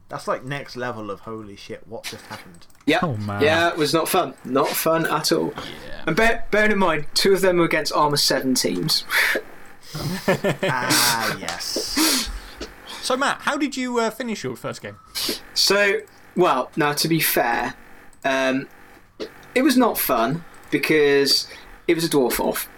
That's like next level of holy shit, what just happened? yeah, Oh, man. yeah, it was not fun. Not fun at all. Yeah. And bear, bearing in mind, two of them were against Armour 7 teams. [laughs] ah, yes. So, Matt, how did you uh, finish your first game? So, well, now to be fair, um, it was not fun because it was a dwarf off.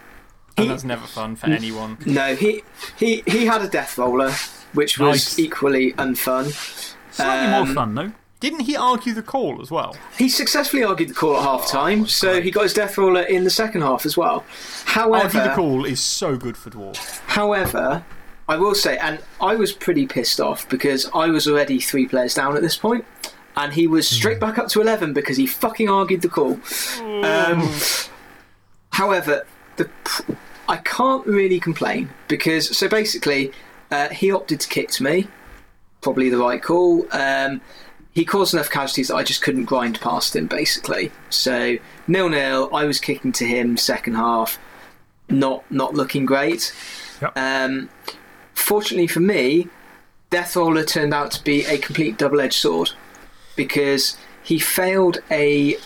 And He- that's never fun for anyone. No, he he he had a death roller, which was Nice. equally unfun. Slightly more um, fun, though. Didn't he argue the call as well? He successfully argued the call at half time, so he got his death roller in the second half as well. Argue the However, call is so good for dwarves. however, I will say, and I was pretty pissed off because I was already three players down at this point, and he was straight back up to eleven because he fucking argued the call. Um, however, the I can't really complain because so basically uh, he opted to kick to me, probably the right call. Um, he caused enough casualties that I just couldn't grind past him basically. So nil nil. I was kicking to him second half, not not looking great. Yep. Um, fortunately for me, Death Roller turned out to be a complete double edged sword because he failed a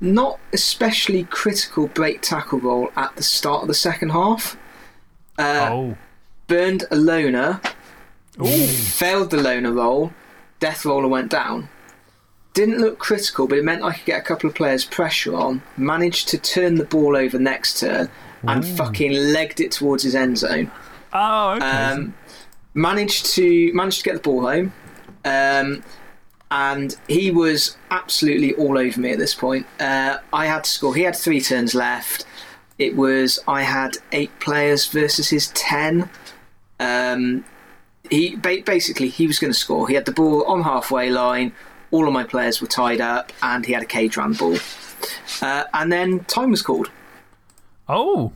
not especially critical break tackle roll at the start of the second half. Uh, oh. Burned a loner, failed the loner roll, Death Roller went down. Didn't look critical, but it meant I could get a couple of players' pressure on. Managed to turn the ball over next turn and fucking legged it towards his end zone. Oh, okay. Um, managed to managed to get the ball home, um, and he was absolutely all over me at this point. Uh, I had to score. He had three turns left. It was I had eight players versus his ten. Um, he basically he was going to score. He had the ball on halfway line. All of my players were tied up, and he had a cage round ball. Uh, and then time was called oh.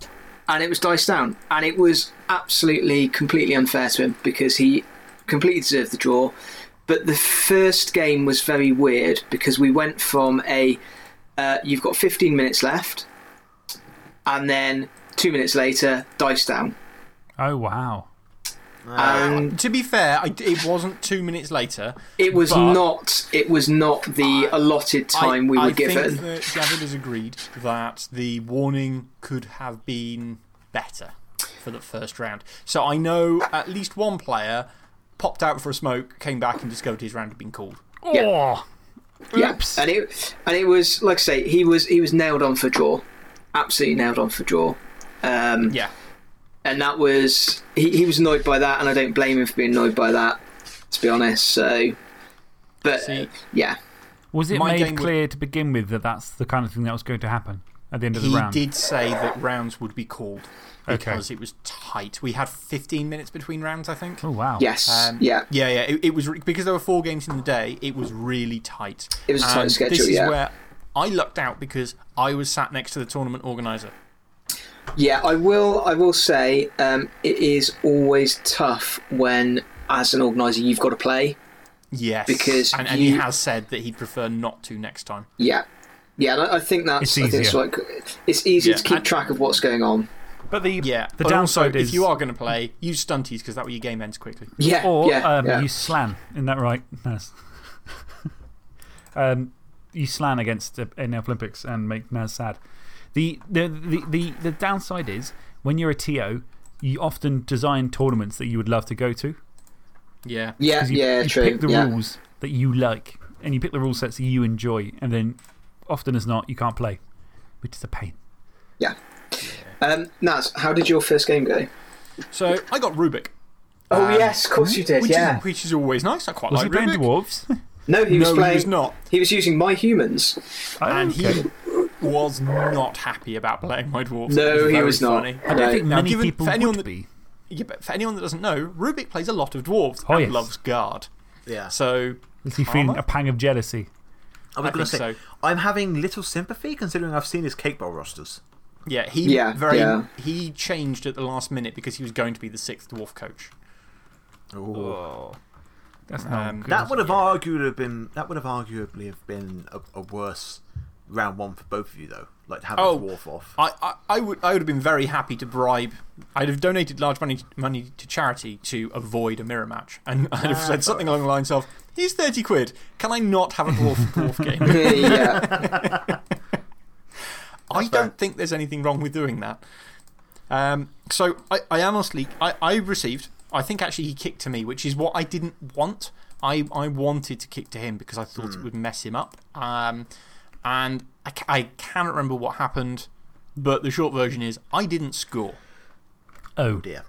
and it was diced down, and it was absolutely completely unfair to him because he completely deserved the draw. But the first game was very weird because we went from a uh, you've got 15 minutes left, and then two minutes later, dice down. Oh, wow. And To be fair, I, it wasn't two minutes later. it was not it was not the allotted time I, we were I given. think that David has agreed that the warning could have been better for the first round. So I know at least one player popped out for a smoke, came back, and discovered his round had been called. Yeah. Oh. Yeah, and it and it was like I say he was he was nailed on for draw, absolutely nailed on for draw. Um, Yeah. And that was he, he was annoyed by that, and I don't blame him for being annoyed by that, to be honest. So, but See- yeah, Was it My made game would- clear to begin with that that's the kind of thing that was going to happen at the end of the round? He did say that rounds would be called Okay. because it was tight. We had 15 minutes between rounds, I think. Oh, wow. yes, Um, yeah, Yeah, yeah. It, it was because there were four games in the day, it was really tight. It was a tight schedule, This is yeah. where I lucked out because I was sat next to the tournament organizer. Yeah. I will, I will say, um, it is always tough when, as an organizer, you've got to play. Yes. Because and, and he has said that he'd prefer not to next time. Yeah, yeah. And I, I think that's, It's I think it's easier. like it's easier Yeah, to keep and- track of what's going on. But the, Yeah. the but also, downside is. if you are going to play, use stunties because that way your game ends quickly. Yeah, Or yeah, um, yeah. use Slann. Isn't that right? Naz? [laughs] um, use Slann against uh, in the Olympics and make Naz sad. The, the, the, the, the downside is when you're a TO, you often design tournaments that you would love to go to. Yeah. yeah, 'Cause you, yeah, you true. pick the yeah. rules that you like and you pick the rule sets that you enjoy, and then often as not, you can't play, which is a pain. Yeah. Um, Naz, how did your first game go? So I got Rubik. Oh Um, yes, of course you did. Which, Yeah. is, which is always nice. I quite Was like he playing Rubik. dwarves? No, he was no, playing. he was not. He was using My Humans. And Okay. he was not happy about playing my dwarves. No, It he very was not. funny. I don't No. think many given- people for anyone would that- be. Yeah, but for anyone that doesn't know, Rubik plays a lot of dwarves Oh, and yes. loves guard. Yeah. So, Is he feeling a pang of jealousy? I was I going to think say, so. I'm having little sympathy considering I've seen his cake bowl rosters. yeah, he Yeah, very yeah. he changed at the last minute because he was going to be the sixth dwarf coach. Oh. That's not Um, good. That would have arguably have been that would have arguably have been a, a worse round one for both of you though. Like to have Oh. a dwarf off. I, I, I would I would have been very happy to bribe. I'd have donated large money money to charity to avoid a mirror match, and I'd have Ah, said something along the lines of, "Here's thirty quid. Can I not have a dwarf [laughs] dwarf game?" yeah. [laughs] I don't think there's anything wrong with doing that. Um, so I, I honestly, I, I received, I think actually he kicked to me, which is what I didn't want. I, I wanted to kick to him because I thought it would mess him up. Um, and I, ca- I cannot remember what happened, but the short version is I didn't score. Oh, dear.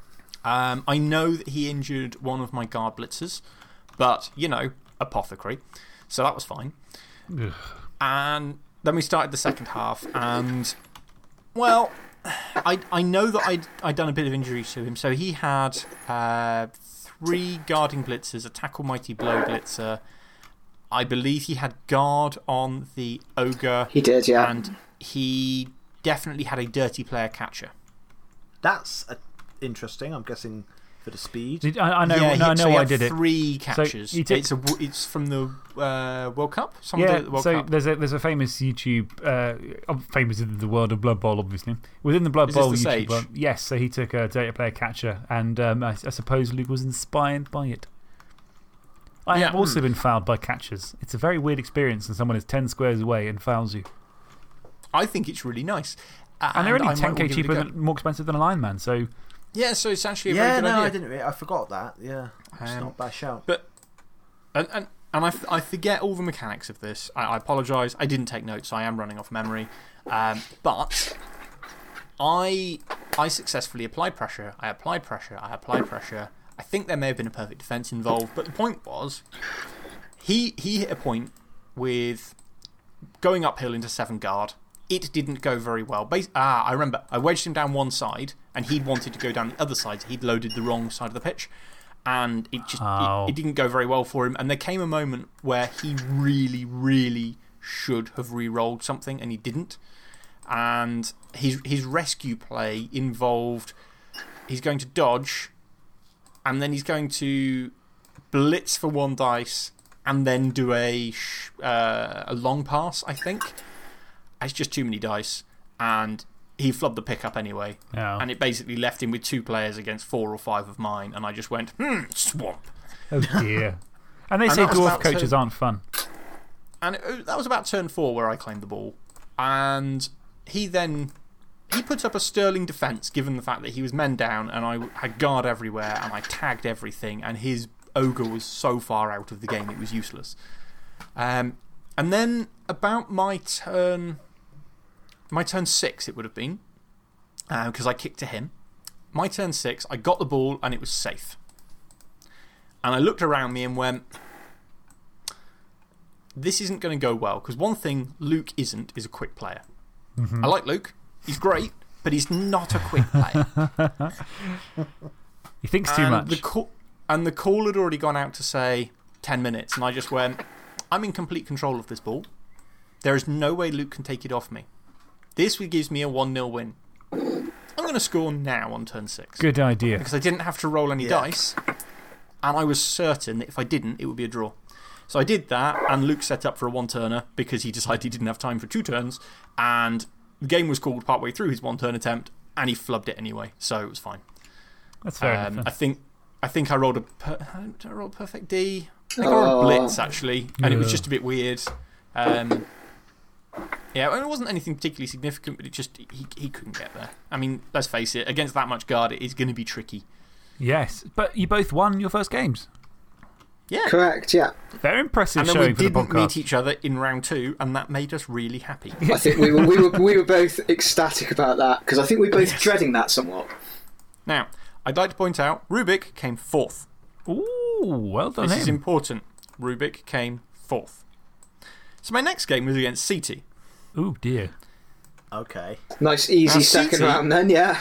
Um, I know that he injured one of my guard blitzers, but, you know, apothecary. So that was fine. Ugh. And then we started the second half, and, well, I, I know that I'd, I'd done a bit of injury to him. So he had uh, three guarding blitzers, a tackle mighty blow blitzer. I believe he had guard on the ogre, He did, yeah. and he definitely had a dirty player catcher. That's uh interesting. I'm guessing for the speed. Did, I, I know, yeah, no, I he, so know he I did it. Three catches. he took- it's, a, w- it's from the uh, World Cup? Someone Yeah, the World so Cup. there's a, there's a famous YouTube, uh, famous in the world of Blood Bowl, obviously. Within the Blood Is this Bowl the YouTube, Sage? yes, so he took a dirty player catcher and um, I, I suppose Luke was inspired by it. I Yeah. have also been fouled by catchers. It's a very weird experience when someone is 10 squares away and fouls you. I think it's really nice. Uh, And they're only I might well 10k give it a cheaper, than, more expensive than a lineman, so Yeah, so it's actually a yeah, very good no, idea. I didn't. re- I forgot that. Yeah, it's Um, not a bad shout. But, and, and, and I, f- I forget all the mechanics of this. I, I apologise. I didn't take notes. I am running off memory. Um, but I, I successfully applied pressure. I applied pressure. I applied pressure. I think there may have been a perfect defence involved. But the point was, he, he hit a point with going uphill into seven guard. It didn't go very well. Bas ah, I remember. I wedged him down one side, and he'd wanted to go down the other side. He'd loaded the wrong side of the pitch. And it just Oh. it, it didn't go very well for him. And there came a moment where he really, really should have re rolled something, and he didn't. And his, his rescue play involved he's going to dodge, and then he's going to blitz for one dice, and then do a, uh, a long pass, I think. It's just too many dice, and he flubbed the pickup anyway. And it basically left him with two players against four or five of mine, and I just went, hmm, swamp. oh dear. [laughs] And they And say dwarf coaches aren't fun. And it, that was about turn four where I claimed the ball. And he then. He put up a sterling defence given the fact that he was men down and I had guard everywhere and I tagged everything, and his ogre was so far out of the game it was useless. Um, and then about my turn. My turn six, it would have been, because I kicked to him. my turn six, I got the ball and it was safe. And I looked around me and went, this isn't going to go well. Because one thing Luke isn't is a quick player. I like Luke, he's great, but he's not a quick player. [laughs] He thinks too and much. The call, and the call had already gone out to say 10 minutes, and I just went, I'm in complete control of this ball. There is no way Luke can take it off me. This gives me a 1 0 win. I'm going to score now on turn six. Good idea. Because I didn't have to roll any dice, and I was certain that if I didn't, it would be a draw. So I did that, and Luke set up for a one turner because he decided he didn't have time for two turns, and the game was called partway through his one turn attempt, and he flubbed it anyway, so it was fine. That's fair Um, enough. I think, I think I rolled a, per, did [laughs] I roll a perfect D? I think I rolled a blitz actually, and it was just a bit weird. Um, yeah, and it wasn't anything particularly significant, but it just, he, he couldn't get there. I mean, let's face it, against that much guard, it is going to be tricky. Yes. But you both won your first games. Yeah. Correct, yeah. Very impressive And then showing we for the didn't podcast. meet each other in round two, and that made us really happy. I think we were, we were, we were both ecstatic about that because I think we were both dreading that somewhat. Now, I'd like to point out Rubik came fourth. Ooh, well done. This is important. Rubik came fourth. So my next game was against CT. Ooh, dear. Okay. Nice, easy Now, second CT round then, yeah.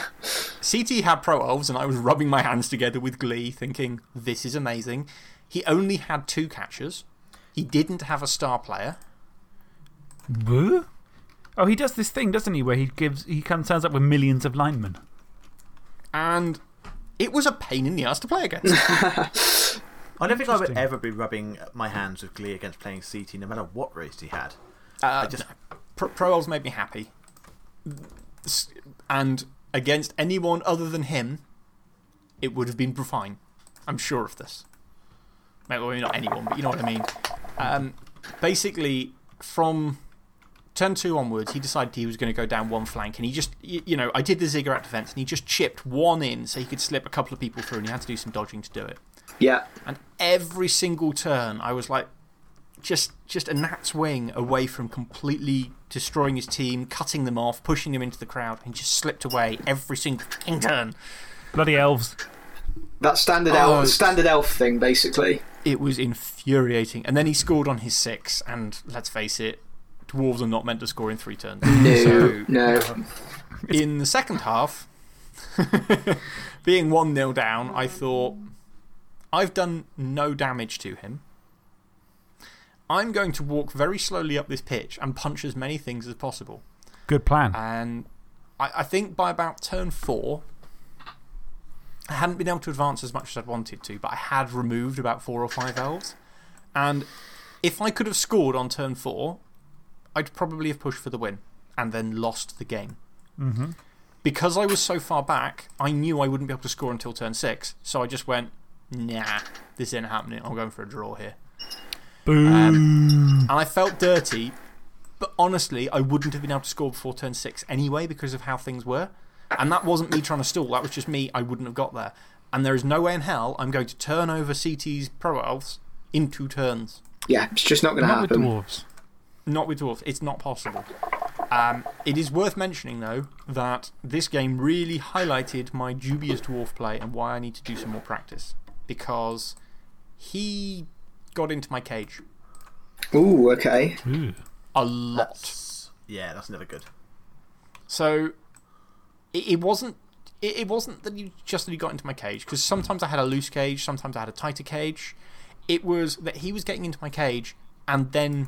CT had Pro Elves, and I was rubbing my hands together with glee, thinking, this is amazing. He only had two catchers. He didn't have a star player. Boo? Oh, he does this thing, doesn't he, where he, gives, he kind of turns up with millions of linemen. And it was a pain in the ass to play against. [laughs] [laughs] I don't think I would ever be rubbing my hands with glee against playing CT, no matter what race he had. Uh, just- Pro, Pro Elves made me happy. And against anyone other than him, it would have been fine. I'm sure of this. Maybe well, not anyone, but you know what I mean. Um, basically, from turn two onwards, he decided he was going to go down one flank, and he just, you, you know, I did the ziggurat defense, and he just chipped one in so he could slip a couple of people through, and he had to do some dodging to do it. Yeah. And every single turn, I was like, just, just a gnat's wing away from completely destroying his team, cutting them off, pushing them into the crowd, and just slipped away every single turn. Bloody elves. That standard, Oh, elf, standard elf thing, basically. It was infuriating. And then he scored on his six, and let's face it, dwarves are not meant to score in three turns. No, So, no. Um, in the second half, [laughs] being 1 0 down, I thought, I've done no damage to him. I'm going to walk very slowly up this pitch and punch as many things as possible. Good plan. And I, I think by about turn four, I hadn't been able to advance as much as I'd wanted to, but I had removed about four or five elves. And if I could have scored on turn four, I'd probably have pushed for the win and then lost the game. -hmm. Because I was so far back, I knew I wouldn't be able to score until turn six. So I just went, nah, this isn't happening. I'm going for a draw here. Boo. Um, and I felt dirty, but honestly, I wouldn't have been able to score before turn six anyway because of how things were. And that wasn't me trying to stall, that was just me. I wouldn't have got there. And there is no way in hell I'm going to turn over CT's Pro Elves in two turns. Yeah, it's just not going to Not with happen. dwarves. Not with Dwarfs. It's not possible. Um, it is worth mentioning, though, that this game really highlighted my dubious Dwarf play and why I need to do some more practice. Because he got into my cage Ooh, okay. Ooh. a lot. That's, yeah, that's never good. So it, it wasn't. It, it wasn't that he just that he got into my cage because sometimes I had a loose cage, sometimes I had a tighter cage. It was that he was getting into my cage and then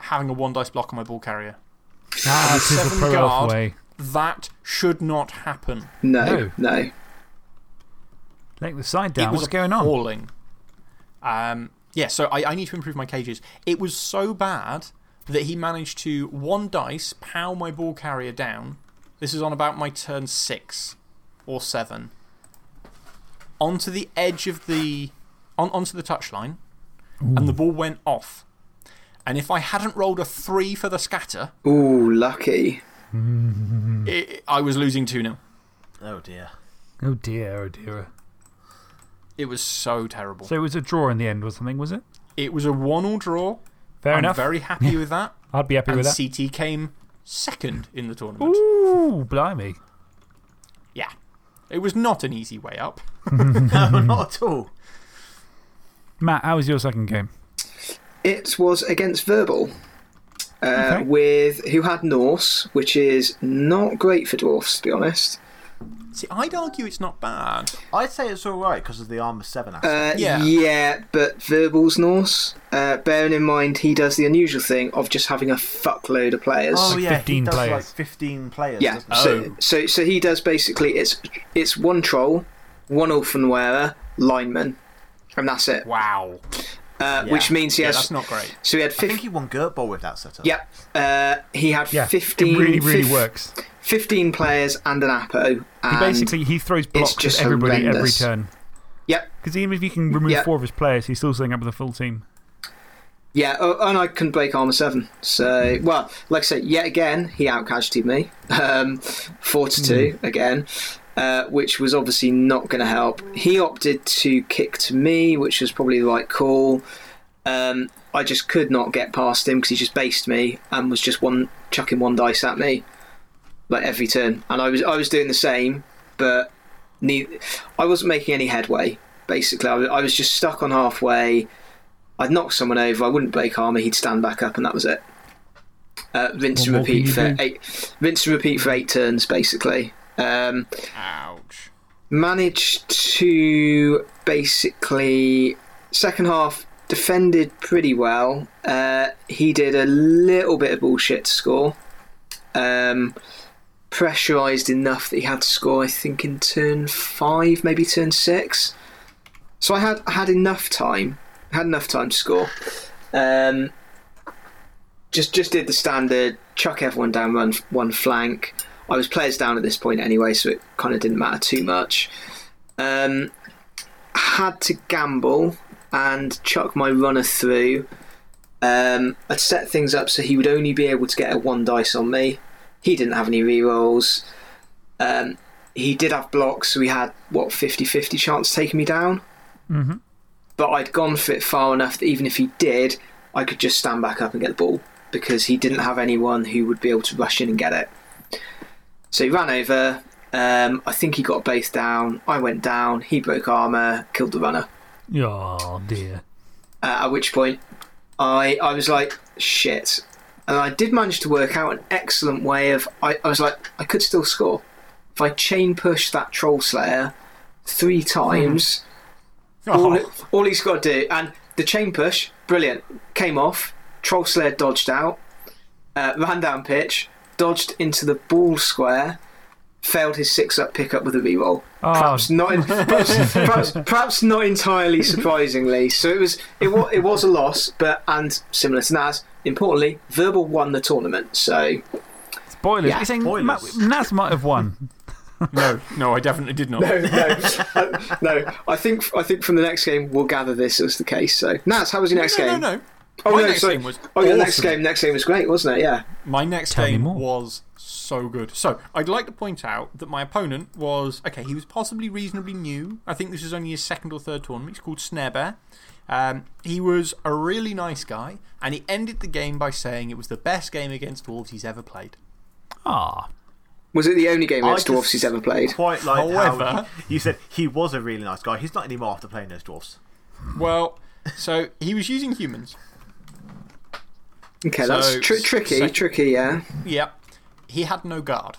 having a one dice block on my ball carrier. Ah, With the seven pro guard. way. That should not happen. No, No. no. Let the side down. It was What's going on? appalling. Um, yeah, so I, I need to improve my cages. It was so bad that he managed to, one dice, pow my ball carrier down. This is on about my turn six or seven. Onto the edge of the. On, onto the touchline. And the ball went off. And if I hadn't rolled a three for the scatter, Ooh, lucky. [laughs] it, I was losing 2 0. Oh dear. Oh dear, oh dear. It was so terrible. So it was a draw in the end or something, was it? it was a one all draw. Fair I'm enough. very happy with that. [laughs] I'd be happy and with that. CT came second in the tournament. Ooh, blimey. Yeah. It was not an easy way up. [laughs] [laughs] no, not at all. Matt, how was your second game? It was against Verbal. Uh, Okay. with who had Norse, which is not great for dwarfs, to be honest. See, I'd argue it's not bad. I'd say it's alright because of the Armour 7 aspect. Uh, Yeah. yeah, but Verbal's Norse. Uh, bearing in mind, he does the unusual thing of just having a fuckload of players. oh, like yeah, 15 he does like 15 players. yeah, doesn't so, so so he does basically it's it's one troll, one Ulfwerener, lineman, and that's it. Wow. Uh, Yeah. Which means he Yeah, has. that's not great. so he had I think he won Gert Bowl with that setup. Yep. Uh, he had Yeah, 15. it really, really fif- works. 15 players and an Apo. He basically he throws blocks just at everybody every turn. Yep. Because even if you can remove Yeah. four of his players, he's still setting up with a full team. Yeah, oh, and I couldn't break armor seven. So, well, like I said, yet again he out casualtied me, um, four to two again, uh, which was obviously not going to help. He opted to kick to me, which was probably the right call. Um, I just could not get past him because he just based me and was just one chucking one dice at me, like every turn, and I was I was doing the same, but ne- I wasn't making any headway. Basically, I was, I was just stuck on halfway. I'd knock someone over, I wouldn't break armor, he'd stand back up, and that was it. Uh, rinse What and repeat for do? eight. Rinse and repeat for eight turns, basically. Um, Ouch. managed to basically second half defended pretty well. Uh, he did a little bit of bullshit to score. Um, pressurized enough that he had to score. I think in turn five, maybe turn six. So I had I had enough time. Had enough time to score. Um, just just did the standard chuck everyone down one one flank. I was players down at this point anyway, so it kind of didn't matter too much. Um, had to gamble and chuck my runner through. Um, I'd set things up so he would only be able to get a one dice on me. He didn't have any rerolls. Um, he did have blocks, so he had what 50-50 chance of taking me down. Mm-hmm. But I'd gone for it far enough that even if he did, I could just stand back up and get the ball because he didn't have anyone who would be able to rush in and get it. So he ran over. Um, I think he got both down. I went down. He broke armor, killed the runner. Oh, dear. Uh, at which point, I I was like, shit. And I did manage to work out an excellent way of. I, I was like, I could still score. If I chain push that Troll Slayer three times, all, Oh, all he's got to do. And the chain push, brilliant. Came off. Troll Slayer dodged out. Uh, ran down pitch. Dodged into the ball square. Failed his six up pickup with a reroll. Oh, Perhaps not. In, perhaps, [laughs] perhaps, perhaps not entirely [laughs] surprisingly. So it was. It was. It was a loss, but and similar to Naz. Importantly, Verbal won the tournament. So spoilers. yeah, You're saying spoilers. Ma- Naz might have won. [laughs] no, no, I definitely did not. no, no, uh, no. I think. I think from the next game we'll gather this as the case. So Naz, how was your next no, game? no, no. Oh My no, next sorry. game was Oh, your next game. Next game was great, wasn't it? Yeah. My next Tell game was so good. So, I'd like to point out that my opponent was, okay, he was possibly reasonably new. I think this was only his second or third tournament. He's called Snare Bear. Um, he was a really nice guy, and he ended the game by saying it was the best game against Dwarves he's ever played. Ah. Was it the only game against Dwarves he's ever played? Quite like how However- he, you said he was a really nice guy. He's not anymore after playing those Dwarves. Well, so he was using humans. Okay, that's tr- tricky. sec- Tricky, yeah. Yep. He had no guard.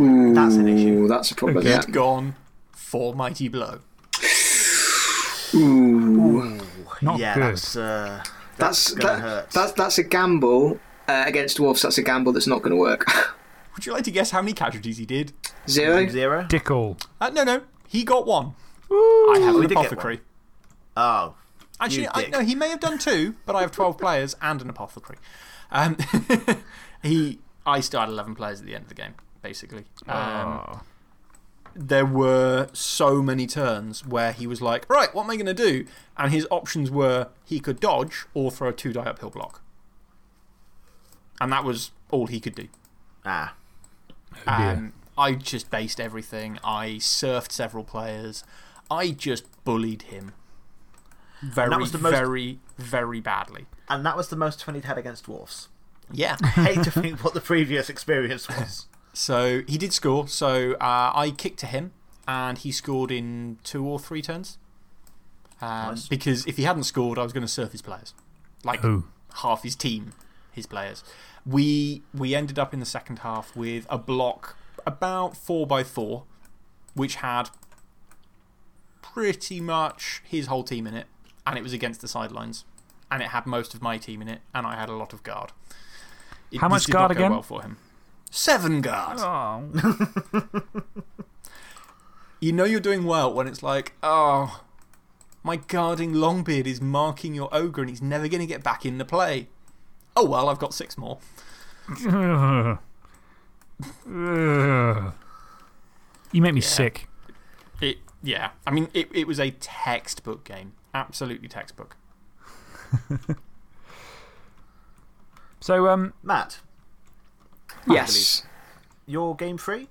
Ooh, That's an issue. That's a problem. Okay. Yeah. He'd gone for Mighty Blow. Ooh. Not yeah, good. that's uh, That's that's, gonna that, hurt. that's that's a gamble uh, against dwarfs. That's a gamble that's not going to work. [laughs] Would you like to guess how many casualties he did? Zero. zero. Dick all. Uh, no, no. He got one. I have We an apothecary. Oh, Actually, I, dick. no, he may have done two, but I have 12 players and an apothecary. Um, [laughs] he, I still had 11 players at the end of the game, basically. Um, there were so many turns where he was like, right, what am I going to do? And his options were he could dodge or throw a two die uphill block. And that was all he could do. ah. Oh. Um, I just based everything. I surfed several players. I just bullied him. Very, was the most- very, very badly. And that was the most fun he'd had against dwarfs. Yeah. I hate to think what the previous experience was. [laughs] so he did score. So uh, I kicked to him. and he scored in two or three turns. Um, Nice. Because if he hadn't scored, I was going to surf his players. Like Who? half his team, his players. We, we ended up in the second half with a block about four by four, which had pretty much his whole team in it, and it was against the sidelines. And it had most of my team in it, and I had a lot of guard. It, How much guard again? well for him. Seven guard. Oh. [laughs] You know you're doing well when it's like, oh, my guarding Longbeard is marking your ogre and he's never going to get back in the play. Oh, well, I've got six more. [laughs] You make me sick. It, yeah, I mean, it, it was a textbook game. Absolutely textbook. [laughs] So, um, Matt, Yes. your game free?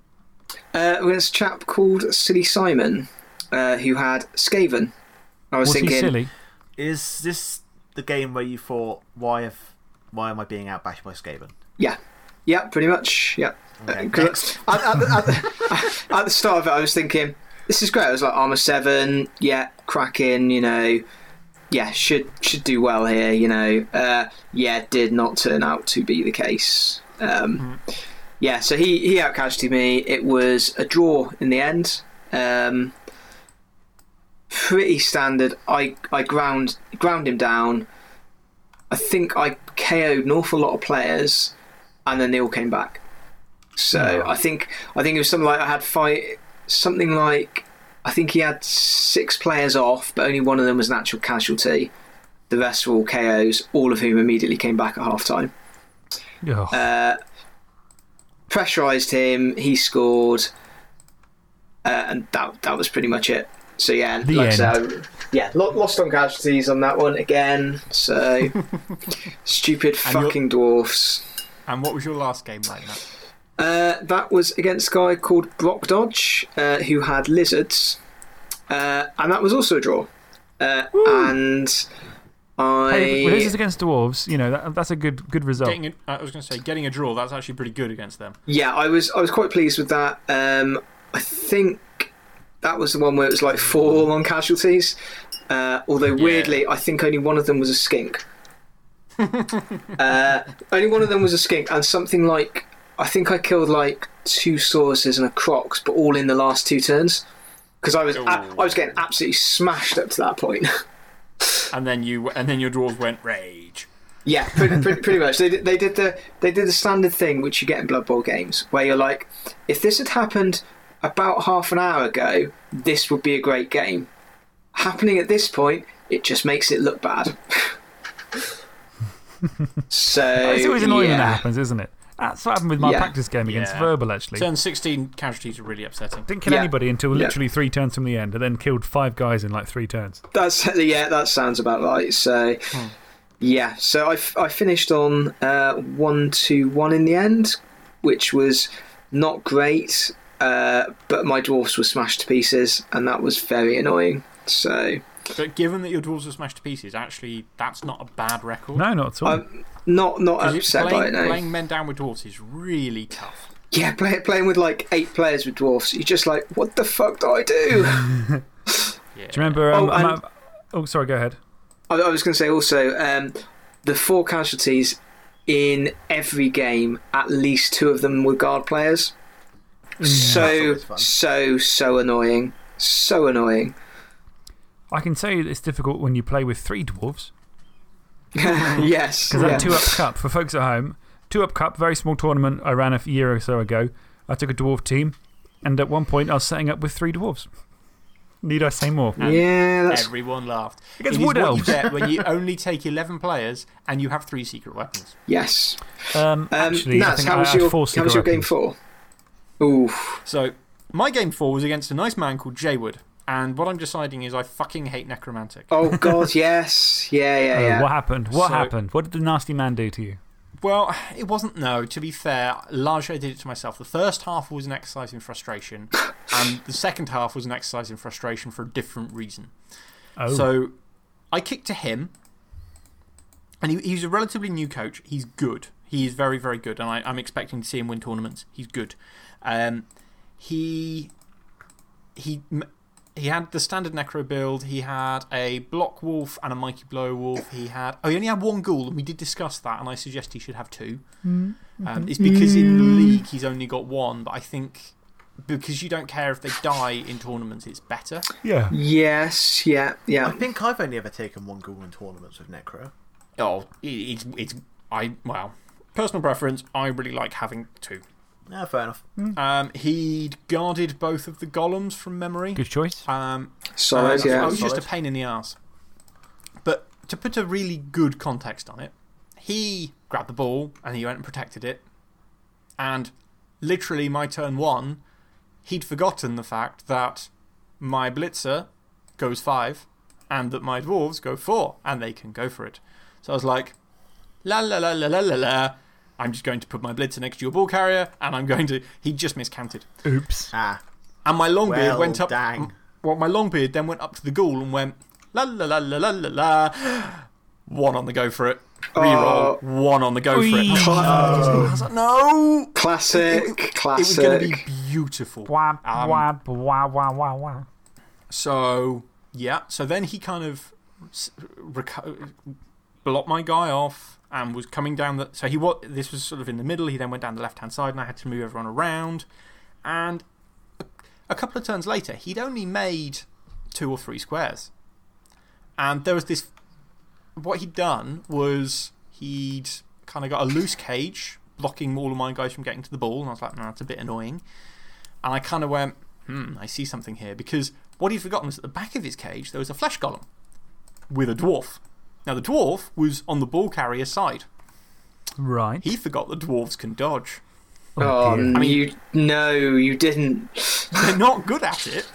Uh, there's a chap called Silly Simon uh, who had Skaven. I was, was thinking. he silly? Is this the game where you thought, why, have, why am I being outbashed by Skaven? Yeah. Yeah, pretty much. Yeah. Okay, Uh, 'cause at, at, at, the, [laughs] at the start of it, I was thinking, this is great. I was like, Armour 7, yeah, cracking, you know. Yeah, should should do well here, you know. Uh, yeah, did not turn out to be the case. Um, Yeah, so he, he outcasted me. It was a draw in the end. Um, pretty standard. I, I ground, ground him down. I think I KO'd an awful lot of players, and then they all came back. So I think I think it was something like I had five, something like I think he had six players off, but only one of them was an actual casualty. The rest were all KOs, all of whom immediately came back at half time. Ugh. Uh, pressurized him, he scored, uh, and that that was pretty much it. So yeah, The like I end. said, yeah, lo- lost on casualties on that one again. So [laughs] stupid And you're- fucking dwarfs. And what was your last game like that? Uh, that was against a guy called Brock Dodge, uh, who had lizards, uh, and that was also a draw. Uh, and hey, I this is against dwarves. You know, that, that's a good, good result. Getting a, I was going to say, getting a draw, that's actually pretty good against them. yeah, I was I was quite pleased with that. Um, I think that was the one where it was like four on casualties. Uh, although weirdly, I think only one of them was a skink. [laughs] uh, only one of them was a skink, and something like I think I killed like two sauruses and a crocs, but all in the last two turns. Because I was a- I was getting absolutely smashed up to that point. [laughs] And then, you, and then your dwarves went rage. Yeah, pretty, pretty, [laughs] pretty much. They did, they did the they did the standard thing which you get in Blood Bowl games, where you're like, if this had happened about half an hour ago, this would be a great game. Happening at this point, it just makes it look bad. so [laughs] it's always annoying when that happens, isn't it? That's what happened with my Yeah. practice game against Yeah. Verbal, actually. Turn 16 casualties are really upsetting. Didn't kill Yeah. anybody until literally three turns from the end, and then killed five guys in like three turns. That's [laughs] yeah, that sounds about right. So yeah, so I, I finished on uh, one to one in the end, which was not great. Uh, but my dwarfs were smashed to pieces, and that was very annoying. So But given that your dwarves were smashed to pieces, actually, that's not a bad record. No, not at all. I'm not not 'Cause you- upset by playing, it now. playing men down with dwarves is really tough. Yeah, play, playing with like eight players with dwarfs, you're just like, what the fuck do I do? [laughs] Yeah. Do you remember? Um, Oh, and- oh, sorry, go ahead. I, I was going to say also, um, the four casualties in every game, at least two of them were guard players. So, always so, so annoying. So annoying. I can say it's difficult when you play with three dwarves. [laughs] yes. Because yeah. that two up cup, for folks at home, two up cup, very small tournament I ran a year or so ago. I took a dwarf team, and at one point I was setting up with three dwarves. Need I say more? Yeah, that's Everyone laughed. Against It is wood what elves. you get when you [laughs] only take 11 players and you have three secret weapons. yes. Um, Um, actually, I Naz, think how I was your four how was your secret game four? Oof. So, my game four was against a nice man called Jaywood. And what I'm deciding is I fucking hate Necromantic. Oh [laughs] God, yes. Yeah, yeah, Oh, yeah. What happened? What So- happened? What did the nasty man do to you? Well, it wasn't, no. To be fair, largely I did it to myself. The first half was an exercise in frustration, [laughs] and the second half was an exercise in frustration for a different reason. Oh. So I kicked to him, and he, he's a relatively new coach. He's good. He is very, very good, and I, I'm expecting to see him win tournaments. He's good. Um, he he, m- he had the standard Necro build, he had a Block Wolf and a Mighty Blow Wolf. He had. Oh, he only had one Ghoul, and we did discuss that, and I suggest he should have two. Um, it's because in the league he's only got one, but I think because you don't care if they die in tournaments, it's better. Yeah. Yes, yeah, yeah. I think I've only ever taken one ghoul in tournaments with Necro. Oh, it's. it's I, well, personal preference, I really like having two. Yeah, fair enough. Um, he'd guarded both of the golems from memory. Good choice. Um, Solid, Uh, yeah. I was just a pain in the ass. But to put a really good context on it, he grabbed the ball and he went and protected it. And literally, my turn one, he'd forgotten the fact that my blitzer goes five and that my dwarves go four and they can go for it. So I was like, la la la la la la la. I'm just going to put my blitzer next to your ball carrier and I'm going to. He just miscounted. Oops. Ah, And my longbeard Well, went up. dang. Well, my long beard then went up to the ghoul and went la la la la la la la. One on the go for it. Reroll. one on the go for it. I was like, no. Classic, [laughs] It was classic. going to be beautiful. Wah, Um, wah, wah, wah, wah, wah. So, yeah. So then he kind of s- reco- blocked my guy off and was coming down the. So he wa this was sort of in the middle. He then went down the left hand side and I had to move everyone around. And a, a couple of turns later, he'd only made two or three squares. And there was this. What he'd done was he'd kind of got a loose cage blocking all of my guys from getting to the ball. And I was like, no, that's a bit annoying. And I kind of went, hmm, I see something here. Because what he'd forgotten was at the back of his cage, there was a flesh golem with a dwarf. Now, the dwarf was on the ball carrier side. Right. He forgot the dwarves can dodge. Oh, dear. n- you no, you didn't. [laughs] They're not good at it,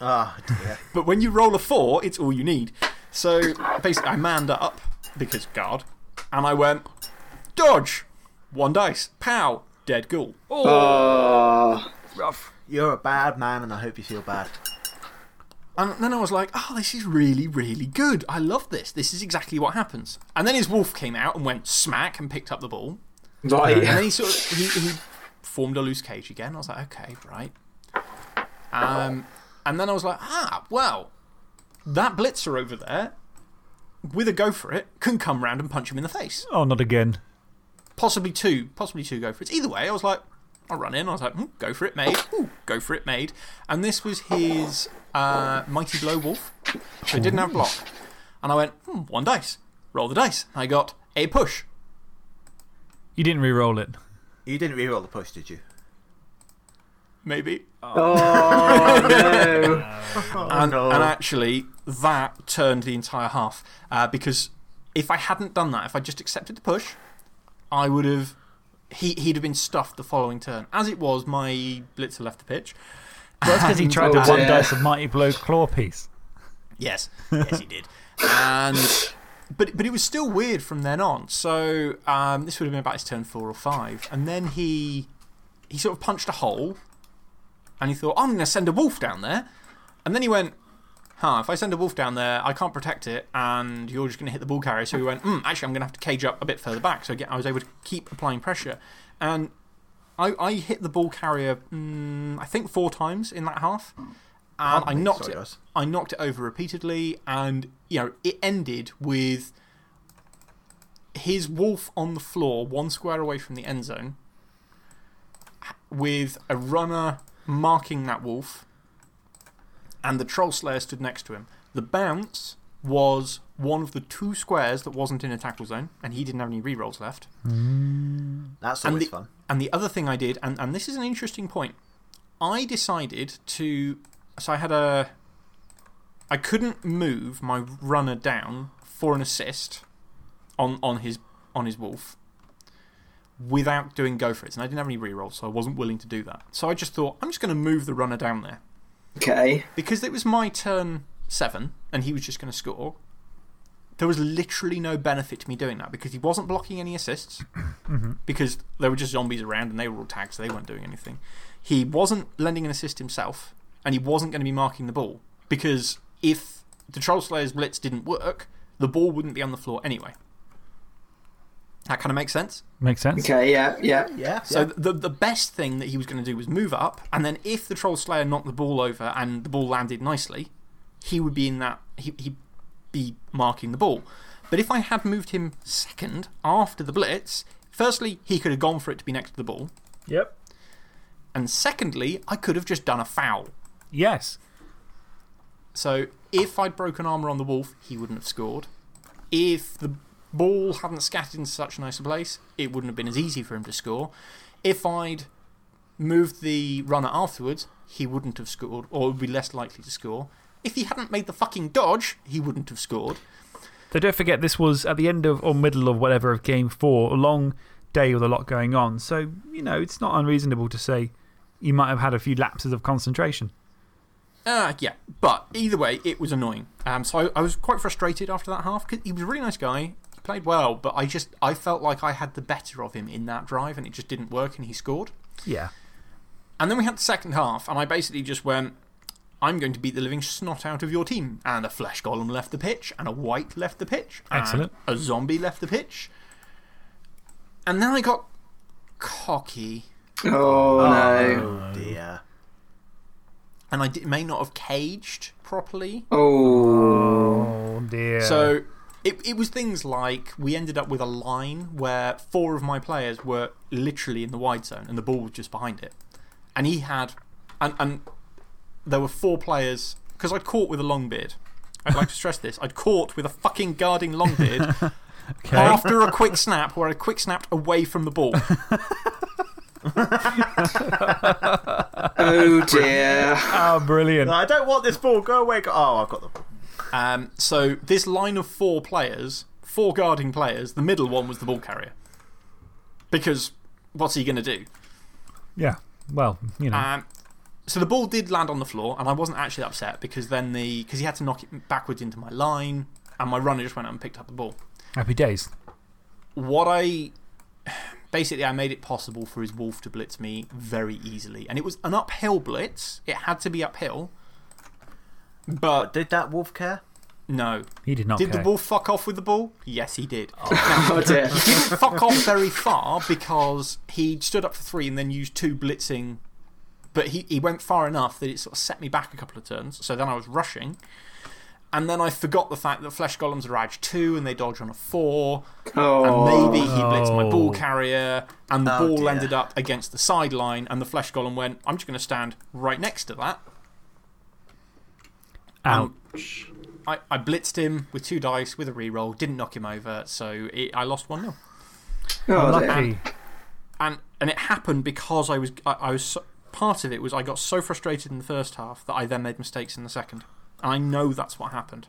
ah, dear. but when you roll a four, it's all you need. So basically, I manned up because guard, and I went, dodge, one dice, pow, dead ghoul. Oh, Rough. You're a bad man, and I hope you feel bad. And then I was like, oh, this is really, really good. I love this. This is exactly what happens. And then his wolf came out and went smack and picked up the ball. right. And then he sort of he, he formed a loose cage again. I was like, okay, right. Um, and then I was like, ah, well, that blitzer over there, with a go for it, can come round and punch him in the face. Oh, not again. Possibly two, possibly two go for it. Either way, I was like, I'll run in. I was like, hmm, go for it, made. Ooh, go for it, made. And this was his uh, Mighty Blow Wolf. So it didn't have block. And I went, hmm, one dice. Roll the dice. I got a push. You didn't re roll it. You didn't re roll the push, did you? Maybe. Oh no. [laughs] and, no. and actually, that turned the entire half. Uh, because if I hadn't done that, if I just accepted the push, I would have. He, he'd have been stuffed the following turn. As it was, my blitzer left the pitch. Well, that's because he tried Oh, to one dear. dice of Mighty Blow Claw piece. Yes, yes, he did. And. But, but it was still weird from then on. So um, this would have been about his turn four or five. And then he, he sort of punched a hole. And he thought, I'm going to send a wolf down there. And then he went, huh, if I send a wolf down there, I can't protect it, and you're just going to hit the ball carrier. So he went, hmm, actually, I'm going to have to cage up a bit further back. So again, I was able to keep applying pressure. And I, I hit the ball carrier, mm, I think, four times in that half. And I knocked, it. I knocked it over repeatedly, and you know, it ended with his wolf on the floor, one square away from the end zone, with a runner marking that wolf, and the troll slayer stood next to him. The bounce was one of the two squares that wasn't in a tackle zone, and he didn't have any rerolls left. That's And always the, fun. and the other thing I did, and, and this is an interesting point, I decided to. So I had a. I couldn't move my runner down for an assist on, on, his, on his wolf without doing go for it. And I didn't have any rerolls, so I wasn't willing to do that. So I just thought, I'm just going to move the runner down there. Okay. Because it was my turn seven and he was just going to score, there was literally no benefit to me doing that because he wasn't blocking any assists [clears throat] mm-hmm. because there were just zombies around and they were all tagged, so they weren't doing anything. He wasn't lending an assist himself and he wasn't going to be marking the ball because if the Troll Slayer's blitz didn't work, the ball wouldn't be on the floor anyway. That kind of makes sense. Makes sense. Okay, yeah, yeah. Yeah. So the, the best thing that he was going to do was move up, and then if the Troll Slayer knocked the ball over and the ball landed nicely, he would be in that. He, he'd be marking the ball. But if I had moved him second after the blitz, firstly, he could have gone for it to be next to the ball. Yep. And secondly, I could have just done a foul. Yes. So if I'd broken armour on the wolf, he wouldn't have scored. If the ball hadn't scattered into such a nice place, it wouldn't have been as easy for him to score. If I'd moved the runner afterwards, he wouldn't have scored, or would be less likely to score. If he hadn't made the fucking dodge, he wouldn't have scored. So don't forget, this was at the end of or middle of whatever of game four, a long day with a lot going on. So, you know, it's not unreasonable to say you might have had a few lapses of concentration. Uh, yeah, but either way, it was annoying. Um, so I, I was quite frustrated after that half because he was a really nice guy. He played well, but I just I felt like I had the better of him in that drive and it just didn't work and he scored. Yeah. And then we had the second half, and I basically just went, I'm going to beat the living snot out of your team. And a flesh golem left the pitch, and a wight left the pitch, and Excellent. a zombie left the pitch. And then I got cocky, Oh, no. Oh, dear. and I di- may not have caged properly. Oh. Oh, dear. So it, it was things like we ended up with a line where four of my players were literally in the wide zone and the ball was just behind it. And he had, and, and there were four players, because I'd caught with a long beard. I'd like to stress this. I'd caught with a fucking guarding long beard [laughs] okay. after a quick snap where I quick snapped away from the ball. [laughs] Oh, dear. Oh, brilliant. I don't want this ball. Go away. Go oh, I've got the ball. Um, so this line of four players, four guarding players, the middle one was the ball carrier. Because what's he going to do? Yeah. Well, you know. Um, so the ball did land on the floor, and I wasn't actually upset because then the. Because he had to knock it backwards into my line, and my runner just went out and picked up the ball. Happy days. What I. [sighs] Basically, I made it possible for his wolf to blitz me very easily. And it was an uphill blitz. It had to be uphill. But Did that wolf care? no. He did not Did care. the wolf fuck off with the ball? Yes, he did. [laughs] Oh, dear. He didn't fuck off very far because he stood up for three and then used two blitzing. But he, he went far enough that it sort of set me back a couple of turns. So then I was rushing. And then I forgot the fact that Flesh Golems are edge two and they dodge on a four. Oh. And maybe he blitzed my ball Oh. carrier and the Oh, ball dear. ended up against the sideline. And the Flesh Golem went, I'm just going to stand right next to that. Um, Ouch. I, I blitzed him with two dice with a reroll, didn't knock him over. So it, I lost 1 0. Oh, dear. Lucky. and and it happened because I was I, I was so, part of it was I got so frustrated in the first half that I then made mistakes in the second, and I know that's what happened.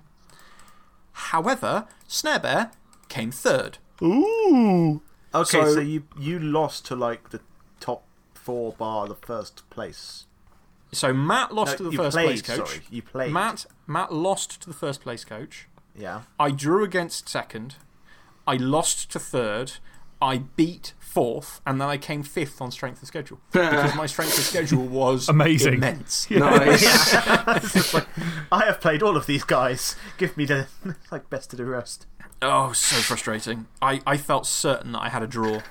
However, Snare Bear came third. Ooh. Okay, so, So- you, you lost to like the top four bar the first place. So Matt lost No, to the first played, place coach. Sorry, you played. Matt Matt lost to the first place coach. Yeah. I drew against second. I lost to third. I beat fourth, and then I came fifth on strength of schedule [laughs] because my strength of schedule was Amazing. immense. [laughs] Nice. Like, [laughs] I have played all of these guys. Give me the like best of the rest. Oh, so frustrating. I, I felt certain that I had a draw. I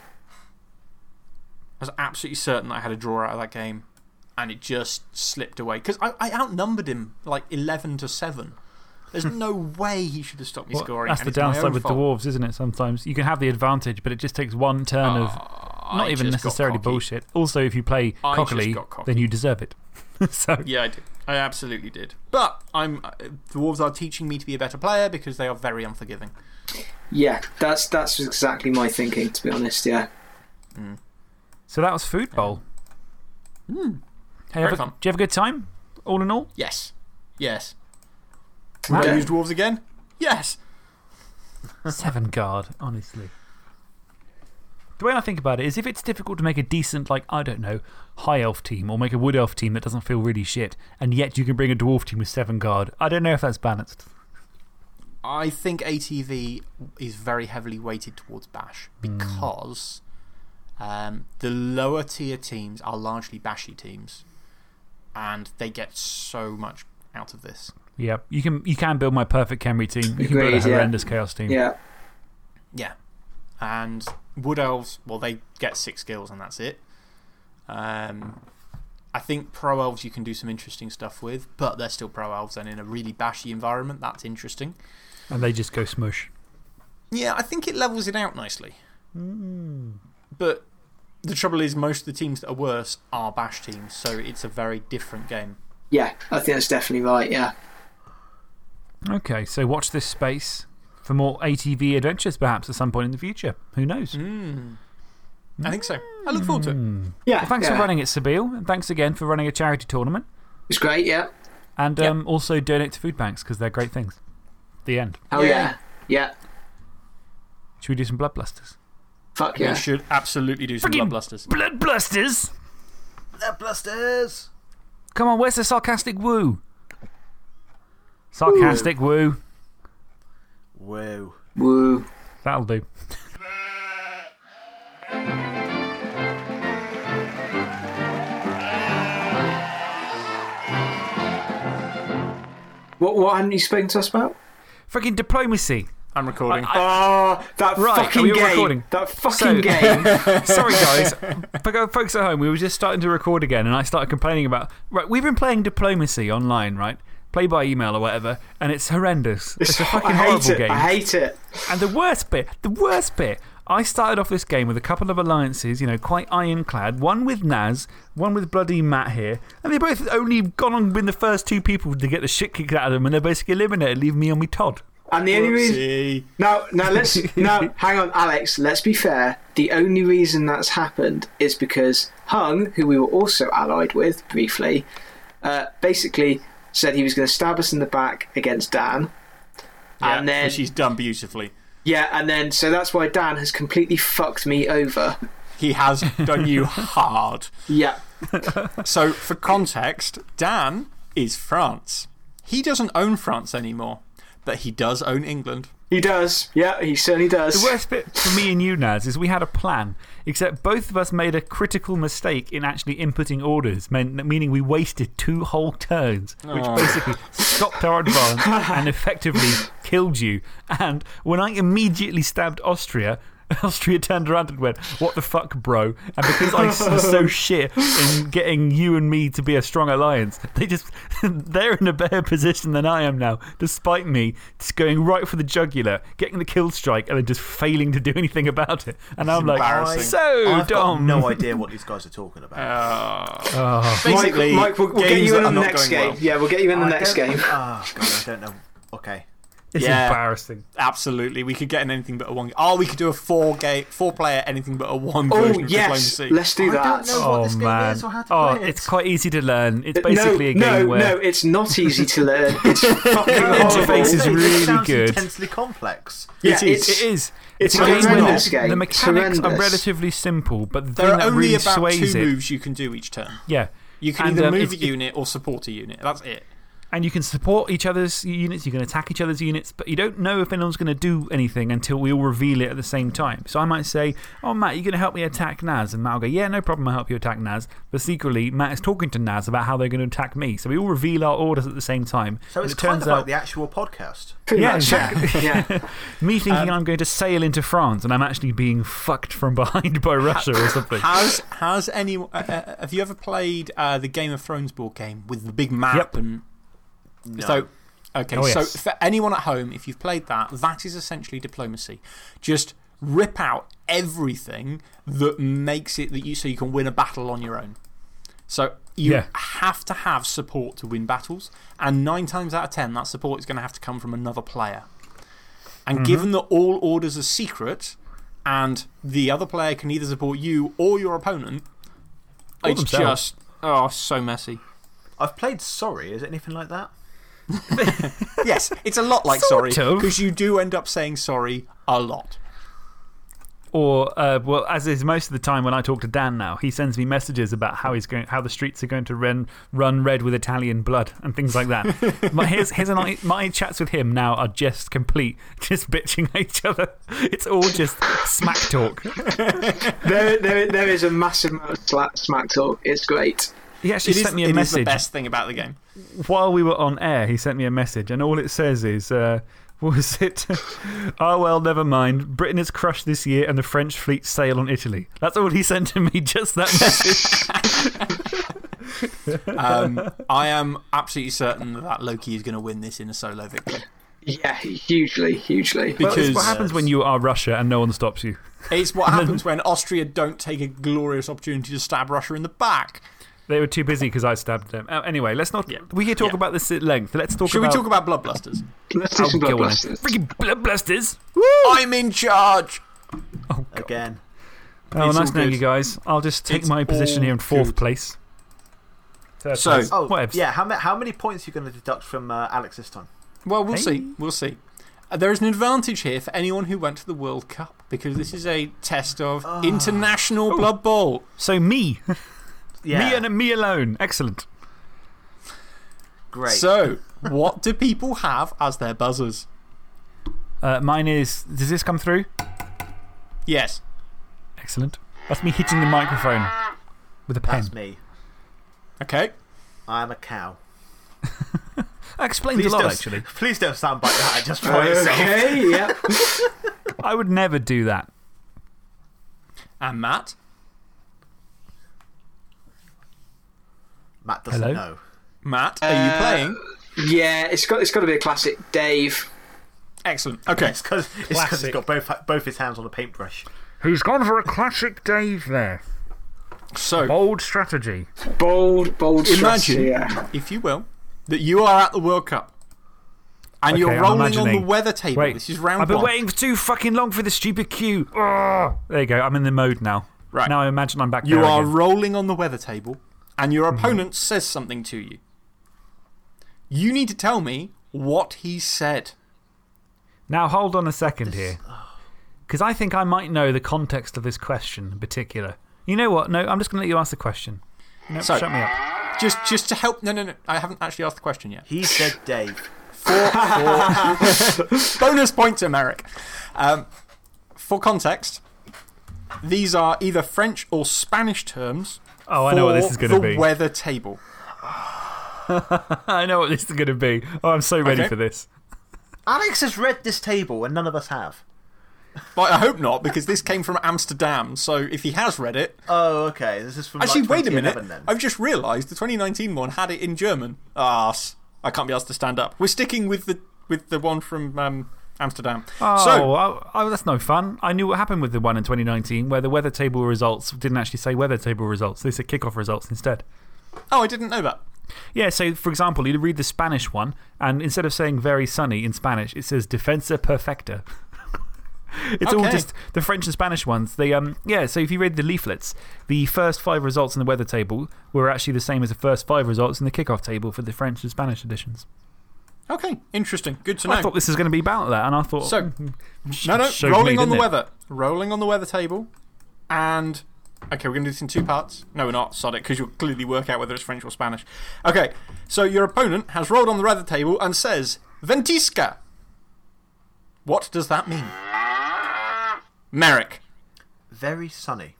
was absolutely certain that I had a draw out of that game. And it just slipped away. Because I, I outnumbered him like 11 to 7. There's no way he should have stopped me Well, scoring. that's the downside own with fault. dwarves, isn't it? Sometimes you can have the advantage, but it just takes one turn of Ah, not I even necessarily bullshit. Also, if you play I cockily, then you deserve it. [laughs] so, Yeah, I did. I absolutely did. But I'm, uh, dwarves are teaching me to be a better player because they are very unforgiving. yeah, that's, that's exactly my thinking, to be honest. Yeah. so that was Food Bowl. Hmm. Hey, Very have a, fun. did you have a good time, all in all? Yes. Yes. Matt? Would I use dwarves again? Yes. Seven guard, honestly. The way I think about it is if it's difficult to make a decent, like, I don't know, high elf team or make a wood elf team that doesn't feel really shit, and yet you can bring a dwarf team with seven guard, I don't know if that's balanced. I think ATV is very heavily weighted towards Bash because um, the lower tier teams are largely Bashy teams and they get so much out of this. Yeah, you can, you can build my perfect Khemri team. You can build a Agreed, yeah. horrendous chaos team. Yeah. Yeah. And Wood Elves, well, they get six skills and that's it. Um, I think Pro Elves you can do some interesting stuff with, but they're still Pro Elves and in a really bashy environment. That's interesting. And they just go smush. Yeah, I think it levels it out nicely. But the trouble is, most of the teams that are worse are bash teams, so it's a very different game. Yeah, I think that's definitely right. Yeah. Okay, so watch this space for more ATV adventures perhaps at some point in the future. Who knows? Mm. I think so. I look forward to it. Yeah. Well, thanks yeah. for running it, Sabine. And thanks again for running a charity tournament. It's great, yeah. And Yep. um, also donate to food banks because they're great things. The end. Hell yeah. Yeah. Should we do some blood blusters? Fuck We yeah. should absolutely do some Friggin- blood blusters. Blood blusters! Blood blusters. Come on, where's the sarcastic woo? Sarcastic woo. Woo. Woo. That'll do. What, what hadn't you spoken to us about? Freaking diplomacy. I'm recording. Oh, that Right, are fucking we all game. recording? That fucking So- [laughs] game. Sorry, guys. but folks at home, we were just starting to record again, and I started complaining about. Right, we've been playing diplomacy online, right? Play by email or whatever, and it's horrendous. It's, a fucking horrible it. game. I hate it. And the worst bit, the worst bit, I started off this game with a couple of alliances, you know, quite ironclad. One with Naz, one with bloody Matt here. And they both only gone on been the first two people to get the shit kicked out of them, and they're basically eliminated, leaving me on me Todd. And the only reason. Whoopsie. Now, now let's. now, hang on, Alex. Let's be fair. The only reason that's happened is because Hung, who we were also allied with briefly, uh, basically said he was going to stab us in the back against Dan. Yeah, and then. She's done beautifully. Yeah, and then. So that's why Dan has completely fucked me over. He has done you [laughs] hard. Yeah. So, for context, Dan is France. He doesn't own France anymore, but he does own England. He does. Yeah, he certainly does. The worst bit for me and you, Naz, is we had a plan, except both of us made a critical mistake in actually inputting orders, meaning we wasted two whole turns, which basically stopped our advance [laughs] and effectively killed you. And when I immediately stabbed Austria, Austria turned around and went, What the fuck, bro? And because I was so [laughs] shit in getting you and me to be a strong alliance, they just, [laughs] they're in a better position than I am now, despite me just going right for the jugular, getting the kill strike, and then just failing to do anything about it. And I'm like, embarrassing. So, I've Dom. no idea what these guys are talking about. Uh, Oh, Mike, basically, Mike, we'll, we'll get you in that on are the next going game. well. Yeah, we'll get you in the I next game. Oh, God, I don't know. Okay. It's Yeah. embarrassing. Absolutely. We could get an anything but a one. Oh, we could do a four, game, four player anything but a one Oh, version of yes. Diplomacy. Let's do I that. don't know what Oh, this game man. is or how to Oh, play it. it's quite easy to learn. It's Uh, basically a game no, where. no, it's not [laughs] easy to learn. It's [laughs] fucking The interface is really sounds good. intensely complex. Yeah, It is. it's- It is. It's a game where horrendous the, game. the It's mechanics are relatively simple, but the There thing are that only really about sways two it. moves you can do each turn. Yeah. You can And, either um, move a unit or support a unit. That's it. And you can support each other's units, you can attack each other's units, but you don't know if anyone's going to do anything until we all reveal it at the same time. So I might say, Oh, Matt, you're going to help me attack Naz. And Matt will go, Yeah, no problem, I'll help you attack Naz. But secretly, Matt is talking to Naz about how they're going to attack me. So we all reveal our orders at the same time. So And it's it kind turns of out like the actual podcast. Yeah, exactly. yeah. yeah. [laughs] me thinking Um, I'm going to sail into France and I'm actually being fucked from [laughs] behind by Russia or something. Has, has anyone. Uh, uh, have you ever played uh, the Game of Thrones board game with the big map? Yep. And, No. So, okay, Oh, so yes. for anyone at home, if you've played that, that is essentially diplomacy. Just rip out everything that makes it that you so you can win a battle on your own. So, you Yeah. have to have support to win battles, and nine times out of ten, that support is going to have to come from another player. And -hmm. given that all orders are secret, and the other player can either support you or your opponent, Or it's themselves. just. Oh, so messy. I've played Sorry. Is it anything like that? [laughs] yes, it's a lot like Sort sorry. Because you do end up saying sorry a lot. Or, uh, well, as is most of the time when I talk to Dan now, he sends me messages about how, he's going, how the streets are going to run, run red with Italian blood and things like that. [laughs] my, his, his and I, my chats with him now are just complete, [laughs] just bitching at each other. It's all just smack talk. There, there, there is a massive amount of smack talk. It's great. He actually It is, sent me a it is message the best thing about the game. while we were on air. He sent me a message, and all it says is uh, Was it? [laughs] oh, well, never mind. Britain is crushed this year and the French fleet sail on Italy. That's all he sent to me, [laughs] just that message. [laughs] Um, I am absolutely certain that Loki is going to win this in a solo victory. Yeah, hugely, hugely. Well, Because what happens when you are Russia and no one stops you. it's what happens when Austria don't take a glorious opportunity to stab Russia in the back. They were too busy because I stabbed them. Uh, anyway, let's not. Yeah. We can talk Yeah. about this at length. Let's talk Should about. we talk about Bloodblusters? Let's do Oh, some go on. bloodbusters. Freaking bloodblusters! I'm in charge! Again. Oh, It's nice all knowing good. you guys. I'll just take It's my position here in fourth good. place. Third So- place. Oh, Whatevs. yeah. How, ma how many points are you going to deduct from uh, Alex this time? Well, we'll Hey. see. We'll see. Uh, there is an advantage here for anyone who went to the World Cup because this is a test of international Blood Bowl. So, me. [laughs] Yeah. Me and me alone. Excellent. Great. So, [laughs] what do people have as their buzzers? Uh, mine is. Does this come through? Yes. Excellent. That's me hitting the microphone with a pen. That's me. Okay. I'm a cow. [laughs] That explains a lot, don't, actually. [laughs] Please don't sound like that just for yourself. Okay, yeah. I would never do that. And Matt? Matt doesn't Hello? know. Matt, are you Uh, playing? Yeah, it's got, it's got to be a classic. Dave. Excellent. Okay. It's because he's Classic. got both, both his hands on a paintbrush. He's gone for a classic Dave there. So, Bold strategy. Bold, bold imagine, strategy, yeah. if you will, that you are at the World Cup and Okay, you're rolling on the weather table. Wait, this is round I've been one. waiting for too fucking long for this stupid cue. Oh, there you go. I'm in the mode now. Right. Now I imagine I'm back You there are again. rolling on the weather table, and your Mm-hmm. opponent says something to you. You need to tell me what he said. Now hold on a second here. Because [sighs] I think I might know the context of this question in particular. You know what? No, I'm just going to let you ask the question. No, So- shut me up. Just, just to help. No, no, no. I haven't actually asked the question yet. He said Dave. For, [laughs] for bonus point to Merrick. Um, for context, these are either French or Spanish terms. Oh, I know what this is going to the be. weather table. [sighs] I know what this is going to be. Oh, I'm so ready Okay. for this. Alex has read this table and none of us have. But [laughs] I hope not, because this came from Amsterdam. So if he has read it. Oh, okay. This is from Actually, like wait a minute. then. I've just realised the 2019 one had it in German. Ah, s- I can't be asked to stand up. We're sticking with the, with the one from um, Amsterdam. Oh, so, oh, oh, that's no fun. I knew what happened with the one in 2019 where the weather table results didn't actually say weather table results. They said kickoff results instead. oh, I didn't know that. Yeah, so for example, you read the Spanish one, and instead of saying very sunny in Spanish, it says defensa perfecta. [laughs] it's all just the French and Spanish ones. They, um, yeah, so if you read the leaflets, the first five results in the weather table were actually the same as the first five results in the kickoff table for the French and Spanish editions. Okay, interesting. Good to know. I thought this was going to be about that, and I thought. So, mm, no, no, rolling me, on the it? weather. Rolling on the weather table. And. Okay, we're going to do this in two parts. No, we're not. Sod it, because you'll clearly work out whether it's French or Spanish. Okay, so your opponent has rolled on the weather table and says, Ventisca. What does that mean? Merrick. Very sunny.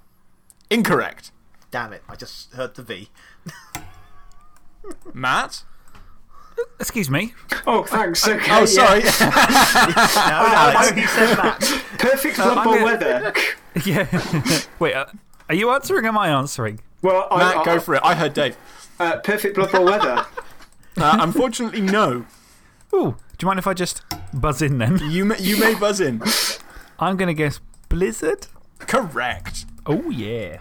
Incorrect. Damn it. I just heard the V. Matt? Excuse me. Oh, thanks. Okay. Oh, yeah. sorry. [laughs] No, no, he said that. Perfect Blood I'm gonna- weather. [laughs] Yeah. [laughs] Wait, uh, are you answering or am I answering? Well, I, Matt, I, go for it. I heard Dave. Uh, perfect Blood Bowl weather. Uh, unfortunately, no. Ooh, do you mind if I just buzz in then? You may, you may buzz in. I'm going to guess Blizzard. Correct. Oh, yeah.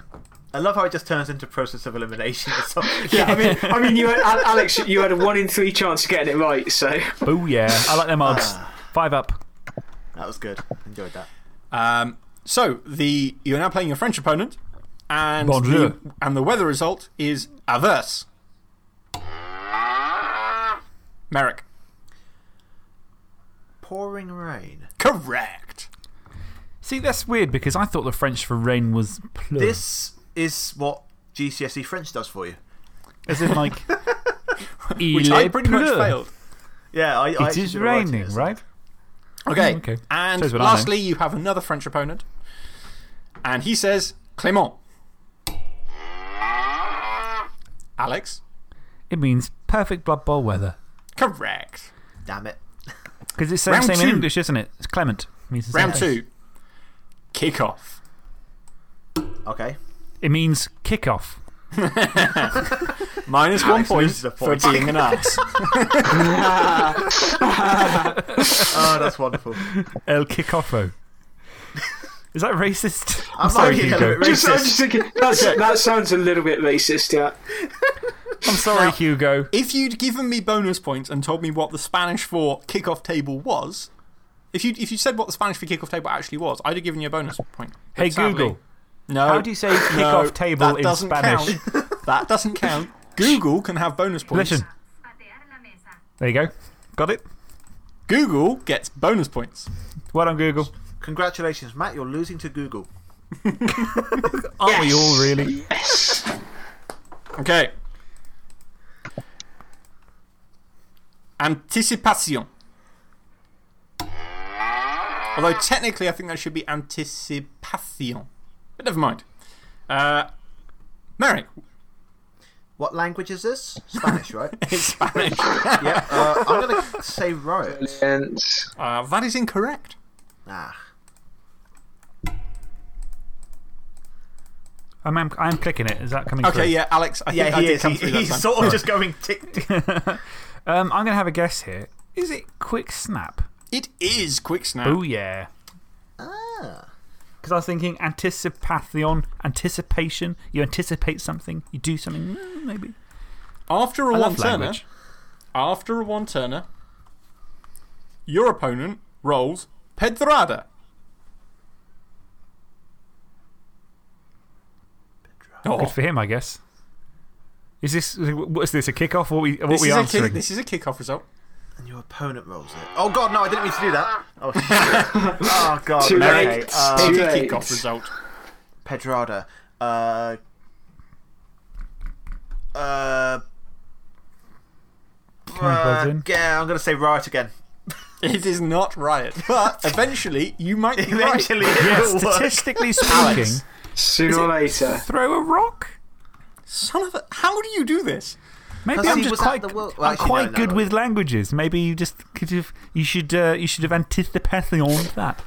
I love how it just turns into process of elimination or something. [laughs] Yeah, I mean, I mean, you had, Alex, you had a one in three chance of getting it right, so. Oh, yeah. I like them odds. Ah. Five up. That was good. Enjoyed that. Um, so, the, you're now playing your French opponent, and Bonjour. the, and the weather result is averse. Merrick. Pouring rain. Correct. See, that's weird because I thought the French for rain was pleu. This is what GCSE French does for you. As in, like. [laughs] Which I pretty much failed. Yeah, I, I It actually is did a writing raining, essay. right? Okay. Oh, okay. And Shows what I know. lastly, you have another French opponent, and he says, Clément. Alex. It means perfect Blood Bowl weather. Correct. Damn it. Because it's the Round same in. English, isn't it? It's Clement. Means Round thing. two. Kickoff. Okay. It means kick off. [laughs] Minus one point for being an ass. [laughs] Oh, that's wonderful. El Kickoffo. Is that racist? I'm sorry, liking it a Hugo. bit Just, I'm just thinking, that sounds a little bit racist, yeah. I'm sorry, Hugo. if you'd given me bonus points and told me what the Spanish for kickoff table was, if you if you said what the Spanish for kickoff table actually was, I'd have given you a bonus point. Hey, sadly- Google. No. How do you say no, kickoff table that in doesn't Spanish? Count. [laughs] that doesn't count. Google can have bonus points. Listen. There you go. Got it? Google gets bonus points. Well done, Google. Congratulations, Matt. You're losing to Google. [laughs] Aren't we all really? Yes. Okay. Anticipation. Although technically, I think that should be anticipation. But never mind. Uh, Merrick, What language is this? Spanish, right? [laughs] it's Spanish. [laughs] yeah. Uh, I'm going to say riot. And uh, that is incorrect. Ah. I'm, I'm, I'm clicking it. Is that coming Okay, through? yeah, Alex. I think Yeah, I he did is. come He, through that he's sort of just going tick, tick. [laughs] Um, I'm going to have a guess here. Is it Quick Snap? It is quick snap. Oh, yeah. Ah. Because I was thinking anticipation, anticipation. You anticipate something, you do something, mm, maybe. After a I one love turner, language. after a one turner, your opponent rolls Pedrada. Oh, Good for him, I guess. Is this, what is this, a kickoff? What are we, what this, we is a answering? kick, this is a kickoff result. And your opponent rolls it. Oh, God, no, I didn't mean to do that. [laughs] Oh, shit. oh God. Too okay. late. Uh, Too late. Kickoff result. Pedrada. Uh. Uh. Come on, buzz uh, yeah, I'm going to say riot again. [laughs] It is not riot, but eventually you might be Eventually, right. [laughs] it Yeah, will work. statistically speaking, sooner or later. throw a rock. Son of a. How do you do this? Maybe I'm just quite, World- well, I'm actually, quite no, no, good no. with languages. Maybe you just could have, you should, uh, you should have anticipated all of that.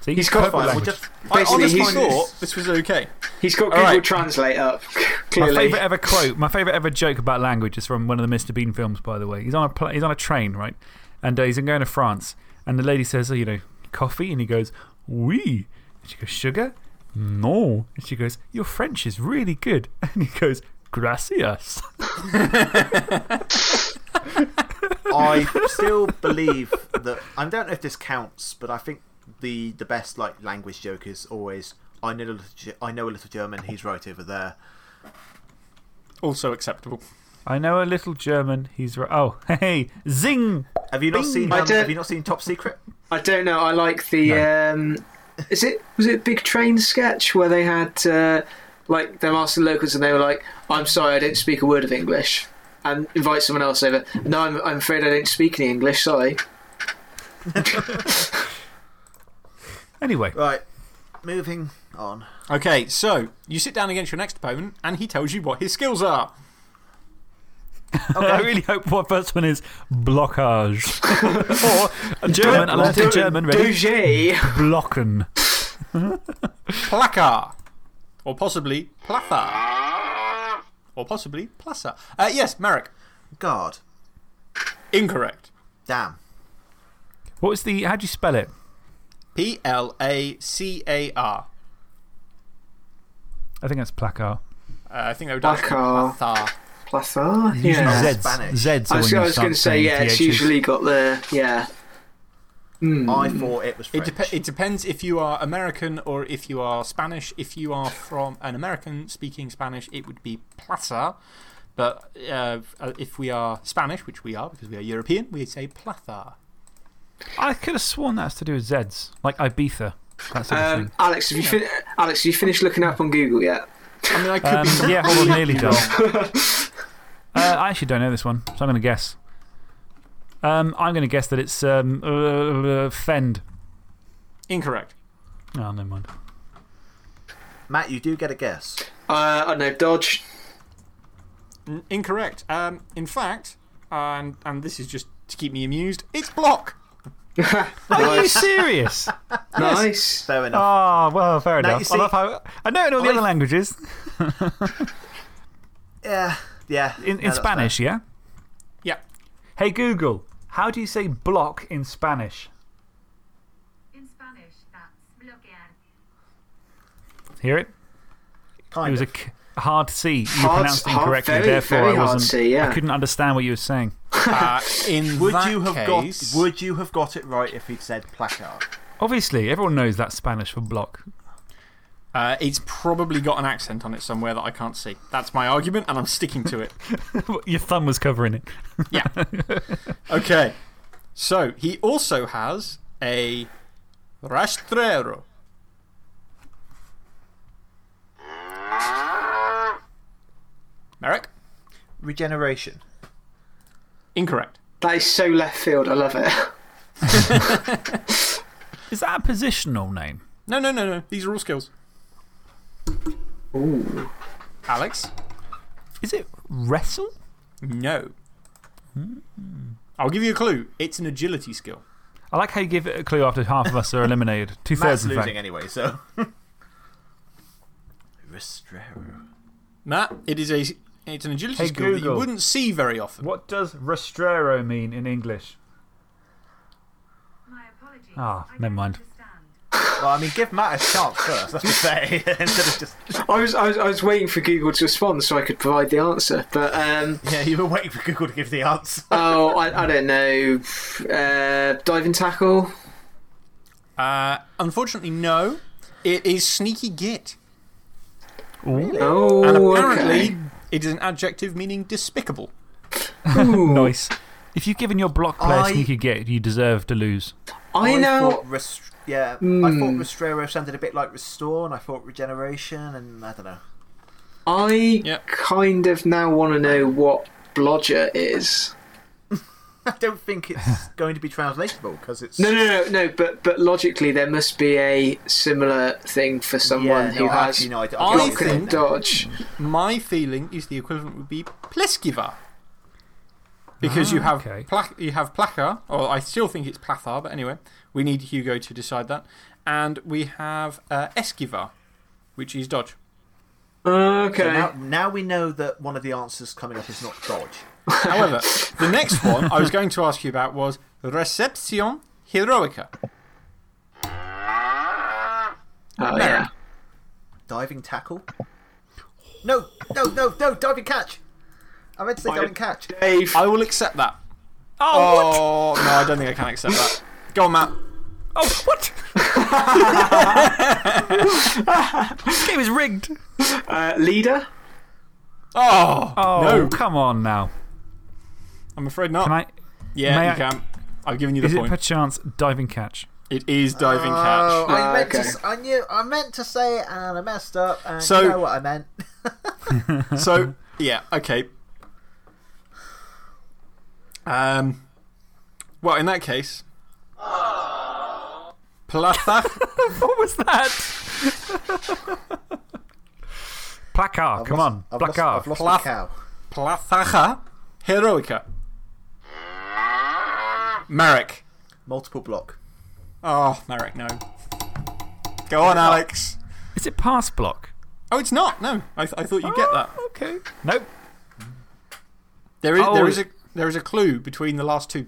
See, He's got- perfect Fine, we'll just, I Basically, honestly he's- thought this was okay. He's got All Google right. Translate up, [laughs] My favourite ever quote, my favourite ever joke about language is from one of the Mr. Bean films, by the way. He's on a, he's on a train, right? And uh, he's going to France. And the lady says, oh, you know, coffee? And he goes, oui. And she goes, sugar? No. And she goes, your French is really good. [laughs] And he goes, gracias. I still believe that. I don't know if this counts, but I think the, the best like language joke is always I know, a little, I know a little German, he's right over there. Also acceptable. I know a little German. He's right. Oh, [laughs] hey, zing! Have you not, Bing. seen, um, have you not seen Top Secret? I don't know. I like the. Um, is it was it Big Train sketch where they had uh, like them asking locals and they were like, "I'm sorry, I don't speak a word of English," and invite someone else over. No, I'm, I'm afraid I don't speak any English. Sorry. [laughs] Anyway, Right, moving on. Okay, so you sit down against your next opponent and he tells you what his skills are. [laughs] I really hope what first one is blockage. [laughs] or a German, I learned in German, ready? Doge. Blocken. Placar. Or possibly Platha. Or possibly Plaza. Uh, yes, Merrick. God, Incorrect. damn. What was the. How do you spell it? P L A C A R. I think that's placar. Uh, I think they would actually Placar. Platha. Platha. Yeah. Zeds. Spanish. Zeds I was, when I you was going to say, saying yeah, it's usually got the. Yeah. Hmm. I thought it was It, French. dep it depends if you are American or if you are Spanish. If you are from an American speaking Spanish, it would be Plaza. But uh, if we are Spanish, which we are because we are European, we say Platha. I could have sworn that's to do with Zeds. Like Ibiza. That sort of Um, thing. Alex, have you fin- Alex, have you finished looking up on Google yet? I mean, I could Um, be. yeah, hold on, nearly [laughs] done. uh, I actually don't know this one, so I'm going to guess. Um, I'm going to guess that it's um, uh, Fend. Incorrect. Oh, never mind. Matt, you do get a guess. Uh, I don't know, Dodge. N- incorrect. Um, in fact, and, and this is just to keep me amused, it's block. [laughs] Are you serious? [laughs] nice. Fair enough. Oh, well, fair Now, enough. see- I, love how, I know it in all the I- other languages. [laughs] yeah, yeah. In, in that's Spanish, yeah? Yeah. Hey, Google, how do you say block in Spanish? In Spanish, that's bloquear. Hear it? Kind it was a of. k- hard C. You Hard- pronounced it hard- incorrectly, very, therefore very I wasn't. C, yeah. I couldn't understand what you were saying. [laughs] Uh, in Would that you have case, got? Would you have got it right if he'd said placard? Obviously, everyone knows that's Spanish for block. Uh, it's probably got an accent on it somewhere that I can't see. That's my argument, and I'm sticking to it. [laughs] Your thumb was covering it. Yeah. [laughs] okay. So, he also has a rastrero. Merrick? Regeneration. Incorrect. That is so left field. I love it. [laughs] Is that a positional name? No, no, no, no. These are all skills. Ooh. Alex? Is it wrestle? No. I'll give you a clue. It's an agility skill. I like how you give it a clue after half of us are eliminated. Two thirds, in losing fact. anyway, so. [laughs] Restrero. Matt, it is a, it's an agility Hey, skill that you wouldn't see very often. What does rastrero mean in English? My apologies. Ah, I never mind. Understand. Well, I mean, give Matt a chance first, let me say, instead of just. [laughs] I was, I was I was waiting for Google to respond so I could provide the answer, but um, Yeah, you were waiting for Google to give the answer. [laughs] oh, I, I don't know. Uh, diving tackle. Uh, unfortunately, no. It is sneaky git. Really? Oh, And apparently, okay. it is an adjective meaning despicable. [laughs] Nice. If you've given your block player I- sneaky git, you deserve to lose. I know. Thought rest- yeah, I Hmm. thought Restrero sounded a bit like Restore, and I thought Regeneration, and I don't know. I Yeah. kind of now want to know what blodger is. [laughs] I don't think it's [laughs] going to be translatable because it's. No, no, no, no. But but logically, there must be a similar thing for someone yeah, who no, has actually, no, I, I, I get what block think- and dodge. My feeling is the equivalent would be pleskiva. Because you, Ah, have okay. pla- you have placa, or I still think it's plathar, but anyway, we need Hugo to decide that. And we have uh, esquiva, which is dodge. Okay. So now, now we know that one of the answers coming up is not dodge. [laughs] However, the next one I was going to ask you about was recepcion heroica. oh yeah. Diving tackle? No, no, no, no, diving catch! I meant to say Fine. diving catch. Dave. I will accept that. Oh, Oh, no, I don't think I can accept that. Go on, Matt. [laughs] Oh, what? [laughs] this game is rigged. Uh, leader. Oh, Oh, no. come on now. I'm afraid not. Can I. yeah, may you I- can. I've given you the Is it point. perchance diving catch? it is diving Oh, catch. I, Ah, meant okay. to, s- I knew I meant to say it and I messed up, and So- you know what I meant. [laughs] So, yeah, okay. Um, well, in that case. Plathach. [laughs] What was that? Placard, I've come lost- on. I've lost, I've lost Plath- the cow. Plathacha heroica. Merrick. Multiple block. Oh, Merrick, no. Go on, Alex. Is it pass block? Oh, it's not. No, I, th- I thought you'd get that. Oh, Okay. Nope. There is, Oh, there, is a, it- there is a clue between the last two.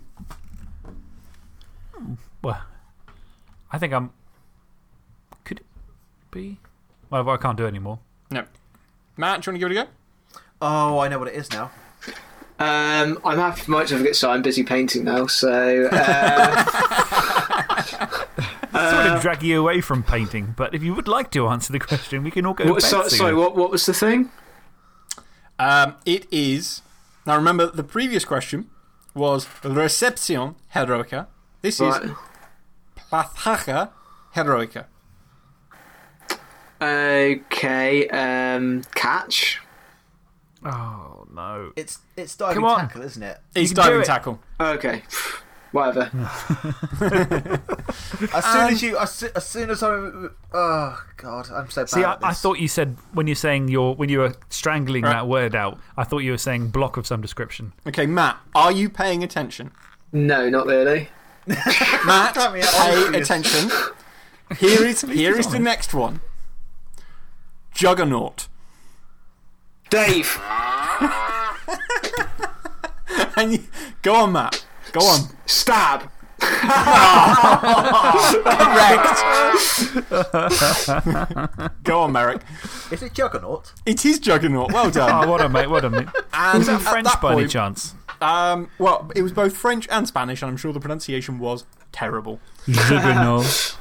Well, I think I'm. Could it be? Well, I can't do it anymore. No. Matt, do you want to give it a go? Oh, I know what it is now. Um, I'm happy for my certificate, so I'm busy painting now. So uh, I [laughs] sort of drag you away from painting, but if you would like to answer the question, we can all go what, to so, sorry, what what was the thing? Um, it is. Now, remember, the previous question was Recepcion Heroica. This Right. is Plathacha Heroica. Okay. Um, catch. Oh, no. It's it's diving Come on. tackle, isn't it? It's diving it. tackle. Okay. Whatever. [laughs] As soon as um, you, as, as soon as I, oh god, I'm so bad See, I, at I thought you said when you're saying your, when you were strangling Right. that word out, I thought you were saying block of some description. Okay, Matt, are you paying attention? No, not really. [laughs] Matt, pay attention. Here is here is the next one Juggernaut. Dave. [laughs] And you, go on, Matt. Go on. Stab. Correct. go on, Merrick. Is it Juggernaut? It is Juggernaut. Well done. Oh, what a mate, what a mate. And Was that French that by any chance? Um, well, it was both French and Spanish, and I'm sure the pronunciation was terrible. Juggernaut.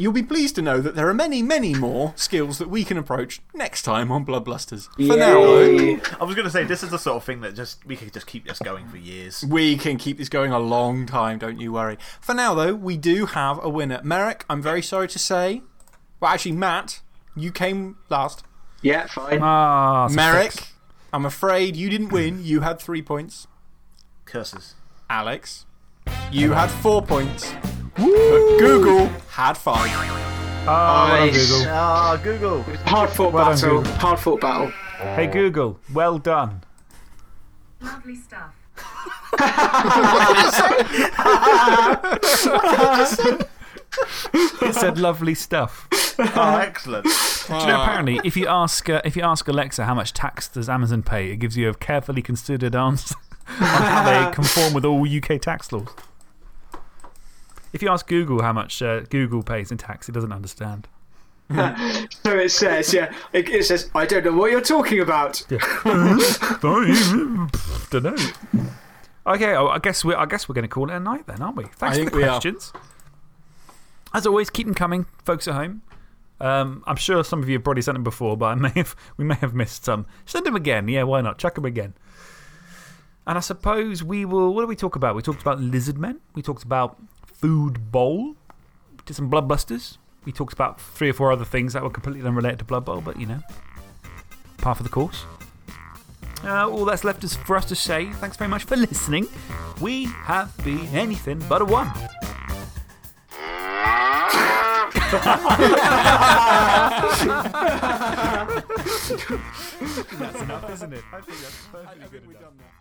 You'll be pleased to know that there are many, many more skills that we can approach next time on Bloodblusters. For now, though, I was going to say, this is the sort of thing that just we could just keep this going for years. we can keep this going a long time, don't you worry. For now, though, we do have a winner. Merrick, I'm very sorry to say. Well, actually, Matt, you came last. Yeah, fine. Ah, Merrick, fix. I'm afraid you didn't win. You had three points. Curses. Alex, you had four points. But Google had five. Ah, well done, Nice. Google. Ah, Google. Hard fought Well done, battle. Google. Hard fought battle. Hey, Google, well done. Lovely stuff. It said lovely stuff. Oh, [laughs] excellent. Do you know, apparently, if you, ask, uh, if you ask Alexa how much tax does Amazon pay, it gives you a carefully considered answer [laughs] on how they conform with all UK tax laws. If you ask Google how much uh, Google pays in tax, it doesn't understand. [laughs] So it says, yeah, it, it says, I don't know what you're talking about. [laughs] [laughs] Don't know. Okay, oh, I guess we're, I guess we're going to call it a night then, aren't we? Thanks think for the questions. As always, keep them coming, folks at home. Um, I'm sure some of you have probably sent them before, but I may have, we may have missed some. Send them again. Yeah, why not? Chuck them again. And I suppose we will. What did we talk about? We talked about lizard men. We talked about food bowl. Did some Blood bloodbusters. We talked about three or four other things that were completely unrelated to Blood Bowl, but you know, par for the course. Uh, all that's left is for us to say thanks very much for listening. We have been anything but a one. [laughs] that's enough, isn't it? I think that's perfectly good enough.